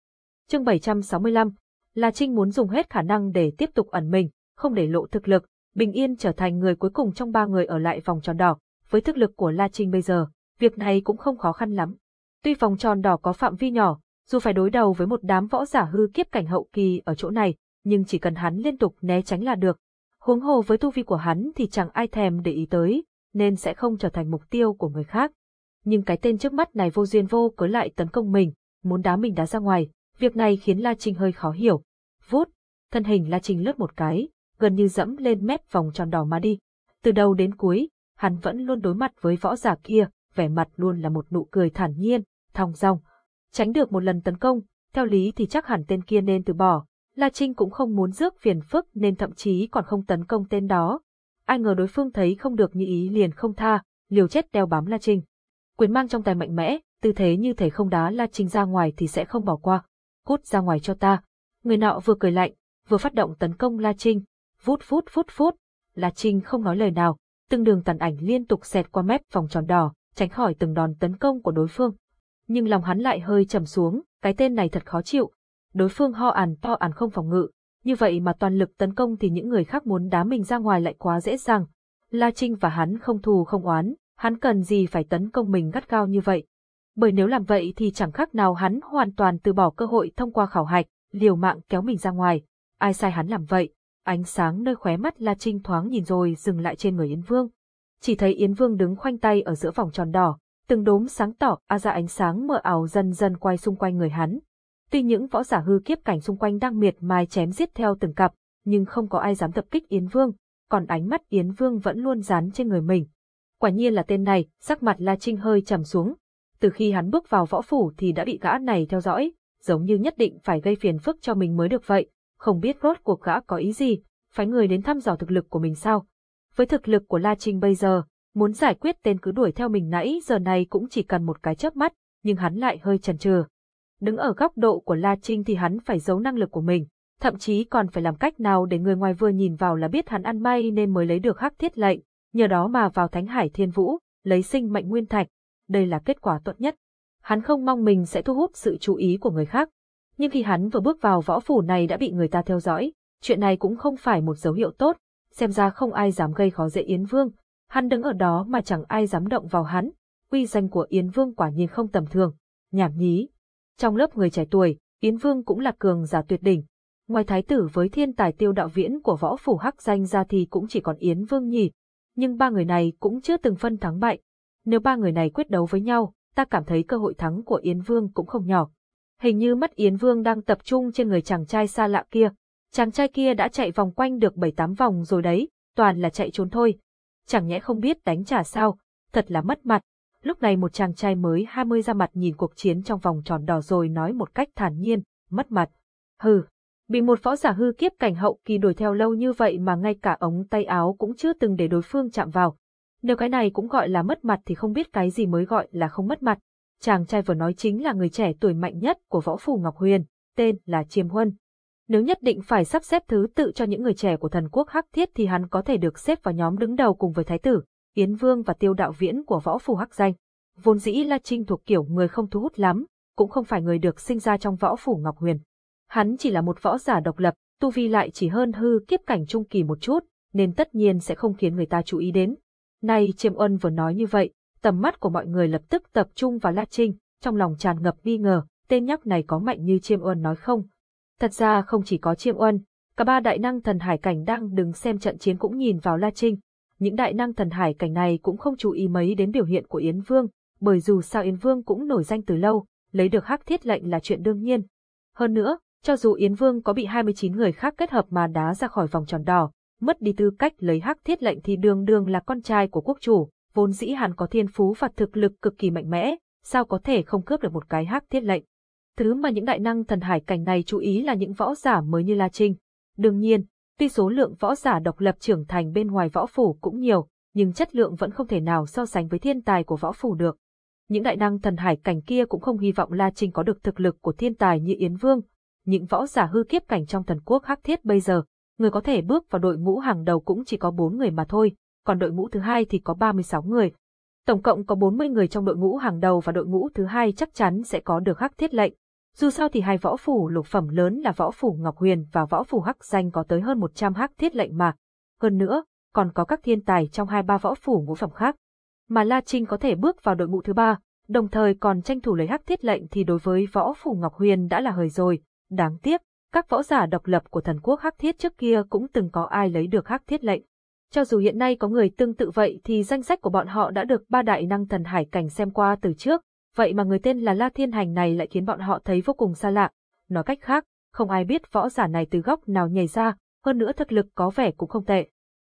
Chương 765, La Trinh muốn dùng hết khả năng để tiếp tục ẩn mình, không để lộ thực lực, bình yên trở thành người cuối cùng trong ba người ở lại vòng tròn đỏ. Với thực lực của La Trinh bây giờ, việc này cũng không khó khăn lắm. Tuy vòng tròn đỏ có phạm vi nhỏ, dù phải đối đầu với một đám võ giả hư kiếp cảnh hậu kỳ ở chỗ này, nhưng chỉ cần hắn liên tục né tránh là được. Huống hồ với tu vi của hắn thì chẳng ai thèm để ý tới, nên sẽ không trở thành mục tiêu của người khác. Nhưng cái tên trước mắt này vô duyên vô cớ lại tấn công mình, muốn đá mình đá ra ngoài, việc này khiến La Trinh hơi khó hiểu. Vút, thân hình La Trinh lướt một cái, gần như dẫm lên mép vòng tròn đỏ mà đi. Từ đầu đến cuối, hắn vẫn luôn đối mặt với võ giả kia, vẻ mặt luôn là một nụ cười thản nhiên, thong dong. Tránh được một lần tấn công, theo lý thì chắc hẳn tên kia nên từ bỏ. La Trinh cũng không muốn rước phiền phức nên thậm chí còn không tấn công tên đó. Ai ngờ đối phương thấy không được như ý liền không tha, liều chết đeo bám La Trinh. Quyền mang trong tay mạnh mẽ, tư thế như thể không đá La Trinh ra ngoài thì sẽ không bỏ qua. Cút ra ngoài cho ta. Người nọ vừa cười lạnh, vừa phát động tấn công La Trinh. Vút vút vút vút. La Trinh không nói lời nào, từng đường tàn ảnh liên tục xẹt qua mép vòng tròn đỏ, tránh khỏi từng đòn tấn công của đối phương. Nhưng lòng hắn lại hơi trầm xuống, cái tên này thật khó chịu. Đối phương ho ản to ản không phòng ngự, như vậy mà toàn lực tấn công thì những người khác muốn đá mình ra ngoài lại quá dễ dàng. La Trinh và hắn không thù không oán, hắn cần gì phải tấn công mình gắt gao như vậy. Bởi nếu làm vậy thì chẳng khác nào hắn hoàn toàn từ bỏ cơ hội thông qua khảo hạch, liều mạng kéo mình ra ngoài. Ai sai hắn làm vậy? Ánh sáng nơi khóe mắt La Trinh thoáng nhìn rồi dừng lại trên người Yến Vương. Chỉ thấy Yến Vương đứng khoanh tay ở giữa vòng tròn đỏ, từng đốm sáng tỏ a ra ánh sáng mờ ảo dần dần quay xung quanh người hắn. Tuy những võ giả hư kiếp cảnh xung quanh đang miệt mài chém giết theo từng cặp, nhưng không có ai dám tập kích Yến Vương, còn ánh mắt Yến Vương vẫn luôn dán trên người mình. Quả nhiên là tên này, sắc mặt La Trinh hơi trầm xuống. Từ khi hắn bước vào võ phủ thì đã bị gã này theo dõi, giống như nhất định phải gây phiền phức cho mình mới được vậy, không biết rốt cuộc gã có ý gì, phái người đến thăm dò thực lực của mình sao. Với thực lực của La Trinh bây giờ, muốn giải quyết tên cứ đuổi theo mình nãy giờ này cũng chỉ cần một cái chớp mắt, nhưng hắn lại hơi chần chừ. Đứng ở góc độ của La Trinh thì hắn phải giấu năng lực của mình, thậm chí còn phải làm cách nào để người ngoài vừa nhìn vào là biết hắn ăn may nên mới lấy được hắc thiết lệnh, nhờ đó mà vào Thánh Hải Thiên Vũ, lấy sinh mệnh nguyên thạch. Đây là kết quả tốt nhất. Hắn không mong mình sẽ thu hút sự chú ý của người khác. Nhưng khi hắn vừa bước vào võ phủ này đã bị người ta theo dõi, Chuyện này cũng không phải một dấu hiệu tốt, xem ra không ai dám gây khó dễ Yến Vương. Hắn đứng ở đó mà chẳng ai dám động vào hắn. Uy danh của Yến Vương quả nhiên không tầm thường. Nhảm nhí. Trong lớp người trẻ tuổi, Yến Vương cũng là cường giả tuyệt đỉnh. Ngoài thái tử với thiên tài tiêu đạo viễn của võ phủ hắc danh ra thì cũng chỉ còn Yến Vương nhỉ. Nhưng ba người này cũng chưa từng phân thắng bại. Nếu ba người này quyết đấu với nhau, ta cảm thấy cơ hội thắng của Yến Vương cũng không nhỏ. Hình như mắt Yến Vương đang tập trung trên người chàng trai xa lạ kia. Chàng trai kia đã chạy vòng quanh được 7-8 vòng rồi đấy, toàn là chạy trốn thôi. Chẳng nhẽ không biết đánh trả sao, thật là mất mặt. Lúc này một chàng trai mới 20 ra mặt nhìn cuộc chiến trong vòng tròn đỏ rồi nói một cách thản nhiên, mất mặt. Hừ, bị một võ giả hư kiếp cảnh hậu kỳ đuổi theo lâu như vậy mà ngay cả ống tay áo cũng chưa từng để đối phương chạm vào. Nếu cái này cũng gọi là mất mặt thì không biết cái gì mới gọi là không mất mặt. Chàng trai vừa nói chính là người trẻ tuổi mạnh nhất của võ phủ Ngọc Huyền, tên là Chiêm Huân. Nếu nhất định phải sắp xếp thứ tự cho những người trẻ của thần quốc Hắc Thiết thì hắn có thể được xếp vào nhóm đứng đầu cùng với Thái tử, Yến Vương và Tiêu Đạo Viễn của võ phủ Hắc Danh. Vốn dĩ La Trinh thuộc kiểu người không thu hút lắm, cũng không phải người được sinh ra trong võ phủ Ngọc Huyền. Hắn chỉ là một võ giả độc lập, tu vi lại chỉ hơn hư kiếp cảnh trung kỳ một chút, nên tất nhiên sẽ không khiến người ta chú ý đến. Nay Chiêm Ân vừa nói như vậy, tầm mắt của mọi người lập tức tập trung vào La Trinh, trong lòng tràn ngập nghi ngờ, tên nhóc này có mạnh như Chiêm Ân nói không? Thật ra không chỉ có Chiêm Ân, cả ba đại năng thần hải cảnh đang đứng xem trận chiến cũng nhìn vào La Trinh. Những đại năng thần hải cảnh này cũng không chú ý mấy đến biểu hiện của Yến Vương, bởi dù sao Yến Vương cũng nổi danh từ lâu, lấy được hắc thiết lệnh là chuyện đương nhiên. Hơn nữa, cho dù Yến Vương có bị 29 người khác kết hợp mà đá ra khỏi vòng tròn đỏ, mất đi tư cách lấy hắc thiết lệnh thì đường đường là con trai của quốc chủ, vốn dĩ hắn có thiên phú và thực lực cực kỳ mạnh mẽ, sao có thể không cướp được một cái hắc thiết lệnh. Thứ mà những đại năng thần hải cảnh này chú ý là những võ giả mới như La Trinh. Đương nhiên, tuy số lượng võ giả độc lập trưởng thành bên ngoài võ phủ cũng nhiều, nhưng chất lượng vẫn không thể nào so sánh với thiên tài của võ phủ được. Những đại năng thần hải cảnh kia cũng không hy vọng La Trinh có được thực lực của thiên tài như Yến Vương. Những võ giả hư kiếp cảnh trong thần quốc hắc thiết bây giờ, người có thể bước vào đội ngũ hàng đầu cũng chỉ có 4 người mà thôi, còn đội ngũ thứ hai thì có 36 người. Tổng cộng có 40 người trong đội ngũ hàng đầu và đội ngũ thứ hai chắc chắn sẽ có được hắc thiết lệnh. Dù sao thì hai võ phủ lục phẩm lớn là võ phủ Ngọc Huyền và võ phủ Hắc Danh có tới hơn 100 hắc thiết lệnh mà. Hơn nữa, còn có các thiên tài trong hai ba võ phủ ngũ phẩm khác. Mà La Trinh có thể bước vào đội ngũ thứ ba, đồng thời còn tranh thủ lấy hắc thiết lệnh thì đối với võ phủ Ngọc Huyền đã là hời rồi. Đáng tiếc, các võ giả độc lập của thần quốc hắc thiết trước kia cũng từng có ai lấy được hắc thiết lệnh. Cho dù hiện nay có người tương tự vậy thì danh sách của bọn họ đã được ba đại năng thần hải cảnh xem qua từ trước, vậy mà người tên là La Thiên Hành này lại khiến bọn họ thấy vô cùng xa lạ. Nói cách khác, không ai biết võ giả này từ góc nào nhảy ra, hơn nữa thực lực có vẻ cũng không tệ.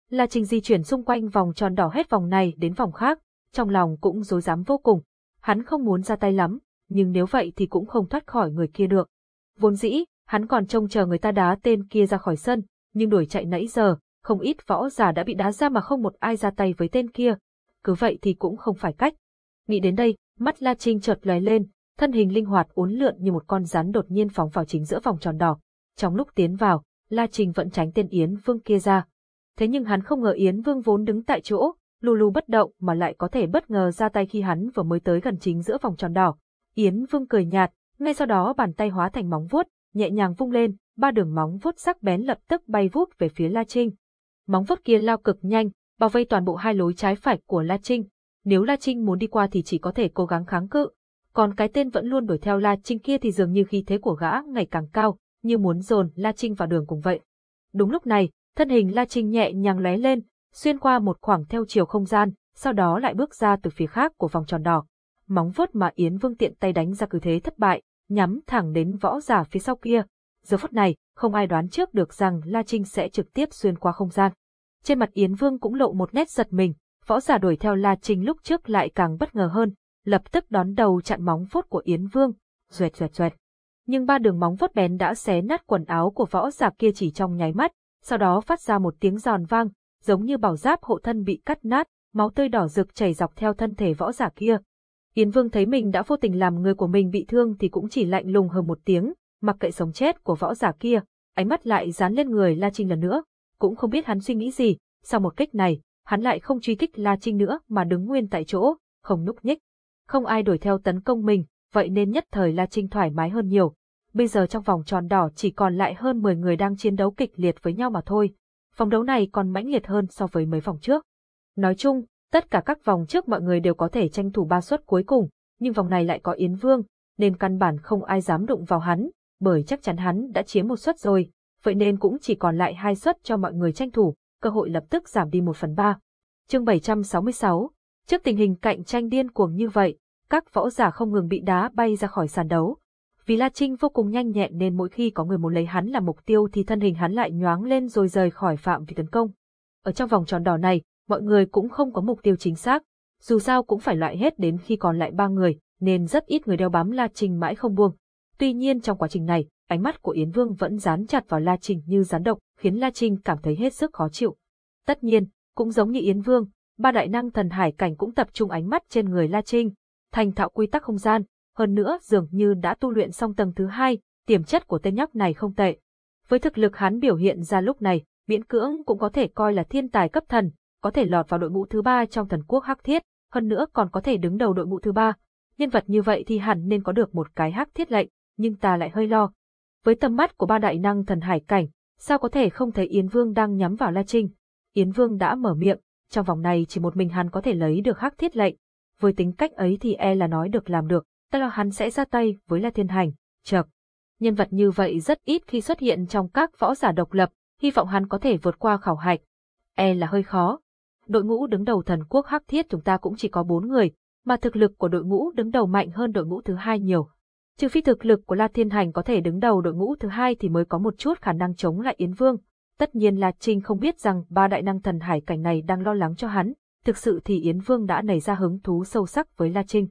La Trình di chuyển xung quanh vòng tròn đỏ hết vòng này đến vòng khác, trong lòng cũng dối dám vô cùng. Hắn không muốn ra tay lắm, nhưng nếu vậy thì cũng không thoát khỏi người kia được. Vốn dĩ, hắn còn trông chờ người ta đá tên kia ra khỏi sân, nhưng đuổi chạy nãy giờ, không ít võ giả đã bị đá ra mà không một ai ra tay với tên kia. Cứ vậy thì cũng không phải cách. Nghĩ đến đây, mắt La Trinh chợt lóe lên, thân hình linh hoạt uốn lượn như một con rắn đột nhiên phóng vào chính giữa vòng tròn đỏ. Trong lúc tiến vào, La Trinh vẫn tránh tên Yến Vương kia ra. Thế nhưng hắn không ngờ Yến Vương vốn đứng tại chỗ, lù lù bất động mà lại có thể bất ngờ ra tay khi hắn vừa mới tới gần chính giữa vòng tròn đỏ. Yến Vương cười nhạt, ngay sau đó bàn tay hóa thành móng vuốt, nhẹ nhàng vung lên, ba đường móng vuốt sắc bén lập tức bay vút về phía La Trinh. Móng vuốt kia lao cực nhanh, bao vây toàn bộ hai lối trái phải của La Trinh. Nếu La Trinh muốn đi qua thì chỉ có thể cố gắng kháng cự, còn cái tên vẫn luôn đuổi theo La Trinh kia thì dường như khí thế của gã ngày càng cao, như muốn dồn La Trinh vào đường cùng vậy. Đúng lúc này, thân hình La Trinh nhẹ nhàng lóe lên, xuyên qua một khoảng theo chiều không gian, sau đó lại bước ra từ phía khác của vòng tròn đỏ. Móng vuốt mà Yến Vương tiện tay đánh ra cứ thế thất bại, nhắm thẳng đến võ giả phía sau kia. Giờ phút này, không ai đoán trước được rằng La Trinh sẽ trực tiếp xuyên qua không gian. Trên mặt Yến Vương cũng lộ một nét giật mình, võ giả đuổi theo La Trinh lúc trước lại càng bất ngờ hơn, lập tức đón đầu chặn móng vuốt của Yến Vương, duệt duệt duệt. Nhưng ba đường móng vuốt bén đã xé nát quần áo của võ giả kia chỉ trong nháy mắt, sau đó phát ra một tiếng giòn vang, giống như bảo giáp hộ thân bị cắt nát, máu tươi đỏ rực chảy dọc theo thân thể võ giả kia. Yến Vương thấy mình đã vô tình làm người của mình bị thương thì cũng chỉ lạnh lùng hơn một tiếng, mặc kệ sống chết của võ giả kia, ánh mắt lại dán lên người La Trinh lần nữa, cũng không biết hắn suy nghĩ gì, sau một kích này, hắn lại không truy kích La Trinh nữa mà đứng nguyên tại chỗ, không núp nhích. Không ai đuổi theo tấn công mình, vậy nên nhất thời La Trinh thoải mái hơn nhiều. Bây giờ trong vòng tròn đỏ chỉ còn lại hơn 10 người đang chiến đấu kịch liệt với nhau mà thôi. Vòng đấu này còn mãnh liệt hơn so với mấy vòng trước. Nói chung, tất cả các vòng trước mọi người đều có thể tranh thủ ba suất cuối cùng, nhưng vòng này lại có Yến Vương, nên căn bản không ai dám đụng vào hắn, bởi chắc chắn hắn đã chiếm một suất rồi, vậy nên cũng chỉ còn lại hai suất cho mọi người tranh thủ, cơ hội lập tức giảm đi một phần ba. Chương 766 Trước tình hình cạnh tranh điên cuồng như vậy, các võ giả không ngừng bị đá bay ra khỏi sàn đấu. Vì La Trinh vô cùng nhanh nhẹn nên mỗi khi có người muốn lấy hắn làm mục tiêu thì thân hình hắn lại nhoáng lên rồi rời khỏi phạm vi tấn công. Ở trong vòng tròn đỏ này, mọi người cũng không có mục tiêu chính xác, dù sao cũng phải loại hết đến khi còn lại ba người, nên rất ít người đeo bám La Trinh mãi không buông. Tuy nhiên trong quá trình này, ánh mắt của Yến Vương vẫn dán chặt vào La Trinh như rắn độc, khiến La Trinh cảm thấy hết sức khó chịu. Tất nhiên, cũng giống như Yến Vương, ba đại năng thần hải cảnh cũng tập trung ánh mắt trên người La Trinh, thành thạo quy tắc không gian, hơn nữa dường như đã tu luyện xong tầng thứ hai, tiềm chất của tên nhóc này không tệ. Với thực lực hắn biểu hiện ra lúc này, miễn cưỡng cũng có thể coi là thiên tài cấp thần, có thể lọt vào đội ngũ thứ ba trong thần quốc hắc thiết, hơn nữa còn có thể đứng đầu đội ngũ thứ ba. Nhân vật như vậy thì hẳn nên có được một cái hắc thiết lệnh, nhưng ta lại hơi lo. Với tầm mắt của ba đại năng thần hải cảnh, sao có thể không thấy Yến Vương đang nhắm vào La Trinh? Yến Vương đã mở miệng, trong vòng này chỉ một mình hắn có thể lấy được hắc thiết lệnh. Với tính cách ấy thì e là nói được làm được, ta lo hắn sẽ ra tay với La Thiên Hành, chợp. Nhân vật như vậy rất ít khi xuất hiện trong các võ giả độc lập, hy vọng hắn có thể vượt qua khảo hạch. E là hơi khó. Đội ngũ đứng đầu thần quốc hắc thiết chúng ta cũng chỉ có bốn người, mà thực lực của đội ngũ đứng đầu mạnh hơn đội ngũ thứ hai nhiều. Trừ phi thực lực của La Thiên Hành có thể đứng đầu đội ngũ thứ hai thì mới có một chút khả năng chống lại Yến Vương. Tất nhiên La Trinh không biết rằng ba đại năng thần hải cảnh này đang lo lắng cho hắn, thực sự thì Yến Vương đã nảy ra hứng thú sâu sắc với La Trinh.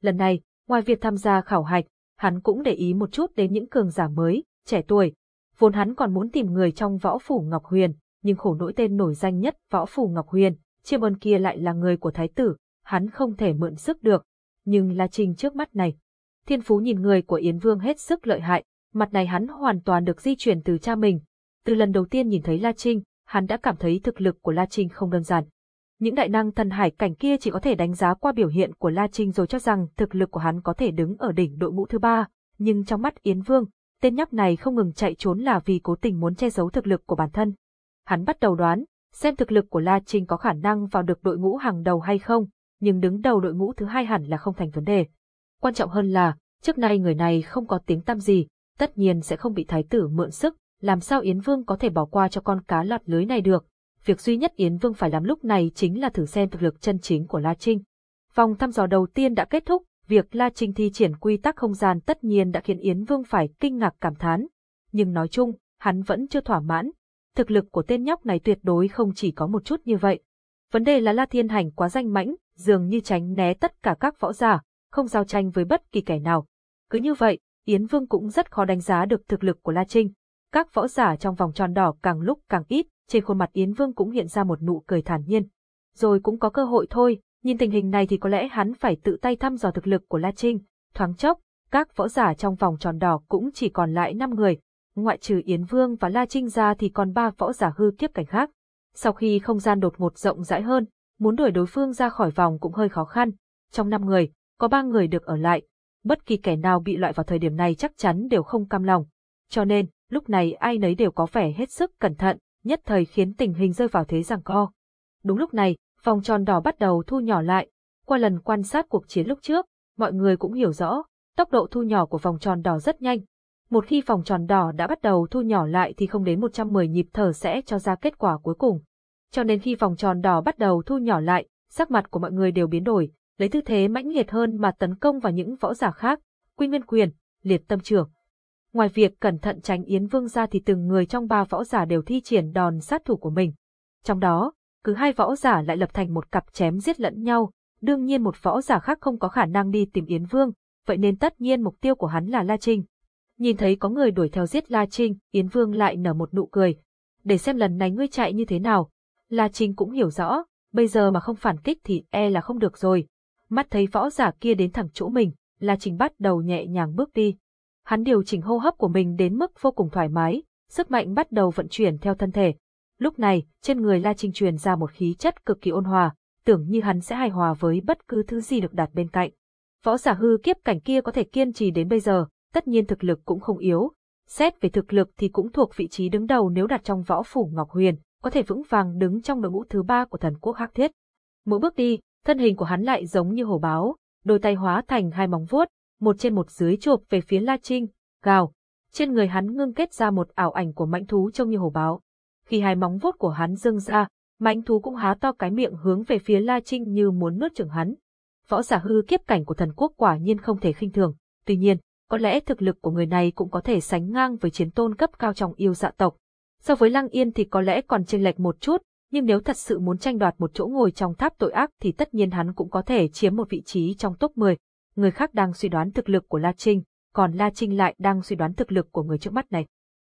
Lần này, ngoài việc tham gia khảo hạch, hắn cũng để ý một chút đến những cường giả mới, trẻ tuổi. Vốn hắn còn muốn tìm người trong võ phủ Ngọc Huyền, nhưng khổ nỗi tên nổi danh nhất võ phủ Ngọc Huyền, chiêm ơn kia lại là người của thái tử, hắn không thể mượn sức được. Nhưng La Trinh trước mắt này, thiên phú nhìn người của Yến Vương hết sức lợi hại, mặt này hắn hoàn toàn được di chuyển từ cha mình. Từ lần đầu tiên nhìn thấy La Trinh, hắn đã cảm thấy thực lực của La Trinh không đơn giản. Những đại năng thần hải cảnh kia chỉ có thể đánh giá qua biểu hiện của La Trinh rồi cho rằng thực lực của hắn có thể đứng ở đỉnh đội ngũ thứ ba, nhưng trong mắt Yến Vương, tên nhóc này không ngừng chạy trốn là vì cố tình muốn che giấu thực lực của bản thân. Hắn bắt đầu đoán, xem thực lực của La Trinh có khả năng vào được đội ngũ hàng đầu hay không, nhưng đứng đầu đội ngũ thứ hai hẳn là không thành vấn đề. Quan trọng hơn là, trước nay người này không có tiếng tăm gì, tất nhiên sẽ không bị thái tử mượn sức, làm sao Yến Vương có thể bỏ qua cho con cá lọt lưới này được. Việc duy nhất Yến Vương phải làm lúc này chính là thử xem thực lực chân chính của La Trinh. Vòng thăm dò đầu tiên đã kết thúc, việc La Trinh thi triển quy tắc không gian tất nhiên đã khiến Yến Vương phải kinh ngạc cảm thán. Nhưng nói chung, hắn vẫn chưa thỏa mãn. Thực lực của tên nhóc này tuyệt đối không chỉ có một chút như vậy. Vấn đề là La Thiên Hành quá danh mãnh, dường như tránh né tất cả các võ giả, không giao tranh với bất kỳ kẻ nào. Cứ như vậy, Yến Vương cũng rất khó đánh giá được thực lực của La Trinh. Các võ giả trong vòng tròn đỏ càng lúc càng ít, trên khuôn mặt Yến Vương cũng hiện ra một nụ cười thản nhiên. Rồi cũng có cơ hội thôi, nhìn tình hình này thì có lẽ hắn phải tự tay thăm dò thực lực của La Trinh. Thoáng chốc, các võ giả trong vòng tròn đỏ cũng chỉ còn lại 5 người, ngoại trừ Yến Vương và La Trinh ra thì còn ba võ giả hư kiếp cảnh khác. Sau khi không gian đột ngột rộng rãi hơn, muốn đuổi đối phương ra khỏi vòng cũng hơi khó khăn. Trong 5 người, có ba người được ở lại. Bất kỳ kẻ nào bị loại vào thời điểm này chắc chắn đều không cam lòng. Cho nên, lúc này ai nấy đều có vẻ hết sức cẩn thận, nhất thời khiến tình hình rơi vào thế giằng co. Đúng lúc này, vòng tròn đỏ bắt đầu thu nhỏ lại. Qua lần quan sát cuộc chiến lúc trước, mọi người cũng hiểu rõ, tốc độ thu nhỏ của vòng tròn đỏ rất nhanh. Một khi vòng tròn đỏ đã bắt đầu thu nhỏ lại thì không đến 110 nhịp thở sẽ cho ra kết quả cuối cùng. Cho nên khi vòng tròn đỏ bắt đầu thu nhỏ lại, sắc mặt của mọi người đều biến đổi, lấy tư thế mãnh liệt hơn mà tấn công vào những võ giả khác, Quy Nguyên Quyền, Liệt Tâm Trưởng, Ngoài việc cẩn thận tránh Yến Vương ra thì từng người trong ba võ giả đều thi triển đòn sát thủ của mình. Trong đó, cứ hai võ giả lại lập thành một cặp chém giết lẫn nhau, đương nhiên một võ giả khác không có khả năng đi tìm Yến Vương, vậy nên tất nhiên mục tiêu của hắn là La Trinh. Nhìn thấy có người đuổi theo giết La Trinh, Yến Vương lại nở một nụ cười. Để xem lần này ngươi chạy như thế nào. La Trinh cũng hiểu rõ, bây giờ mà không phản kích thì e là không được rồi. Mắt thấy võ giả kia đến thẳng chỗ mình, La Trinh bắt đầu nhẹ nhàng bước đi hắn điều chỉnh hô hấp của mình đến mức vô cùng thoải mái, sức mạnh bắt đầu vận chuyển theo thân thể. Lúc này, trên người La Trinh truyền ra một khí chất cực kỳ ôn hòa, tưởng như hắn sẽ hài hòa với bất cứ thứ gì được đặt bên cạnh. Võ giả hư kiếp cảnh kia có thể kiên trì đến bây giờ, tất nhiên thực lực cũng không yếu. Xét về thực lực thì cũng thuộc vị trí đứng đầu nếu đặt trong võ phủ Ngọc Huyền, có thể vững vàng đứng trong đội ngũ thứ ba của thần quốc Hắc Thiết. Mỗi bước đi, thân hình của hắn lại giống như hổ báo, đôi tay hóa thành hai móng vuốt, một trên một dưới chộp về phía La Trinh, gào. Trên người hắn ngưng kết ra một ảo ảnh của mãnh thú trông như hổ báo. Khi hai móng vuốt của hắn dâng ra, mãnh thú cũng há to cái miệng hướng về phía La Trinh như muốn nuốt chửng hắn. Võ giả hư kiếp cảnh của thần quốc quả nhiên không thể khinh thường. Tuy nhiên, có lẽ thực lực của người này cũng có thể sánh ngang với chiến tôn cấp cao trong yêu dạ tộc. So với Lăng Yên thì có lẽ còn chênh lệch một chút, nhưng nếu thật sự muốn tranh đoạt một chỗ ngồi trong tháp tội ác thì tất nhiên hắn cũng có thể chiếm một vị trí trong top 10. Người khác đang suy đoán thực lực của La Trinh, còn La Trinh lại đang suy đoán thực lực của người trước mắt này.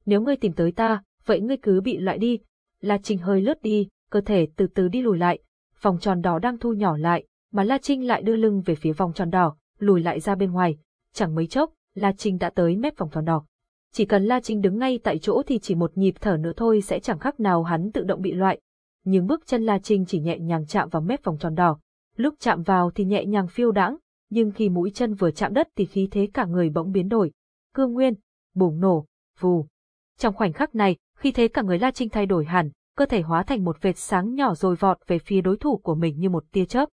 Nếu ngươi tìm tới ta, vậy ngươi cứ bị loại đi. La Trinh hơi lướt đi, cơ thể từ từ đi lùi lại, vòng tròn đỏ đang thu nhỏ lại, mà La Trinh lại đưa lưng về phía vòng tròn đỏ, lùi lại ra bên ngoài. Chẳng mấy chốc, La Trinh đã tới mép vòng tròn đỏ. Chỉ cần La Trinh đứng ngay tại chỗ thì chỉ một nhịp thở nữa thôi sẽ chẳng khác nào hắn tự động bị loại. Nhưng bước chân La Trinh chỉ nhẹ nhàng chạm vào mép vòng tròn đỏ. Lúc chạm vào thì nhẹ nhàng phiêu đãng, nhưng khi mũi chân vừa chạm đất thì khí thế cả người bỗng biến đổi. Cương nguyên, bùng nổ, vù. Trong khoảnh khắc này, khi thế cả người La Trinh thay đổi hẳn, cơ thể hóa thành một vệt sáng nhỏ rồi vọt về phía đối thủ của mình như một tia chớp.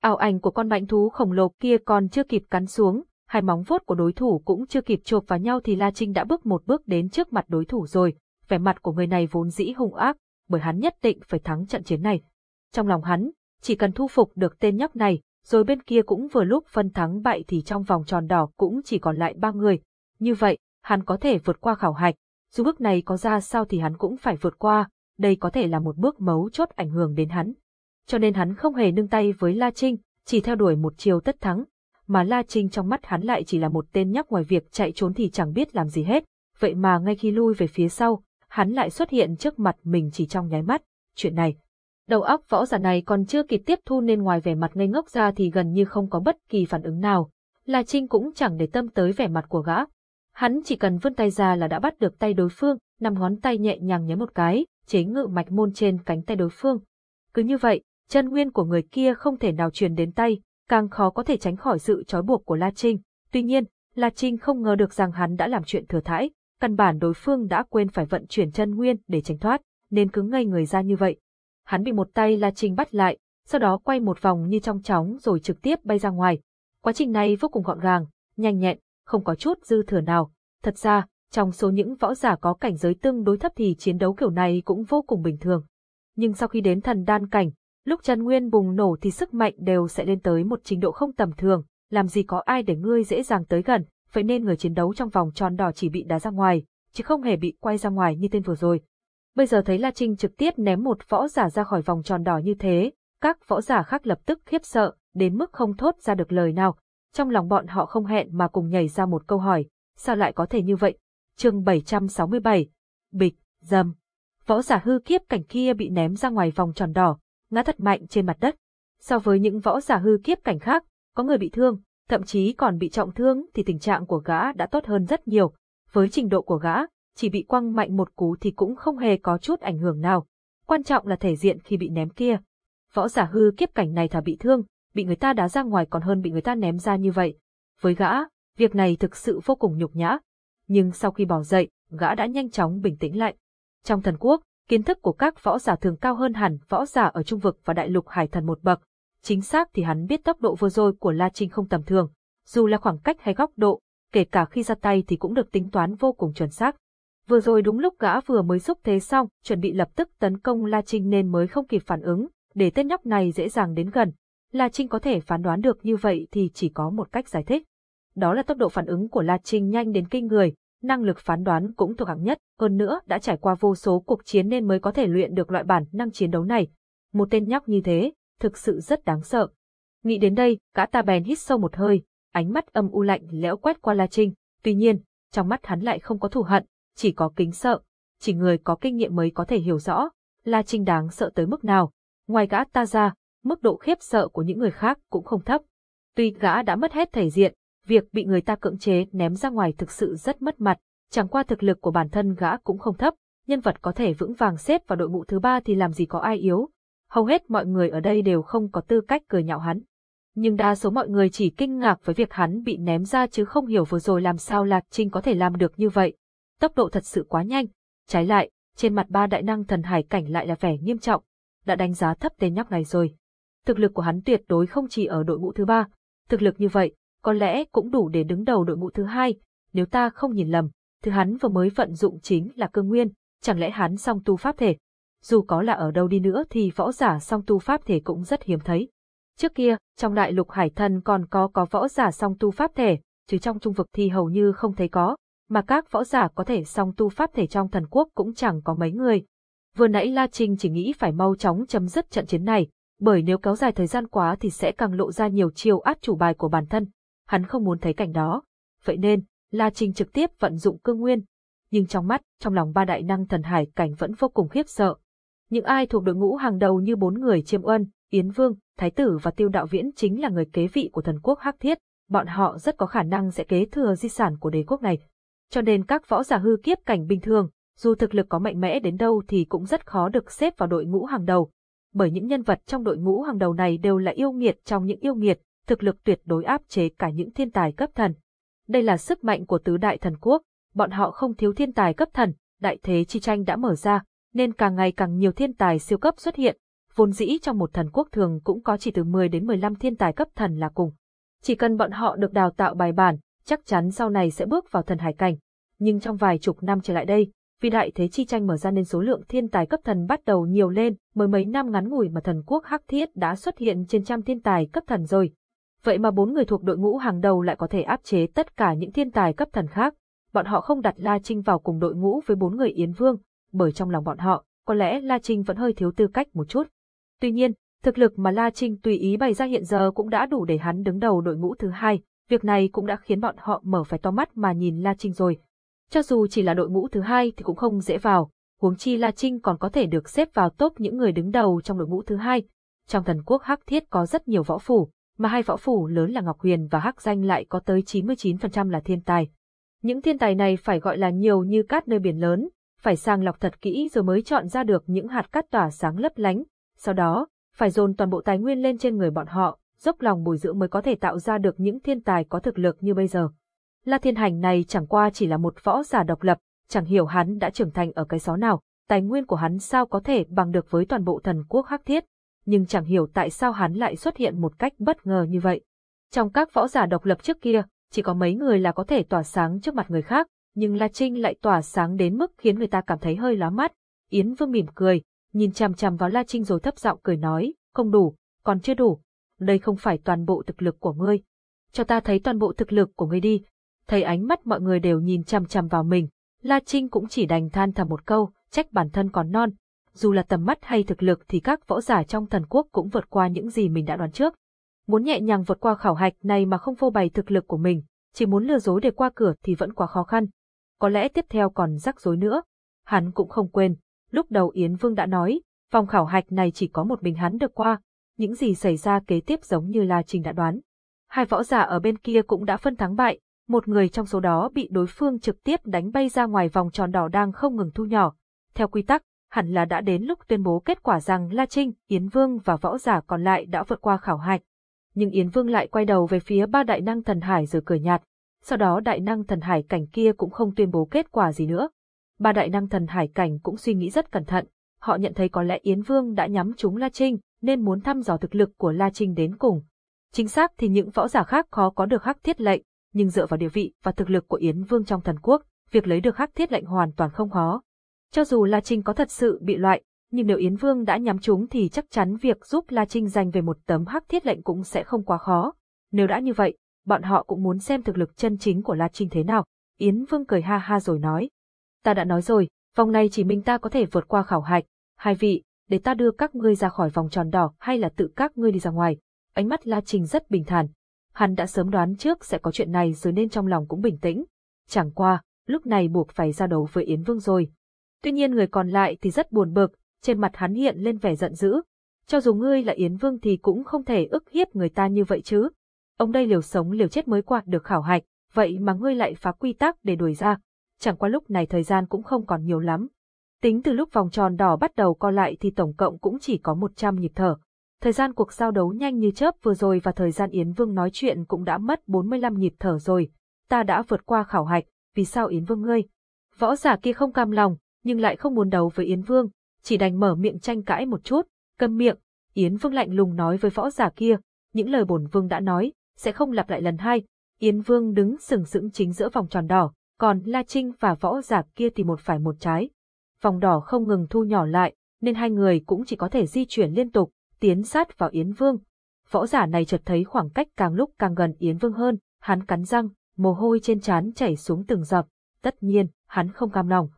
Ảo ảnh của con mạnh thú khổng lồ kia còn chưa kịp cắn xuống, hai móng vuốt của đối thủ cũng chưa kịp chộp vào nhau thì La Trinh đã bước một bước đến trước mặt đối thủ rồi, vẻ mặt của người này vốn dĩ hung ác, bởi hắn nhất định phải thắng trận chiến này. Trong lòng hắn, chỉ cần thu phục được tên nhóc này, rồi bên kia cũng vừa lúc phân thắng bại thì trong vòng tròn đỏ cũng chỉ còn lại ba người. Như vậy, hắn có thể vượt qua khảo hạch, dù bước này có ra sao thì hắn cũng phải vượt qua, đây có thể là một bước mấu chốt ảnh hưởng đến hắn. Cho nên hắn không hề nương tay với La Trinh, chỉ theo đuổi một chiều tất thắng, mà La Trinh trong mắt hắn lại chỉ là một tên nhóc ngoài việc chạy trốn thì chẳng biết làm gì hết, vậy mà ngay khi lui về phía sau, hắn lại xuất hiện trước mặt mình chỉ trong nháy mắt, chuyện này. Đầu óc võ giả này còn chưa kịp tiếp thu nên ngoài vẻ mặt ngây ngốc ra thì gần như không có bất kỳ phản ứng nào. La Trinh cũng chẳng để tâm tới vẻ mặt của gã. Hắn chỉ cần vươn tay ra là đã bắt được tay đối phương, nằm ngón tay nhẹ nhàng nhấn một cái, chế ngự mạch môn trên cánh tay đối phương. Cứ như vậy, chân nguyên của người kia không thể nào truyền đến tay, càng khó có thể tránh khỏi sự trói buộc của La Trinh. Tuy nhiên, La Trinh không ngờ được rằng hắn đã làm chuyện thừa thãi, căn bản đối phương đã quên phải vận chuyển chân nguyên để tránh thoát, nên cứng ngây người ra như vậy. Hắn bị một tay La Trinh bắt lại, sau đó quay một vòng như trong chóng rồi trực tiếp bay ra ngoài. Quá trình này vô cùng gọn gàng, nhanh nhẹn, không có chút dư thừa nào. Thật ra, trong số những võ giả có cảnh giới tương đối thấp thì chiến đấu kiểu này cũng vô cùng bình thường. Nhưng sau khi đến thần đan cảnh, lúc chân nguyên bùng nổ thì sức mạnh đều sẽ lên tới một trình độ không tầm thường, làm gì có ai để ngươi dễ dàng tới gần, vậy nên người chiến đấu trong vòng tròn đỏ chỉ bị đá ra ngoài, chứ không hề bị quay ra ngoài như tên vừa rồi. Bây giờ thấy La Trinh trực tiếp ném một võ giả ra khỏi vòng tròn đỏ như thế, các võ giả khác lập tức khiếp sợ, đến mức không thốt ra được lời nào. Trong lòng bọn họ không hẹn mà cùng nhảy ra một câu hỏi, sao lại có thể như vậy? chương 767, bịch, dầm. Võ giả hư kiếp cảnh kia bị ném ra ngoài vòng tròn đỏ, ngã thật mạnh trên mặt đất. So với những võ giả hư kiếp cảnh khác, có người bị thương, thậm chí còn bị trọng thương thì tình trạng của gã đã tốt hơn rất nhiều. Với trình độ của gã, chỉ bị quăng mạnh một cú thì cũng không hề có chút ảnh hưởng nào. Quan trọng là thể diện khi bị ném kia. Võ giả hư kiếp cảnh này thà bị thương, bị người ta đá ra ngoài còn hơn bị người ta ném ra như vậy. Với gã, việc này thực sự vô cùng nhục nhã. Nhưng sau khi bỏ dậy, gã đã nhanh chóng bình tĩnh lại. Trong thần quốc, kiến thức của các võ giả thường cao hơn hẳn võ giả ở trung vực và đại lục hải thần một bậc. Chính xác thì hắn biết tốc độ vừa rồi của La Trinh không tầm thường, dù là khoảng cách hay góc độ, kể cả khi ra tay thì cũng được tính toán vô cùng chuẩn xác. Vừa rồi đúng lúc gã vừa mới xúc thế xong, chuẩn bị lập tức tấn công La Trinh nên mới không kịp phản ứng, để tên nhóc này dễ dàng đến gần. La Trinh có thể phán đoán được như vậy thì chỉ có một cách giải thích. Đó là tốc độ phản ứng của La Trinh nhanh đến kinh người, năng lực phán đoán cũng thuộc hạng nhất, hơn nữa đã trải qua vô số cuộc chiến nên mới có thể luyện được loại bản năng chiến đấu này. Một tên nhóc như thế, thực sự rất đáng sợ. Nghĩ đến đây, gã ta bèn hít sâu một hơi, ánh mắt âm u lạnh lẽo quét qua La Trinh, tuy nhiên, trong mắt hắn lại không có thù hận, chỉ có kính sợ, chỉ người có kinh nghiệm mới có thể hiểu rõ, La Trinh đáng sợ tới mức nào. Ngoài gã ta ra, mức độ khiếp sợ của những người khác cũng không thấp. Tuy gã đã mất hết thể diện, việc bị người ta cưỡng chế ném ra ngoài thực sự rất mất mặt, chẳng qua thực lực của bản thân gã cũng không thấp, nhân vật có thể vững vàng xếp vào đội ngũ thứ ba thì làm gì có ai yếu. Hầu hết mọi người ở đây đều không có tư cách cười nhạo hắn. Nhưng đa số mọi người chỉ kinh ngạc với việc hắn bị ném ra chứ không hiểu vừa rồi làm sao Lạc Trinh có thể làm được như vậy. Tốc độ thật sự quá nhanh. Trái lại, trên mặt ba đại năng thần hải cảnh lại là vẻ nghiêm trọng. Đã đánh giá thấp tên nhóc này rồi. Thực lực của hắn tuyệt đối không chỉ ở đội ngũ thứ ba. Thực lực như vậy, có lẽ cũng đủ để đứng đầu đội ngũ thứ hai, nếu ta không nhìn lầm, thứ hắn vừa mới vận dụng chính là cơ nguyên, chẳng lẽ hắn song tu pháp thể? Dù có là ở đâu đi nữa thì võ giả song tu pháp thể cũng rất hiếm thấy. Trước kia, trong đại lục hải thần còn có có võ giả song tu pháp thể, chứ trong trung vực thì hầu như không thấy có, mà các võ giả có thể song tu pháp thể trong thần quốc cũng chẳng có mấy người. Vừa nãy La Trinh chỉ nghĩ phải mau chóng chấm dứt trận chiến này, bởi nếu kéo dài thời gian quá thì sẽ càng lộ ra nhiều chiêu át chủ bài của bản thân. Hắn không muốn thấy cảnh đó. Vậy nên, La Trinh trực tiếp vận dụng cương nguyên. Nhưng trong mắt, trong lòng ba đại năng thần hải cảnh vẫn vô cùng khiếp sợ. Những ai thuộc đội ngũ hàng đầu như bốn người chiêm ân, Yến Vương, Thái tử và Tiêu Đạo Viễn chính là người kế vị của thần quốc Hắc Thiết, bọn họ rất có khả năng sẽ kế thừa di sản của đế quốc này. Cho nên các võ giả hư kiếp cảnh bình thường, dù thực lực có mạnh mẽ đến đâu thì cũng rất khó được xếp vào đội ngũ hàng đầu. Bởi những nhân vật trong đội ngũ hàng đầu này đều là yêu nghiệt trong những yêu nghiệt, thực lực tuyệt đối áp chế cả những thiên tài cấp thần. Đây là sức mạnh của tứ đại thần quốc, bọn họ không thiếu thiên tài cấp thần, đại thế chi tranh đã mở ra, nên càng ngày càng nhiều thiên tài siêu cấp xuất hiện, vốn dĩ trong một thần quốc thường cũng có chỉ từ 10 đến 15 thiên tài cấp thần là cùng. Chỉ cần bọn họ được đào tạo bài bản, chắc chắn sau này sẽ bước vào thần hải cảnh. Nhưng trong vài chục năm trở lại đây, vì đại thế chi tranh mở ra nên số lượng thiên tài cấp thần bắt đầu nhiều lên, mới mấy năm ngắn ngủi mà thần quốc Hắc Thiết đã xuất hiện trên trăm thiên tài cấp thần rồi. Vậy mà bốn người thuộc đội ngũ hàng đầu lại có thể áp chế tất cả những thiên tài cấp thần khác. Bọn họ không đặt La Trinh vào cùng đội ngũ với bốn người Yến Vương, bởi trong lòng bọn họ, có lẽ La Trinh vẫn hơi thiếu tư cách một chút. Tuy nhiên, thực lực mà La Trinh tùy ý bày ra hiện giờ cũng đã đủ để hắn đứng đầu đội ngũ thứ hai, việc này cũng đã khiến bọn họ mở phải to mắt mà nhìn La Trinh rồi. Cho dù chỉ là đội ngũ thứ hai thì cũng không dễ vào, huống chi La Trinh còn có thể được xếp vào top những người đứng đầu trong đội ngũ thứ hai. Trong thần quốc Hắc Thiết có rất nhiều võ phủ, mà hai võ phủ lớn là Ngọc Huyền và Hắc Danh lại có tới 99% là thiên tài. Những thiên tài này phải gọi là nhiều như cát nơi biển lớn, phải sàng lọc thật kỹ rồi mới chọn ra được những hạt cát tỏa sáng lấp lánh, sau đó, phải dồn toàn bộ tài nguyên lên trên người bọn họ, dốc lòng bồi dưỡng mới có thể tạo ra được những thiên tài có thực lực như bây giờ. La Thiên Hành này chẳng qua chỉ là một võ giả độc lập, chẳng hiểu hắn đã trưởng thành ở cái xó nào, tài nguyên của hắn sao có thể bằng được với toàn bộ thần quốc hắc thiết, nhưng chẳng hiểu tại sao hắn lại xuất hiện một cách bất ngờ như vậy. Trong các võ giả độc lập trước kia, chỉ có mấy người là có thể tỏa sáng trước mặt người khác, nhưng La Trinh lại tỏa sáng đến mức khiến người ta cảm thấy hơi lóa mắt. Yến Vương mỉm cười, nhìn chằm chằm vào La Trinh rồi thấp giọng cười nói, không đủ, còn chưa đủ. Đây không phải toàn bộ thực lực của ngươi. Cho ta thấy toàn bộ thực lực của ngươi đi. Thấy ánh mắt mọi người đều nhìn chằm chằm vào mình, La Trinh cũng chỉ đành than thầm một câu, trách bản thân còn non. Dù là tầm mắt hay thực lực thì các võ giả trong thần quốc cũng vượt qua những gì mình đã đoán trước. Muốn nhẹ nhàng vượt qua khảo hạch này mà không phô bày thực lực của mình, chỉ muốn lừa dối để qua cửa thì vẫn quá khó khăn. Có lẽ tiếp theo còn rắc rối nữa. Hắn cũng không quên, Lúc đầu Yến Vương đã nói, vòng khảo hạch này chỉ có một mình hắn được qua, những gì xảy ra kế tiếp giống như là Trình đã đoán. Hai võ giả ở bên kia cũng đã phân thắng bại, một người trong số đó bị đối phương trực tiếp đánh bay ra ngoài vòng tròn đỏ đang không ngừng thu nhỏ. Theo quy tắc, hẳn là đã đến lúc tuyên bố kết quả rằng La Trinh, Yến Vương và võ giả còn lại đã vượt qua khảo hạch. Nhưng Yến Vương lại quay đầu về phía ba đại năng thần hải rồi cười nhạt. Sau đó đại năng thần hải cảnh kia cũng không tuyên bố kết quả gì nữa ba đại năng thần hải cảnh cũng suy nghĩ rất cẩn thận. Họ nhận thấy có lẽ Yến Vương đã nhắm trúng La Trinh, nên muốn thăm dò thực lực của La Trinh đến cùng. Chính xác thì những võ giả khác khó có được hắc thiết lệnh, nhưng dựa vào địa vị và thực lực của Yến Vương trong thần quốc, việc lấy được hắc thiết lệnh hoàn toàn không khó. Cho dù La Trinh có thật sự bị loại, nhưng nếu Yến Vương đã nhắm chúng thì chắc chắn việc giúp La Trinh giành về một tấm hắc thiết lệnh cũng sẽ không quá khó. Nếu đã như vậy, bọn họ cũng muốn xem thực lực chân chính của La Trinh thế nào. Yến Vương cười ha ha rồi nói, Ta đã nói rồi, vòng này chỉ mình ta có thể vượt qua khảo hạch. Hai vị, để ta đưa các ngươi ra khỏi vòng tròn đỏ hay là tự các ngươi đi ra ngoài. Ánh mắt La Trình rất bình thản. Hắn đã sớm đoán trước sẽ có chuyện này rồi nên trong lòng cũng bình tĩnh. Chẳng qua, lúc này buộc phải ra đấu với Yến Vương rồi. Tuy nhiên người còn lại thì rất buồn bực, trên mặt hắn hiện lên vẻ giận dữ. Cho dù ngươi là Yến Vương thì cũng không thể ức hiếp người ta như vậy chứ. Ông đây liều sống liều chết mới quạt được khảo hạch, vậy mà ngươi lại phá quy tắc để đuổi ra chẳng qua lúc này thời gian cũng không còn nhiều lắm. Tính từ lúc vòng tròn đỏ bắt đầu co lại thì tổng cộng cũng chỉ có 100 nhịp thở. Thời gian cuộc giao đấu nhanh như chớp vừa rồi và thời gian Yến Vương nói chuyện cũng đã mất 45 nhịp thở rồi. Ta đã vượt qua khảo hạch, vì sao Yến Vương ngươi? Võ giả kia không cam lòng, nhưng lại không muốn đấu với Yến Vương, chỉ đành mở miệng tranh cãi một chút, câm miệng. Yến Vương lạnh lùng nói với võ giả kia, những lời bổn vương đã nói, sẽ không lặp lại lần hai. Yến Vương đứng sừng sững chính giữa vòng tròn đỏ, còn La Trinh và võ giả kia thì một phải một trái. Vòng đỏ không ngừng thu nhỏ lại, nên hai người cũng chỉ có thể di chuyển liên tục, tiến sát vào Yến Vương. Võ giả này chợt thấy khoảng cách càng lúc càng gần Yến Vương hơn, hắn cắn răng, mồ hôi trên trán chảy xuống từng giọt. Tất nhiên, hắn không cam lòng.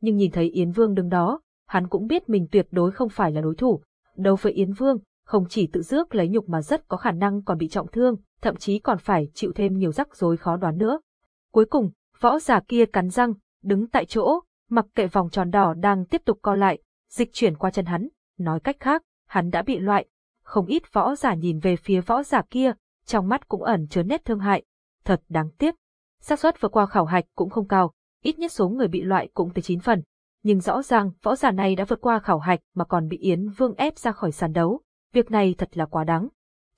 Nhưng nhìn thấy Yến Vương đứng đó, hắn cũng biết mình tuyệt đối không phải là đối thủ. Đấu với Yến Vương, không chỉ tự dước lấy nhục mà rất có khả năng còn bị trọng thương, thậm chí còn phải chịu thêm nhiều rắc rối khó đoán nữa. Cuối cùng, võ giả kia cắn răng, đứng tại chỗ, mặc kệ vòng tròn đỏ đang tiếp tục co lại, dịch chuyển qua chân hắn, nói cách khác, hắn đã bị loại. Không ít võ giả nhìn về phía võ giả kia, trong mắt cũng ẩn chứa nét thương hại. Thật đáng tiếc. xác suất vượt qua khảo hạch cũng không cao, ít nhất số người bị loại cũng tới 9 phần. Nhưng rõ ràng võ giả này đã vượt qua khảo hạch mà còn bị Yến Vương ép ra khỏi sàn đấu. Việc này thật là quá đáng.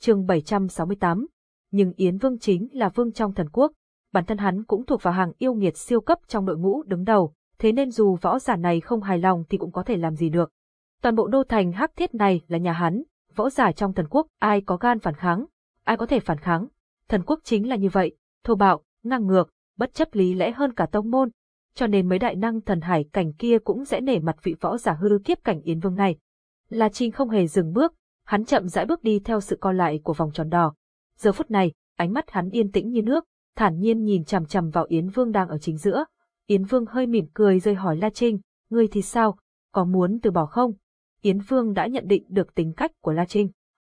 chương 768 nhưng Yến Vương chính là vương trong thần quốc. Bản thân hắn cũng thuộc vào hàng yêu nghiệt siêu cấp trong đội ngũ đứng đầu, thế nên dù võ giả này không hài lòng thì cũng có thể làm gì được. Toàn bộ đô thành hắc thiết này là nhà hắn, võ giả trong thần quốc, ai có gan phản kháng, ai có thể phản kháng. Thần quốc chính là như vậy, thô bạo, ngang ngược, bất chấp lý lẽ hơn cả tông môn. Cho nên mấy đại năng thần hải cảnh kia cũng sẽ nể mặt vị võ giả hư kiếp cảnh Yến Vương này. La Trinh không hề dừng bước, hắn chậm rãi bước đi theo sự co lại của vòng tròn đỏ. Giờ phút này, ánh mắt hắn yên tĩnh như nước, thản nhiên nhìn chằm chằm vào Yến Vương đang ở chính giữa. Yến Vương hơi mỉm cười rồi hỏi La Trinh, ngươi thì sao, có muốn từ bỏ không? Yến Vương đã nhận định được tính cách của La Trinh.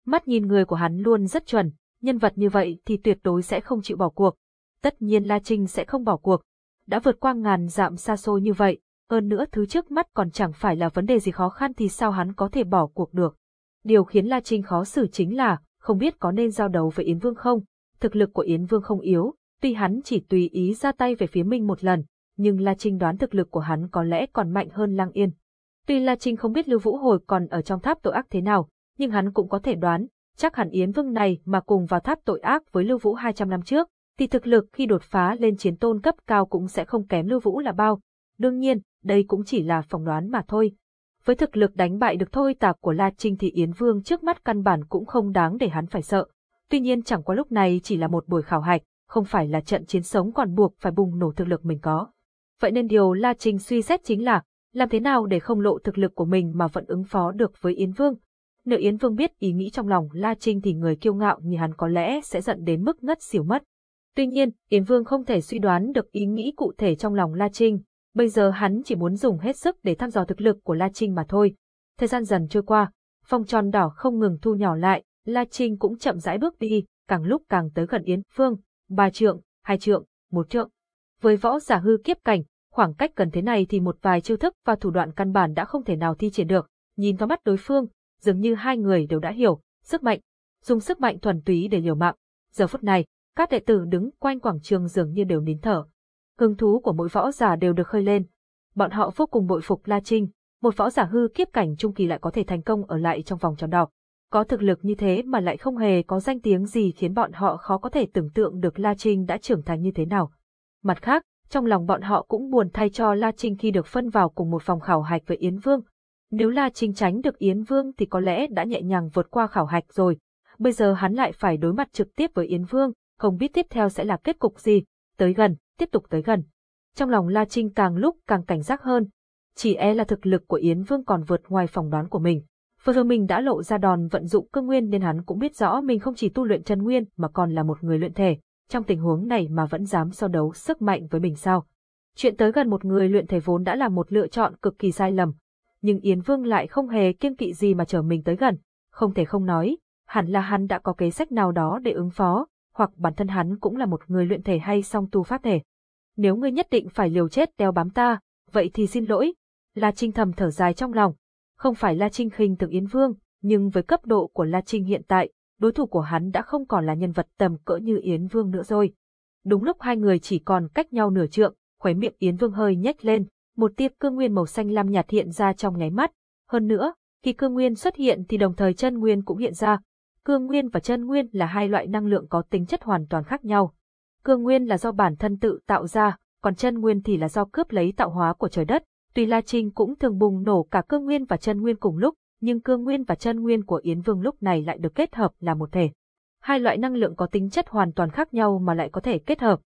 Mắt nhìn người của hắn luôn rất chuẩn, nhân vật như vậy thì tuyệt đối sẽ không chịu bỏ cuộc. Tất nhiên La Trinh sẽ không bỏ cuộc. Đã vượt qua ngàn dặm xa xôi như vậy, hơn nữa thứ trước mắt còn chẳng phải là vấn đề gì khó khăn thì sao hắn có thể bỏ cuộc được. Điều khiến La Trinh khó xử chính là, không biết có nên giao đấu với Yến Vương không. Thực lực của Yến Vương không yếu, tuy hắn chỉ tùy ý ra tay về phía Minh một lần, nhưng La Trinh đoán thực lực của hắn có lẽ còn mạnh hơn Lăng Yên. Tuy La Trinh không biết Lưu Vũ Hồi còn ở trong tháp tội ác thế nào, nhưng hắn cũng có thể đoán, chắc hẳn Yến Vương này mà cùng vào tháp tội ác với Lưu Vũ 200 năm trước, thì thực lực khi đột phá lên chiến tôn cấp cao cũng sẽ không kém Lưu Vũ là bao. Đương nhiên, đây cũng chỉ là phỏng đoán mà thôi. Với thực lực đánh bại được thôi tạc của La Trinh thì Yến Vương trước mắt căn bản cũng không đáng để hắn phải sợ. Tuy nhiên chẳng qua lúc này chỉ là một buổi khảo hạch, không phải là trận chiến sống còn buộc phải bùng nổ thực lực mình có. Vậy nên điều La Trinh suy xét chính là, làm thế nào để không lộ thực lực của mình mà vẫn ứng phó được với Yến Vương. Nếu Yến Vương biết ý nghĩ trong lòng La Trinh thì người kiêu ngạo như hắn có lẽ sẽ giận đến mức ngất xỉu mất. Tuy nhiên, Yến Vương không thể suy đoán được ý nghĩ cụ thể trong lòng La Trinh, bây giờ hắn chỉ muốn dùng hết sức để thăm dò thực lực của La Trinh mà thôi. Thời gian dần trôi qua, vòng tròn đỏ không ngừng thu nhỏ lại, La Trinh cũng chậm rãi bước đi, càng lúc càng tới gần Yến Phương, ba trượng, hai trượng, một trượng. Với võ giả hư kiếp cảnh, khoảng cách gần thế này thì một vài chiêu thức và thủ đoạn căn bản đã không thể nào thi triển được. Nhìn vào mắt đối phương, dường như hai người đều đã hiểu, sức mạnh, dùng sức mạnh thuần túy để liều mạng. Giờ phút này, các đệ tử đứng quanh quảng trường dường như đều nín thở. Hứng thú của mỗi võ giả đều được khơi lên. Bọn họ vô cùng bội phục La Trinh, một võ giả hư kiếp cảnh trung kỳ lại có thể thành công ở lại trong vòng tròn đỏ. Có thực lực như thế mà lại không hề có danh tiếng gì khiến bọn họ khó có thể tưởng tượng được La Trinh đã trưởng thành như thế nào. Mặt khác, trong lòng bọn họ cũng buồn thay cho La Trinh khi được phân vào cùng một phòng khảo hạch với Yến Vương. Nếu La Trinh tránh được Yến Vương thì có lẽ đã nhẹ nhàng vượt qua khảo hạch rồi. Bây giờ hắn lại phải đối mặt trực tiếp với Yến Vương, không biết tiếp theo sẽ là kết cục gì. Tới gần, tiếp tục tới gần. Trong lòng La Trinh càng lúc càng cảnh giác hơn. Chỉ e là thực lực của Yến Vương còn vượt ngoài phòng đoán của mình. Vừa rồi mình đã lộ ra đòn vận dụng cơ nguyên nên hắn cũng biết rõ mình không chỉ tu luyện chân nguyên mà còn là một người luyện thể trong tình huống này mà vẫn dám so đấu sức mạnh với mình sao. Chuyện tới gần một người luyện thể vốn đã là một lựa chọn cực kỳ sai lầm, nhưng Yến Vương lại không hề kiêng kỵ gì mà chở mình tới gần, không thể không nói, hẳn là hắn đã có kế sách nào đó để ứng phó, hoặc bản thân hắn cũng là một người luyện thể hay song tu pháp thể. Nếu ngươi nhất định phải liều chết đeo bám ta, vậy thì xin lỗi. La Trinh thầm thở dài trong lòng. Không phải La Trinh khinh thường Yến Vương, nhưng với cấp độ của La Trinh hiện tại, đối thủ của hắn đã không còn là nhân vật tầm cỡ như Yến Vương nữa rồi. Đúng lúc hai người chỉ còn cách nhau nửa trượng, khóe miệng Yến Vương hơi nhếch lên, một tia cương nguyên màu xanh lam nhạt hiện ra trong nháy mắt. Hơn nữa, Khi cương nguyên xuất hiện thì đồng thời chân nguyên cũng hiện ra. Cương nguyên và chân nguyên là hai loại năng lượng có tính chất hoàn toàn khác nhau. Cương nguyên là do bản thân tự tạo ra, còn chân nguyên thì là do cướp lấy tạo hóa của trời đất. Tuy La Trinh cũng thường bùng nổ cả cương nguyên và chân nguyên cùng lúc, nhưng cương nguyên và chân nguyên của Yến Vương lúc này lại được kết hợp là một thể. Hai loại năng lượng có tính chất hoàn toàn khác nhau mà lại có thể kết hợp.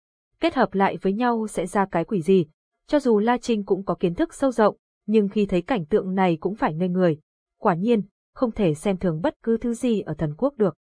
Kết hợp lại với nhau sẽ ra cái quỷ gì? Cho dù La Trinh cũng có kiến thức sâu rộng, nhưng khi thấy cảnh tượng này cũng phải ngây người. Quả nhiên, không thể xem thường bất cứ thứ gì ở thần quốc được.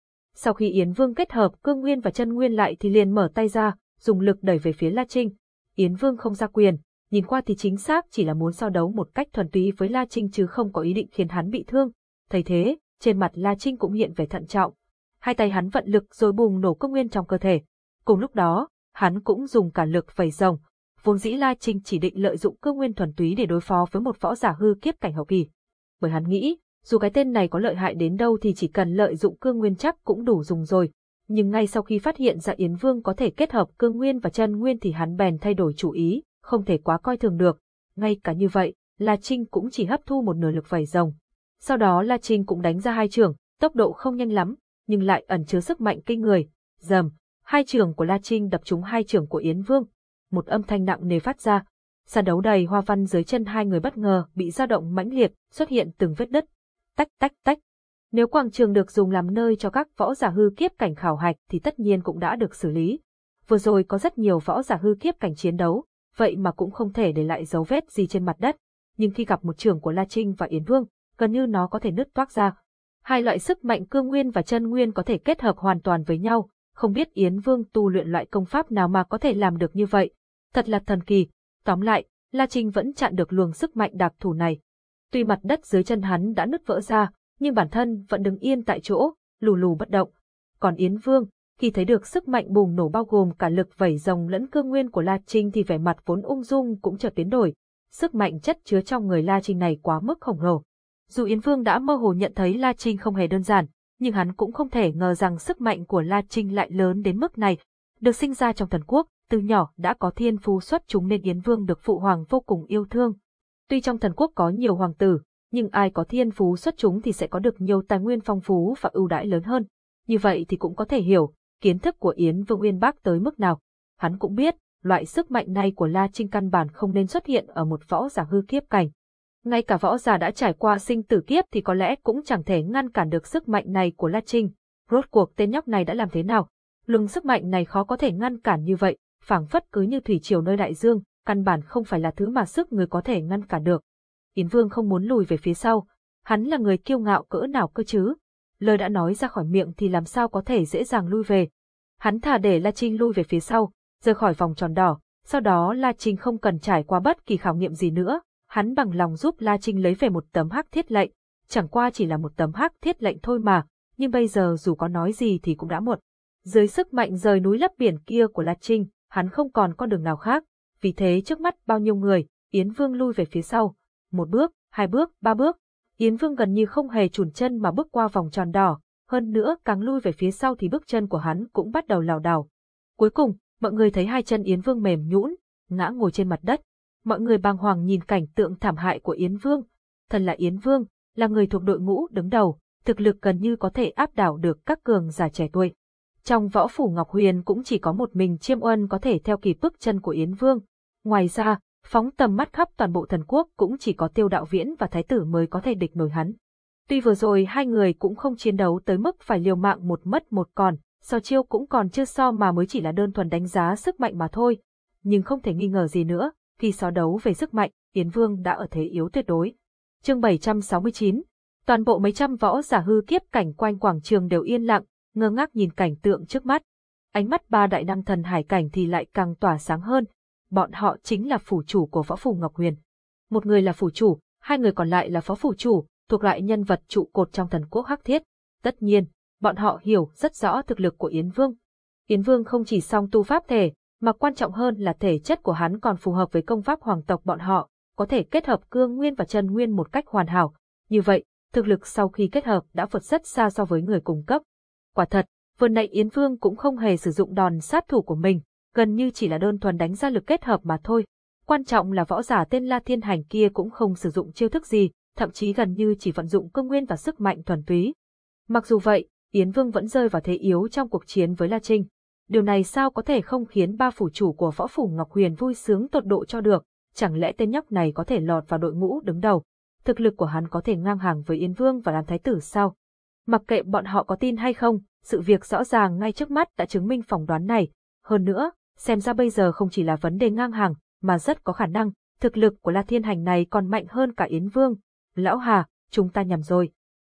Sau khi Yến Vương kết hợp cương nguyên và chân nguyên lại thì liền mở tay ra, dùng lực đẩy về phía La Trinh. Yến Vương không ra quyền, nhìn qua thì chính xác chỉ là muốn so đấu một cách thuần túy với La Trinh chứ không có ý định khiến hắn bị thương. Thấy thế, trên mặt La Trinh cũng hiện vẻ thận trọng. Hai tay hắn vận lực rồi bùng nổ cương nguyên trong cơ thể. Cùng lúc đó, hắn cũng dùng cả lực vẩy rồng. Vốn dĩ La Trinh chỉ định lợi dụng cương nguyên thuần túy để đối phó với một võ giả hư kiếp cảnh hậu kỳ. Bởi hắn nghĩ, dù cái tên này có lợi hại đến đâu thì chỉ cần lợi dụng cương nguyên chắc cũng đủ dùng rồi. Nhưng ngay sau khi phát hiện ra Yến Vương có thể kết hợp cương nguyên và chân nguyên thì hắn bèn thay đổi chủ ý, không thể quá coi thường được. Ngay cả như vậy, La Trinh cũng chỉ hấp thu một nửa lực vảy rồng. Sau đó La Trinh cũng đánh ra hai trường, tốc độ không nhanh lắm, nhưng lại ẩn chứa sức mạnh kinh người. Dầm, hai trường của La Trinh đập trúng hai trường của Yến Vương. Một âm thanh nặng nề phát ra. Sàn đấu đầy hoa văn dưới chân hai người bất ngờ bị dao động mãnh liệt, xuất hiện từng vết đất. Tách tách tách. Nếu quảng trường được dùng làm nơi cho các võ giả hư kiếp cảnh khảo hạch thì tất nhiên cũng đã được xử lý. Vừa rồi có rất nhiều võ giả hư kiếp cảnh chiến đấu, vậy mà cũng không thể để lại dấu vết gì trên mặt đất. Nhưng khi gặp một trường của La Trinh và Yến Vương, gần như nó có thể nứt toác ra. Hai loại sức mạnh cương nguyên và chân nguyên có thể kết hợp hoàn toàn với nhau, không biết Yến Vương tu luyện loại công pháp nào mà có thể làm được như vậy. Thật là thần kỳ. Tóm lại, La Trinh vẫn chặn được luồng sức mạnh đặc thù này. Tuy mặt đất dưới chân hắn đã nứt vỡ ra, nhưng bản thân vẫn đứng yên tại chỗ, lù lù bất động. Còn Yến Vương, khi thấy được sức mạnh bùng nổ bao gồm cả lực vẩy rồng lẫn cơ nguyên của La Trinh thì vẻ mặt vốn ung dung cũng chợt biến đổi. Sức mạnh chất chứa trong người La Trinh này quá mức khổng lồ. Dù Yến Vương đã mơ hồ nhận thấy La Trinh không hề đơn giản, nhưng hắn cũng không thể ngờ rằng sức mạnh của La Trinh lại lớn đến mức này. Được sinh ra trong thần quốc, từ nhỏ đã có thiên phú xuất chúng nên Yến Vương được phụ hoàng vô cùng yêu thương. Tuy trong thần quốc có nhiều hoàng tử, nhưng ai có thiên phú xuất chúng thì sẽ có được nhiều tài nguyên phong phú và ưu đãi lớn hơn. Như vậy thì cũng có thể hiểu, kiến thức của Yến Vương Uyên Bác tới mức nào. Hắn cũng biết, loại sức mạnh này của La Trinh căn bản không nên xuất hiện ở một võ giả hư kiếp cảnh. Ngay cả võ giả đã trải qua sinh tử kiếp thì có lẽ cũng chẳng thể ngăn cản được sức mạnh này của La Trinh. Rốt cuộc tên nhóc này đã làm thế nào? Lưng sức mạnh này khó có thể ngăn cản như vậy, phảng phất cứ như thủy triều nơi đại dương, căn bản không phải là thứ mà sức người có thể ngăn cản được. Yến Vương không muốn lùi về phía sau, hắn là người kiêu ngạo cỡ nào cơ chứ, lời đã nói ra khỏi miệng thì làm sao có thể dễ dàng lui về. Hắn thả để La Trinh lui về phía sau, rời khỏi vòng tròn đỏ, sau đó La Trinh không cần trải qua bất kỳ khảo nghiệm gì nữa, hắn bằng lòng giúp La Trinh lấy về một tấm hắc thiết lệnh, chẳng qua chỉ là một tấm hắc thiết lệnh thôi mà, nhưng bây giờ dù có nói gì thì cũng đã muộn. Dưới sức mạnh rời núi lấp biển kia của La Trinh, hắn không còn con đường nào khác, vì thế trước mắt bao nhiêu người, Yến Vương lui về phía sau, một bước, hai bước, ba bước, Yến Vương gần như không hề chùn chân mà bước qua vòng tròn đỏ, hơn nữa càng lui về phía sau thì bước chân của hắn cũng bắt đầu lảo đảo. Cuối cùng, mọi người thấy hai chân Yến Vương mềm nhũn, ngã ngồi trên mặt đất. Mọi người bàng hoàng nhìn cảnh tượng thảm hại của Yến Vương. Thần là Yến Vương, là người thuộc đội ngũ đứng đầu, thực lực gần như có thể áp đảo được các cường giả trẻ tuổi. Trong võ phủ Ngọc Huyền cũng chỉ có một mình Chiêm Uân có thể theo kịp bước chân của Yến Vương. Ngoài ra, phóng tầm mắt khắp toàn bộ thần quốc cũng chỉ có tiêu đạo viễn và thái tử mới có thể địch nổi hắn. Tuy vừa rồi hai người cũng không chiến đấu tới mức phải liều mạng một mất một còn, so chiêu cũng còn chưa so mà mới chỉ là đơn thuần đánh giá sức mạnh mà thôi. Nhưng không thể nghi ngờ gì nữa, khi so đấu về sức mạnh, Yến Vương đã ở thế yếu tuyệt đối. Chương 769 Toàn bộ mấy trăm võ giả hư kiếp cảnh quanh quảng trường đều yên lặng, ngơ ngác nhìn cảnh tượng trước mắt. Ánh mắt ba đại năng thần hải cảnh thì lại càng tỏa sáng hơn, bọn họ chính là phủ chủ của võ phủ Ngọc Huyền. Một người là phủ chủ, hai người còn lại là phó phủ chủ, thuộc lại nhân vật trụ cột trong thần quốc hắc thiết. Tất nhiên, bọn họ hiểu rất rõ thực lực của Yến Vương. Yến Vương không chỉ song tu pháp thể, mà quan trọng hơn là thể chất của hắn còn phù hợp với công pháp hoàng tộc bọn họ, có thể kết hợp cương nguyên và chân nguyên một cách hoàn hảo. Như vậy, thực lực sau khi kết hợp đã vượt rất xa so với người cùng cấp. Quả thật, vừa nãy Yến Vương cũng không hề sử dụng đòn sát thủ của mình, gần như chỉ là đơn thuần đánh ra lực kết hợp mà thôi. Quan trọng là võ giả tên La Thiên Hành kia cũng không sử dụng chiêu thức gì, thậm chí gần như chỉ vận dụng cơ nguyên và sức mạnh thuần túy. Mặc dù vậy, Yến Vương vẫn rơi vào thế yếu trong cuộc chiến với La Trinh. Điều này sao có thể không khiến ba phủ chủ của võ phủ Ngọc Huyền vui sướng tột độ cho được, chẳng lẽ tên nhóc này có thể lọt vào đội ngũ đứng đầu, thực lực của hắn có thể ngang hàng với Yến Vương và làm thái tử sao? Mặc kệ bọn họ có tin hay không, sự việc rõ ràng ngay trước mắt đã chứng minh phỏng đoán này. Hơn nữa, xem ra bây giờ không chỉ là vấn đề ngang hàng, mà rất có khả năng, thực lực của La Thiên Hành này còn mạnh hơn cả Yến Vương. Lão Hà, chúng ta nhầm rồi.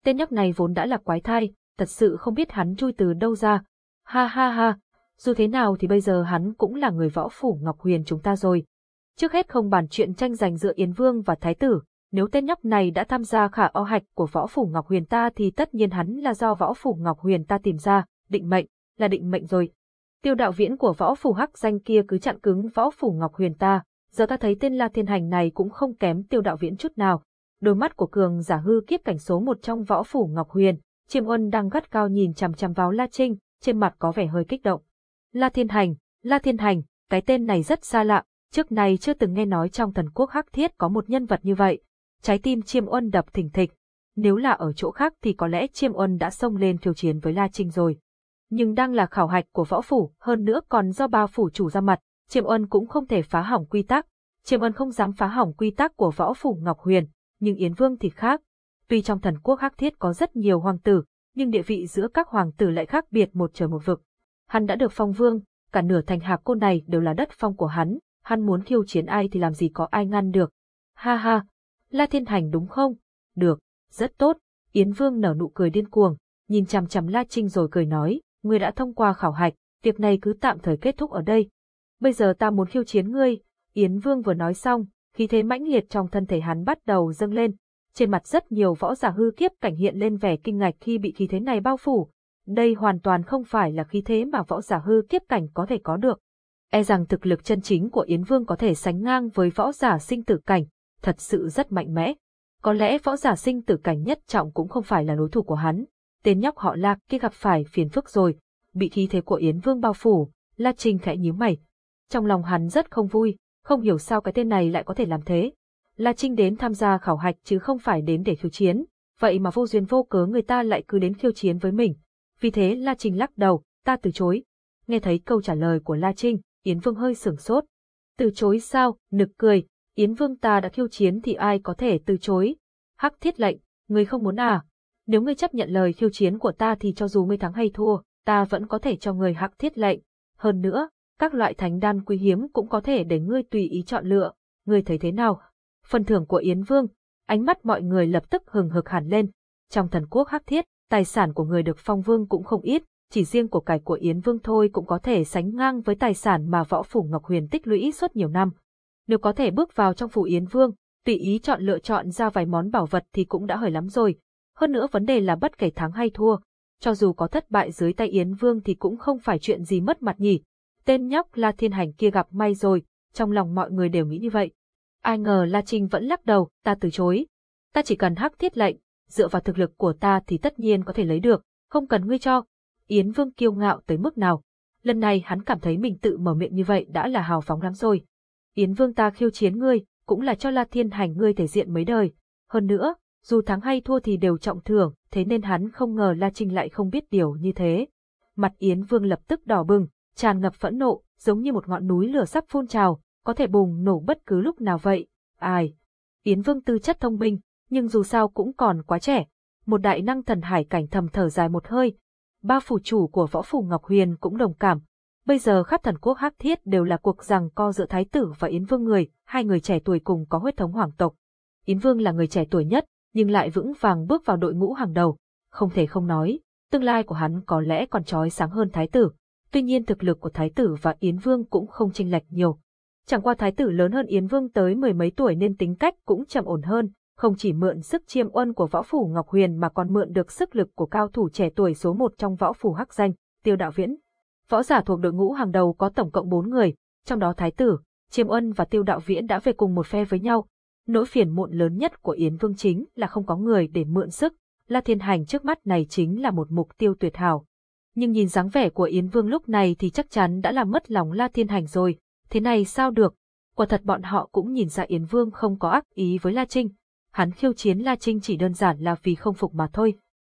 Tên nhóc này vốn đã là quái thai, thật sự không biết hắn chui từ đâu ra. Ha ha ha, dù thế nào thì bây giờ hắn cũng là người võ phủ Ngọc Huyền chúng ta rồi. Trước hết không bàn chuyện tranh giành giữa Yến Vương và Thái tử, nếu tên nhóc này đã tham gia khả o hạch của võ phủ Ngọc Huyền ta thì tất nhiên hắn là do võ phủ Ngọc Huyền ta tìm ra, định mệnh, là định mệnh rồi. Tiêu đạo viễn của võ phủ hắc danh kia cứ chặn cứng võ phủ Ngọc Huyền ta, giờ ta thấy tên La Thiên Hành này cũng không kém tiêu đạo viễn chút nào. Đôi mắt của cường giả hư kiếp cảnh số một trong võ phủ Ngọc Huyền, chiêm uân đang gắt cao nhìn chằm chằm vào La Trinh, trên mặt có vẻ hơi kích động. La Thiên Hành, La Thiên Hành, cái tên này rất xa lạ, trước này chưa từng nghe nói trong thần quốc hắc thiết có một nhân vật như vậy, trái tim chiêm uân đập thình thịch. Nếu là ở chỗ khác thì có lẽ chiêm uân đã xông lên khiêu chiến với La Trinh rồi. Nhưng đang là khảo hạch của võ phủ, hơn nữa còn do ba phủ chủ ra mặt, chiêm uân cũng không thể phá hỏng quy tắc. Chiêm uân không dám phá hỏng quy tắc của võ phủ Ngọc Huyền, nhưng Yến Vương thì khác. Tuy trong thần quốc hắc thiết có rất nhiều hoàng tử, nhưng địa vị giữa các hoàng tử lại khác biệt một trời một vực. Hắn đã được phong vương, cả nửa thành hạc côn này đều là đất phong của hắn, hắn muốn khiêu chiến ai thì làm gì có ai ngăn được. Ha ha, La Thiên Hành đúng không? Được, rất tốt. Yến Vương nở nụ cười điên cuồng, nhìn chằm chằm La Trinh rồi cười nói, ngươi đã thông qua khảo hạch, việc này cứ tạm thời kết thúc ở đây. Bây giờ ta muốn khiêu chiến ngươi. Yến Vương vừa nói xong, khí thế mãnh liệt trong thân thể hắn bắt đầu dâng lên. Trên mặt rất nhiều võ giả hư kiếp cảnh hiện lên vẻ kinh ngạc khi bị khí thế này bao phủ. Đây hoàn toàn không phải là khí thế mà võ giả hư kiếp cảnh có thể có được. E rằng thực lực chân chính của Yến Vương có thể sánh ngang với võ giả sinh tử cảnh, thật sự rất mạnh mẽ. Có lẽ võ giả sinh tử cảnh nhất trọng cũng không phải là đối thủ của hắn. Tên nhóc họ La kia gặp phải phiền phức rồi, bị thi thế của Yến Vương bao phủ, La Trinh khẽ nhíu mày. Trong lòng hắn rất không vui, không hiểu sao cái tên này lại có thể làm thế. La Trinh đến tham gia khảo hạch chứ không phải đến để khiêu chiến, vậy mà vô duyên vô cớ người ta lại cứ đến khiêu chiến với mình. Vì thế La Trinh lắc đầu, ta từ chối. Nghe thấy câu trả lời của La Trinh, Yến Vương hơi sửng sốt. Từ chối sao, nực cười, Yến Vương ta đã khiêu chiến thì ai có thể từ chối. Hắc thiết lệnh, ngươi không muốn à? Nếu ngươi chấp nhận lời khiêu chiến của ta thì cho dù ngươi thắng hay thua, ta vẫn có thể cho ngươi hắc thiết lệnh. Hơn nữa, các loại thánh đan quý hiếm cũng có thể để ngươi tùy ý chọn lựa. Ngươi thấy thế nào? Phần thưởng của Yến Vương, ánh mắt mọi người lập tức hừng hực hẳn lên. Trong thần quốc hắc thiết, tài sản của người được phong vương cũng không ít, chỉ riêng của cải của Yến Vương thôi cũng có thể sánh ngang với tài sản mà võ phủ Ngọc Huyền tích lũy suốt nhiều năm nếu có thể bước vào trong phủ Yến Vương, tùy ý chọn lựa chọn ra vài món bảo vật thì cũng đã hời lắm rồi. Hơn nữa vấn đề là bất kể thắng hay thua, cho dù có thất bại dưới tay Yến Vương thì cũng không phải chuyện gì mất mặt nhỉ. Tên nhóc La Thiên Hành kia gặp may rồi, trong lòng mọi người đều nghĩ như vậy. Ai ngờ La Trinh vẫn lắc đầu, ta từ chối. Ta chỉ cần hắc thiết lệnh, dựa vào thực lực của ta thì tất nhiên có thể lấy được, không cần ngươi cho. Yến Vương kiêu ngạo tới mức nào. Lần này hắn cảm thấy mình tự mở miệng như vậy đã là hào phóng lắm rồi. Yến Vương ta khiêu chiến ngươi, cũng là cho La Thiên Hành ngươi thể diện mấy đời. Hơn nữa, dù thắng hay thua thì đều trọng thưởng, thế nên hắn không ngờ La Trinh lại không biết điều như thế. Mặt Yến Vương lập tức đỏ bừng, tràn ngập phẫn nộ, giống như một ngọn núi lửa sắp phun trào, có thể bùng nổ bất cứ lúc nào vậy. Ai? Yến Vương tư chất thông minh, nhưng dù sao cũng còn quá trẻ. Một đại năng thần hải cảnh thầm thở dài một hơi. Ba phủ chủ của võ phủ Ngọc Huyền cũng đồng cảm, Bây giờ khắp thần quốc hắc thiết đều là cuộc rằng co giữa Thái tử và Yến Vương người, hai người trẻ tuổi cùng có huyết thống hoàng tộc. Yến Vương là người trẻ tuổi nhất, nhưng lại vững vàng bước vào đội ngũ hàng đầu. Không thể không nói, tương lai của hắn có lẽ còn trói sáng hơn Thái tử. Tuy nhiên thực lực của Thái tử và Yến Vương cũng không chênh lệch nhiều. Chẳng qua Thái tử lớn hơn Yến Vương tới mười mấy tuổi nên tính cách cũng trầm ổn hơn, không chỉ mượn sức chiêm uân của võ phủ Ngọc Huyền mà còn mượn được sức lực của cao thủ trẻ tuổi số một trong võ phủ Hắc Danh, Tiêu Đạo Viễn. Võ giả thuộc đội ngũ hàng đầu có tổng cộng 4 người, trong đó Thái tử, Chiêm Ân và Tiêu Đạo Viễn đã về cùng một phe với nhau. Nỗi phiền muộn lớn nhất của Yến Vương chính là không có người để mượn sức, La Thiên Hành trước mắt này chính là một mục tiêu tuyệt hảo. Nhưng nhìn dáng vẻ của Yến Vương lúc này thì chắc chắn đã làm mất lòng La Thiên Hành rồi, thế này sao được? Quả thật bọn họ cũng nhìn ra Yến Vương không có ác ý với La Trinh. hắn khiêu chiến La Trinh chỉ đơn giản là vì không phục mà thôi.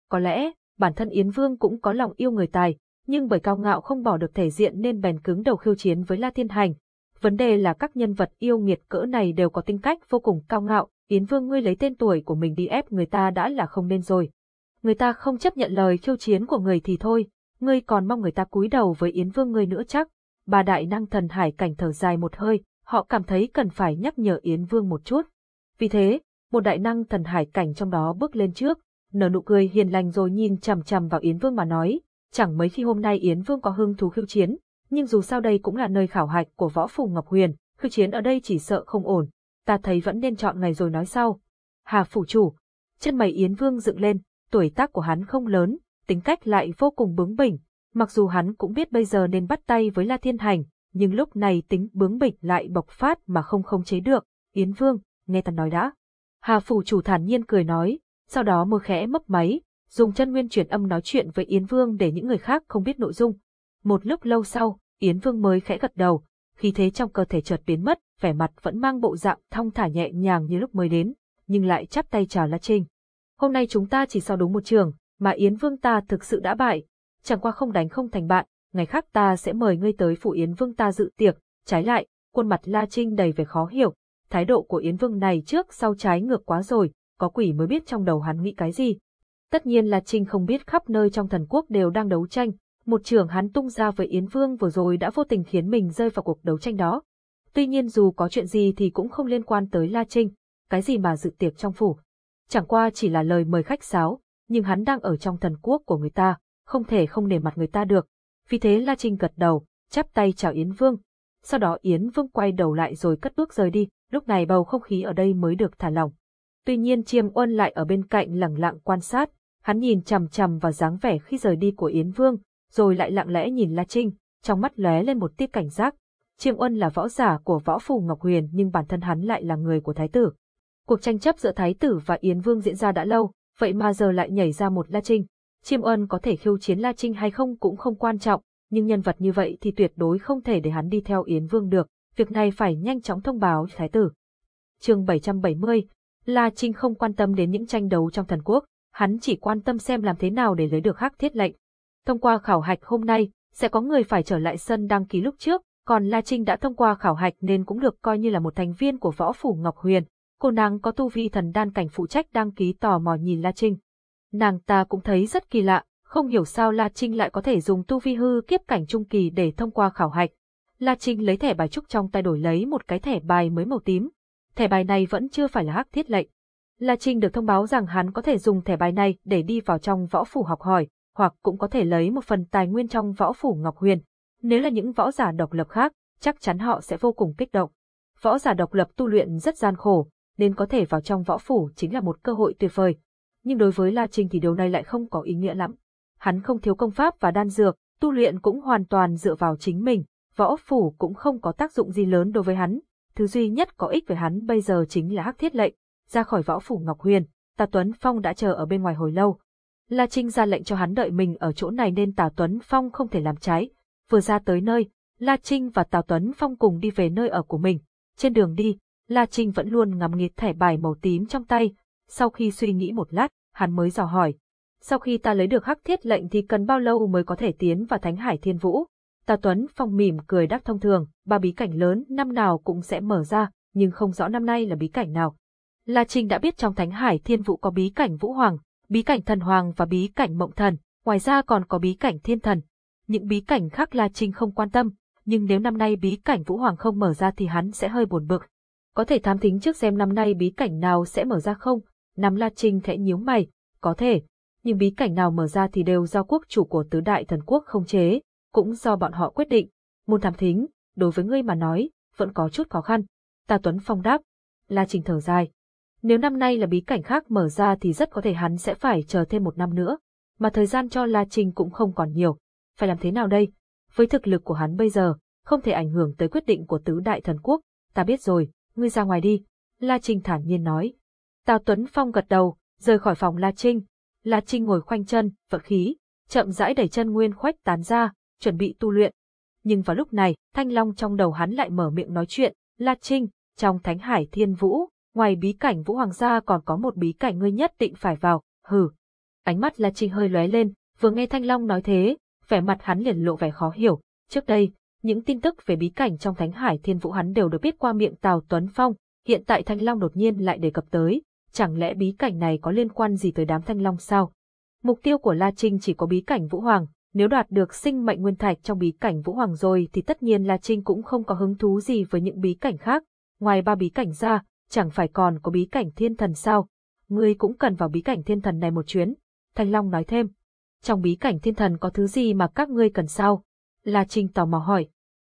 Có lẽ, bản thân Yến Vương cũng có lòng yêu người tài, nhưng bởi cao ngạo không bỏ được thể diện nên bèn cứng đầu khiêu chiến với La Thiên Hành. Vấn đề là các nhân vật yêu nghiệt cỡ này đều có tính cách vô cùng cao ngạo, Yến Vương ngươi lấy tên tuổi của mình đi ép người ta đã là không nên rồi. Người ta không chấp nhận lời khiêu chiến của người thì thôi, ngươi còn mong người ta cúi đầu với Yến Vương ngươi nữa chắc. Bà đại năng thần hải cảnh thở dài một hơi, họ cảm thấy cần phải nhắc nhở Yến Vương một chút. Vì thế, một đại năng thần hải cảnh trong đó bước lên trước, nở nụ cười hiền lành rồi nhìn chằm chằm vào Yến Vương mà nói, chẳng mấy khi hôm nay Yến Vương có hưng thú khiêu chiến, nhưng dù sao đây cũng là nơi khảo hạch của võ phùng Ngọc Huyền, khiêu chiến ở đây chỉ sợ không ổn, ta thấy vẫn nên chọn ngày rồi nói sau. Hà phủ chủ, chân mày Yến Vương dựng lên, tuổi tác của hắn không lớn, tính cách lại vô cùng bướng bỉnh, mặc dù hắn cũng biết bây giờ nên bắt tay với La Thiên Hành, nhưng lúc này tính bướng bỉnh lại bộc phát mà không không chế được. Yến Vương, nghe ta nói đã. Hà phủ chủ thản nhiên cười nói, sau đó môi khẽ mấp máy, dùng chân nguyên truyền âm nói chuyện với Yến Vương để những người khác không biết nội dung. Một lúc lâu sau, Yến Vương mới khẽ gật đầu, khi thế trong cơ thể chợt biến mất, vẻ mặt vẫn mang bộ dạng thong thả nhẹ nhàng như lúc mới đến, nhưng lại chắp tay chào La Trinh. Hôm nay chúng ta chỉ sau đúng một trường, mà Yến Vương ta thực sự đã bại, chẳng qua không đánh không thành bạn, ngày khác ta sẽ mời ngươi tới phủ Yến Vương ta dự tiệc, trái lại, khuôn mặt La Trinh đầy vẻ khó hiểu, thái độ của Yến Vương này trước sau trái ngược quá rồi, có quỷ mới biết trong đầu hắn nghĩ cái gì. Tất nhiên là Trình không biết khắp nơi trong thần quốc đều đang đấu tranh, một trưởng hắn tung ra với Yến Vương vừa rồi đã vô tình khiến mình rơi vào cuộc đấu tranh đó. Tuy nhiên dù có chuyện gì thì cũng không liên quan tới La Trinh, cái gì mà dự tiệc trong phủ. Chẳng qua chỉ là lời mời khách sáo, nhưng hắn đang ở trong thần quốc của người ta, không thể không nể mặt người ta được. Vì thế La Trinh gật đầu, chắp tay chào Yến Vương. Sau đó Yến Vương quay đầu lại rồi cất bước rời đi, lúc này bầu không khí ở đây mới được thả lỏng. Tuy nhiên Chiêm Uân lại ở bên cạnh lẳng lặng quan sát, hắn nhìn chằm chằm vào dáng vẻ khi rời đi của Yến Vương, rồi lại lặng lẽ nhìn La Trinh, trong mắt lóe lên một tia cảnh giác. Chiêm Uân là võ giả của võ phù Ngọc Huyền nhưng bản thân hắn lại là người của Thái tử. Cuộc tranh chấp giữa Thái tử và Yến Vương diễn ra đã lâu, vậy mà giờ lại nhảy ra một La Trinh. Chiêm Uân có thể khiêu chiến La Trinh hay không cũng không quan trọng, nhưng nhân vật như vậy thì tuyệt đối không thể để hắn đi theo Yến Vương được, việc này phải nhanh chóng thông báo Thái tử. chương 770, La Trinh không quan tâm đến những tranh đấu trong thần quốc, hắn chỉ quan tâm xem làm thế nào để lấy được hắc thiết lệnh. Thông qua khảo hạch hôm nay, sẽ có người phải trở lại sân đăng ký lúc trước, còn La Trinh đã thông qua khảo hạch nên cũng được coi như là một thành viên của võ phủ Ngọc Huyền. Cô nàng có tu vi thần đan cảnh phụ trách đăng ký tò mò nhìn La Trinh. Nàng ta cũng thấy rất kỳ lạ, không hiểu sao La Trinh lại có thể dùng tu vi hư kiếp cảnh trung kỳ để thông qua khảo hạch. La Trinh lấy thẻ bài trúc trong tay đổi lấy một cái thẻ bài mới màu tím. Thẻ bài này vẫn chưa phải là hắc thiết lệnh. La Trinh được thông báo rằng hắn có thể dùng thẻ bài này để đi vào trong võ phủ học hỏi, hoặc cũng có thể lấy một phần tài nguyên trong võ phủ Ngọc Huyền. Nếu là những võ giả độc lập khác, chắc chắn họ sẽ vô cùng kích động. Võ giả độc lập tu luyện rất gian khổ, nên có thể vào trong võ phủ chính là một cơ hội tuyệt vời. Nhưng đối với La Trinh thì điều này lại không có ý nghĩa lắm. Hắn không thiếu công pháp và đan dược, tu luyện cũng hoàn toàn dựa vào chính mình, võ phủ cũng không có tác dụng gì lớn đối với hắn. Thứ duy nhất có ích với hắn bây giờ chính là hắc thiết lệnh. Ra khỏi võ phủ Ngọc Huyền, Tà Tuấn Phong đã chờ ở bên ngoài hồi lâu, La Trinh ra lệnh cho hắn đợi mình ở chỗ này nên Tào Tuấn Phong không thể làm trái. Vừa ra tới nơi, La Trinh và Tào Tuấn Phong cùng đi về nơi ở của mình. Trên đường đi, La Trinh vẫn luôn ngắm nghía thẻ bài màu tím trong tay. Sau khi suy nghĩ một lát, hắn mới dò hỏi. Sau khi ta lấy được hắc thiết lệnh thì cần bao lâu mới có thể tiến vào Thánh Hải Thiên Vũ? Tào Tuấn Phong mỉm cười đáp thông thường, ba bí cảnh lớn năm nào cũng sẽ mở ra, nhưng không rõ năm nay là bí cảnh nào. La Trinh đã biết trong Thánh Hải Thiên Vũ có bí cảnh Vũ Hoàng, bí cảnh thần hoàng và bí cảnh mộng thần, ngoài ra còn có bí cảnh thiên thần. Những bí cảnh khác La Trinh không quan tâm, nhưng nếu năm nay bí cảnh Vũ Hoàng không mở ra thì hắn sẽ hơi buồn bực. Có thể tham thính trước xem năm nay bí cảnh nào sẽ mở ra không? Năm La Trinh khẽ nhíu mày, có thể, nhưng bí cảnh nào mở ra thì đều do quốc chủ của tứ đại thần quốc không chế, cũng do bọn họ quyết định. Môn tham thính, đối với ngươi mà nói, vẫn có chút khó khăn. Ta Tuấn Phong đáp. La Trinh thở dài, nếu năm nay là bí cảnh khác mở ra thì rất có thể hắn sẽ phải chờ thêm một năm nữa, mà thời gian cho La Trinh cũng không còn nhiều. Phải làm thế nào đây? Với thực lực của hắn bây giờ, không thể ảnh hưởng tới quyết định của tứ đại thần quốc. Ta biết rồi, ngươi ra ngoài đi. La Trinh thản nhiên nói. Tào Tuấn Phong gật đầu, rời khỏi phòng La Trinh. La Trinh ngồi khoanh chân, vận khí, chậm rãi đẩy chân nguyên khoách tán ra, chuẩn bị tu luyện. Nhưng vào lúc này, Thanh Long trong đầu hắn lại mở miệng nói chuyện, La Trinh, trong Thánh Hải Thiên Vũ, ngoài bí cảnh Vũ Hoàng gia còn có một bí cảnh ngươi nhất định phải vào, hừ. Ánh mắt La Trinh hơi lóe lên, vừa nghe Thanh Long nói thế, vẻ mặt hắn liền lộ vẻ khó hiểu. Trước đây, những tin tức về bí cảnh trong Thánh Hải Thiên Vũ hắn đều được biết qua miệng Tào Tuấn Phong, hiện tại Thanh Long đột nhiên lại đề cập tới, chẳng lẽ bí cảnh này có liên quan gì tới đám Thanh Long sao? Mục tiêu của La Trinh chỉ có bí cảnh Vũ Hoàng, nếu đoạt được sinh mệnh nguyên thạch trong bí cảnh Vũ Hoàng rồi thì tất nhiên La Trinh cũng không có hứng thú gì với những bí cảnh khác, ngoài ba bí cảnh ra, chẳng phải còn có bí cảnh thiên thần sao? Ngươi cũng cần vào bí cảnh thiên thần này một chuyến. Thanh Long nói thêm. Trong bí cảnh thiên thần có thứ gì mà các ngươi cần sao? La Trinh tò mò hỏi.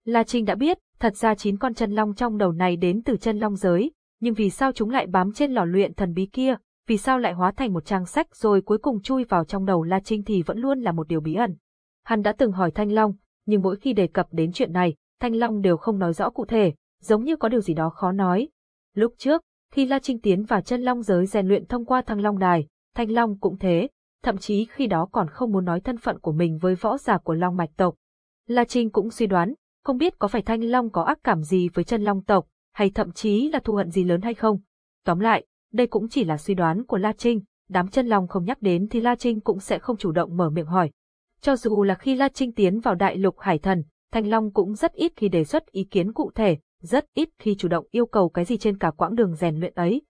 La Trinh đã biết, thật ra chín con chân long trong đầu này đến từ chân long giới, nhưng vì sao chúng lại bám trên lò luyện thần bí kia, vì sao lại hóa thành một trang sách rồi cuối cùng chui vào trong đầu La Trinh thì vẫn luôn là một điều bí ẩn. Hắn đã từng hỏi Thanh Long, nhưng mỗi khi đề cập đến chuyện này, Thanh Long đều không nói rõ cụ thể, giống như có điều gì đó khó nói. Lúc trước, khi La Trinh tiến vào chân long giới rèn luyện thông qua thăng long đài, Thanh Long cũng thế, thậm chí khi đó còn không muốn nói thân phận của mình với võ giả của long mạch tộc. La Trinh cũng suy đoán, không biết có phải Thanh Long có ác cảm gì với chân long tộc, hay thậm chí là thù hận gì lớn hay không. Tóm lại, đây cũng chỉ là suy đoán của La Trinh, đám chân long không nhắc đến thì La Trinh cũng sẽ không chủ động mở miệng hỏi. Cho dù là khi La Trinh tiến vào đại lục hải thần, Thanh Long cũng rất ít khi đề xuất ý kiến cụ thể, rất ít khi chủ động yêu cầu cái gì trên cả quãng đường rèn luyện ấy.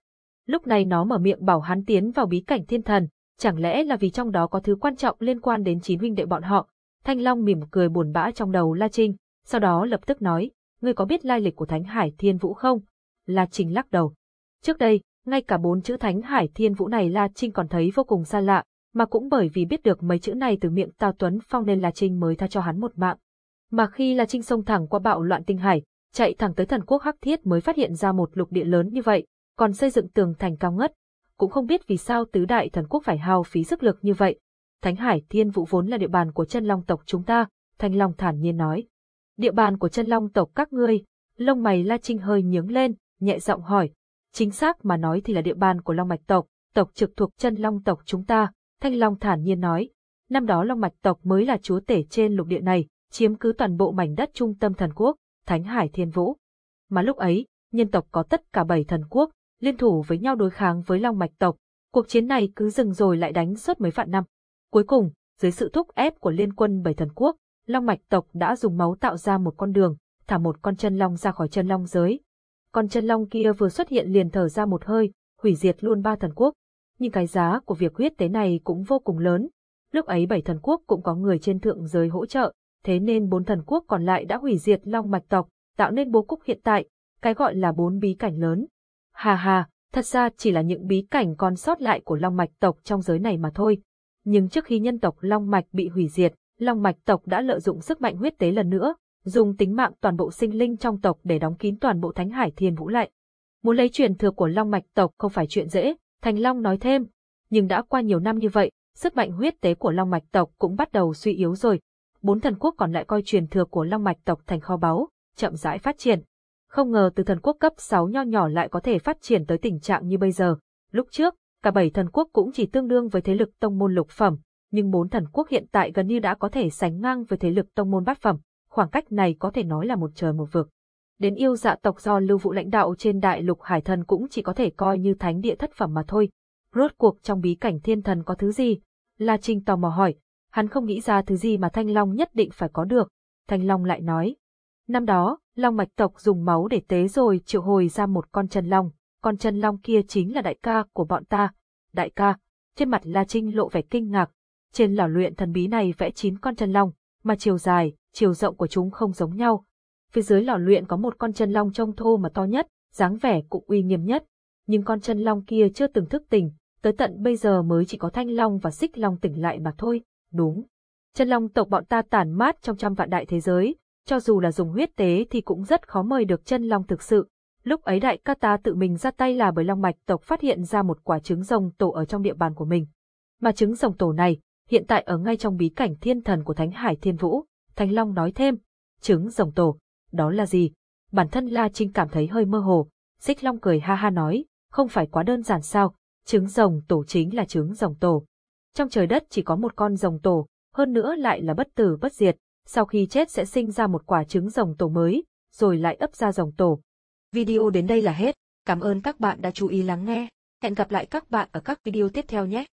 Lúc này nó mở miệng bảo hắn tiến vào bí cảnh thiên thần, chẳng lẽ là vì trong đó có thứ quan trọng liên quan đến chín huynh đệ bọn họ. Thanh Long mỉm cười buồn bã trong đầu La Trinh, sau đó lập tức nói, ngươi có biết lai lịch của Thánh Hải Thiên Vũ không? La Trinh lắc đầu. Trước đây, ngay cả bốn chữ Thánh Hải Thiên Vũ này La Trinh còn thấy vô cùng xa lạ, mà cũng bởi vì biết được mấy chữ này từ miệng Tào Tuấn Phong nên La Trinh mới tha cho hắn một mạng. Mà khi La Trinh xông thẳng qua bạo loạn tinh hải, chạy thẳng tới thần quốc Hắc Thiết mới phát hiện ra một lục địa lớn như vậy, còn xây dựng tường thành cao ngất, cũng không biết vì sao tứ đại thần quốc phải hao phí sức lực như vậy. Thánh Hải Thiên Vũ vốn là địa bàn của chân long tộc chúng ta, Thanh Long thản nhiên nói. Địa bàn của chân long tộc các ngươi, lông mày La Trinh hơi nhướng lên, nhẹ giọng hỏi. Chính xác mà nói thì là địa bàn của long mạch tộc, tộc trực thuộc chân long tộc chúng ta, Thanh Long thản nhiên nói. Năm đó long mạch tộc mới là chúa tể trên lục địa này, chiếm cứ toàn bộ mảnh đất trung tâm thần quốc, Thánh Hải Thiên Vũ. Mà lúc ấy, nhân tộc có tất cả bảy thần quốc, liên thủ với nhau đối kháng với Long Mạch tộc. Cuộc chiến này cứ dừng rồi lại đánh suốt mấy vạn năm. Cuối cùng, dưới sự thúc ép của liên quân bảy thần quốc, Long Mạch tộc đã dùng máu tạo ra một con đường, thả một con chân long ra khỏi chân long giới. Con chân long kia vừa xuất hiện liền thở ra một hơi, hủy diệt luôn ba thần quốc. Nhưng cái giá của việc huyết tế này cũng vô cùng lớn. Lúc ấy bảy thần quốc cũng có người trên thượng giới hỗ trợ, thế nên bốn thần quốc còn lại đã hủy diệt Long Mạch tộc, tạo nên bố cục hiện tại, cái gọi là bốn bí cảnh lớn. Hà hà, thật ra chỉ là những bí cảnh còn sót lại của Long Mạch tộc trong giới này mà thôi. Nhưng trước khi nhân tộc Long Mạch bị hủy diệt, Long Mạch tộc đã lợi dụng sức mạnh huyết tế lần nữa, dùng tính mạng toàn bộ sinh linh trong tộc để đóng kín toàn bộ Thánh Hải Thiên Vũ lại. Muốn lấy truyền thừa của Long Mạch tộc không phải chuyện dễ, Thành Long nói thêm. Nhưng đã qua nhiều năm như vậy, sức mạnh huyết tế của Long Mạch tộc cũng bắt đầu suy yếu rồi, bốn thần quốc còn lại coi truyền thừa của Long Mạch tộc thành kho báu, chậm rãi phát triển. Không ngờ từ thần quốc cấp 6 nho nhỏ lại có thể phát triển tới tình trạng như bây giờ. Lúc trước, cả bảy thần quốc cũng chỉ tương đương với thế lực tông môn lục phẩm, nhưng bốn thần quốc hiện tại gần như đã có thể sánh ngang với thế lực tông môn bát phẩm, khoảng cách này có thể nói là một trời một vực. Đến yêu dạ tộc do lưu vụ lãnh đạo trên đại lục hải thần cũng chỉ có thể coi như thánh địa thất phẩm mà thôi. Rốt cuộc trong bí cảnh thiên thần có thứ gì? La Trinh tò mò hỏi, hắn không nghĩ ra thứ gì mà Thanh Long nhất định phải có được. Thanh Long lại nói. Năm đó, Long mạch tộc dùng máu để tế rồi triệu hồi ra một con chân long, con chân long kia chính là đại ca của bọn ta. Đại ca, trên mặt La Trinh lộ vẻ kinh ngạc. Trên lò luyện thần bí này vẽ chín con chân long, mà chiều dài, chiều rộng của chúng không giống nhau. Phía dưới lò luyện có một con chân long trông thô mà to nhất, dáng vẻ cũng uy nghiêm nhất. Nhưng con chân long kia chưa từng thức tỉnh, tới tận bây giờ mới chỉ có thanh long và xích long tỉnh lại mà thôi. Đúng. Chân long tộc bọn ta tản mát trong trăm vạn đại thế giới, cho dù là dùng huyết tế thì cũng rất khó mời được chân long thực sự. Lúc ấy đại ca ta tự mình ra tay là bởi long mạch tộc phát hiện ra một quả trứng rồng tổ ở trong địa bàn của mình. Mà trứng rồng tổ này, hiện tại ở ngay trong bí cảnh thiên thần của Thánh Hải Thiên Vũ. Thánh Long nói thêm, trứng rồng tổ, đó là gì? Bản thân La Trinh cảm thấy hơi mơ hồ. Xích Long cười ha ha nói, không phải quá đơn giản sao, trứng rồng tổ chính là trứng rồng tổ. Trong trời đất chỉ có một con rồng tổ, hơn nữa lại là bất tử bất diệt, sau khi chết sẽ sinh ra một quả trứng rồng tổ mới, rồi lại ấp ra rồng tổ. Video đến đây là hết. Cảm ơn các bạn đã chú ý lắng nghe. Hẹn gặp lại các bạn ở các video tiếp theo nhé.